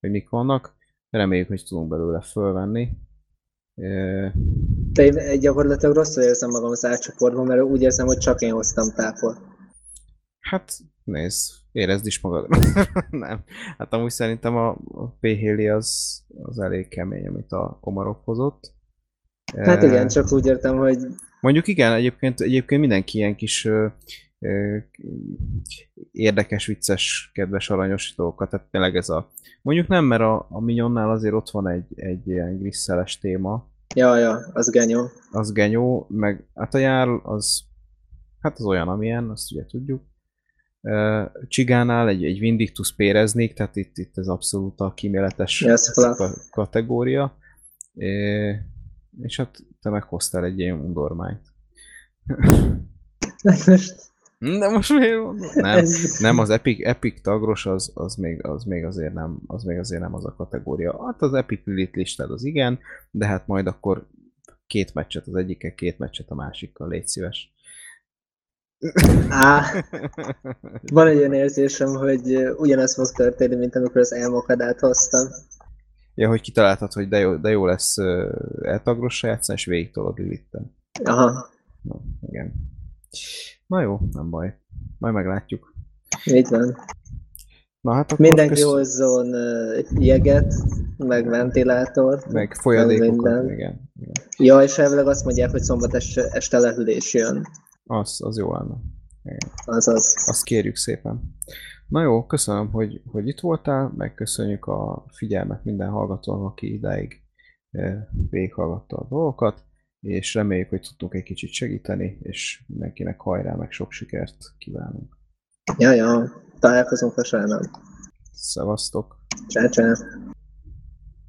hogy mik vannak. Reméljük, hogy tudunk belőle fölvenni. De én gyakorlatilag rosszul érzem magam az átcsoportban, mert úgy érzem, hogy csak én hoztam tápot. Hát nézd, érezd is magad. Nem. Hát amúgy szerintem a, a p az, az elég kemény, amit a Komarov hozott. Hát igen, csak úgy értem, hogy Mondjuk igen, egyébként, egyébként mindenki ilyen kis érdekes, vicces, kedves, aranyos dolgokat, tehát tényleg ez a... Mondjuk nem, mert a, a Minyonnál azért ott van egy, egy ilyen grisszeles téma, ja, ja, az genyó. az genyó, meg hát a jár az, hát az olyan, amilyen, azt ugye tudjuk. Csigánál egy, egy Vindictus péreznék, tehát itt, itt ez abszolút a kíméletes Yes, kategória. É, és hát te meghoztál egy ilyen undormányt. Most De most miért? Nem, nem az Epic, Epic tagros az, az, még, az, még azért nem, az még azért nem az a kategória. Hát az Epic Lilith listád az igen, de hát majd akkor két meccset az egyikkel, két meccset a másikkal, légy szíves. Á, van egy olyan érzésem, hogy ugyanaz fog történni, mint amikor az elmokadát hoztam. ja, hogy kitaláltad, hogy de jó, de jó lesz eltagrossal játszani, és végig tolod Lilith-en. Aha, Na, igen. Na jó, nem baj. Majd meglátjuk. így van. Na hát akkor Mindenki kösz- hozzon uh, jeget, meg ventilátort. Meg folyadékokat, igen. igen. Ja, és elvileg azt mondják, hogy szombat este, este lehűlés jön. Az, az jó lenne. Azaz. Azt kérjük szépen. Na jó, köszönöm, hogy, hogy itt voltál, megköszönjük a figyelmet minden hallgatónak, aki idáig eh, végighallgatta a dolgokat, és reméljük, hogy tudtunk egy kicsit segíteni, és mindenkinek hajrá, meg sok sikert kívánunk. Ja, ja. Találkozunk vasárnap. Szevasztok! Ciao, ciao.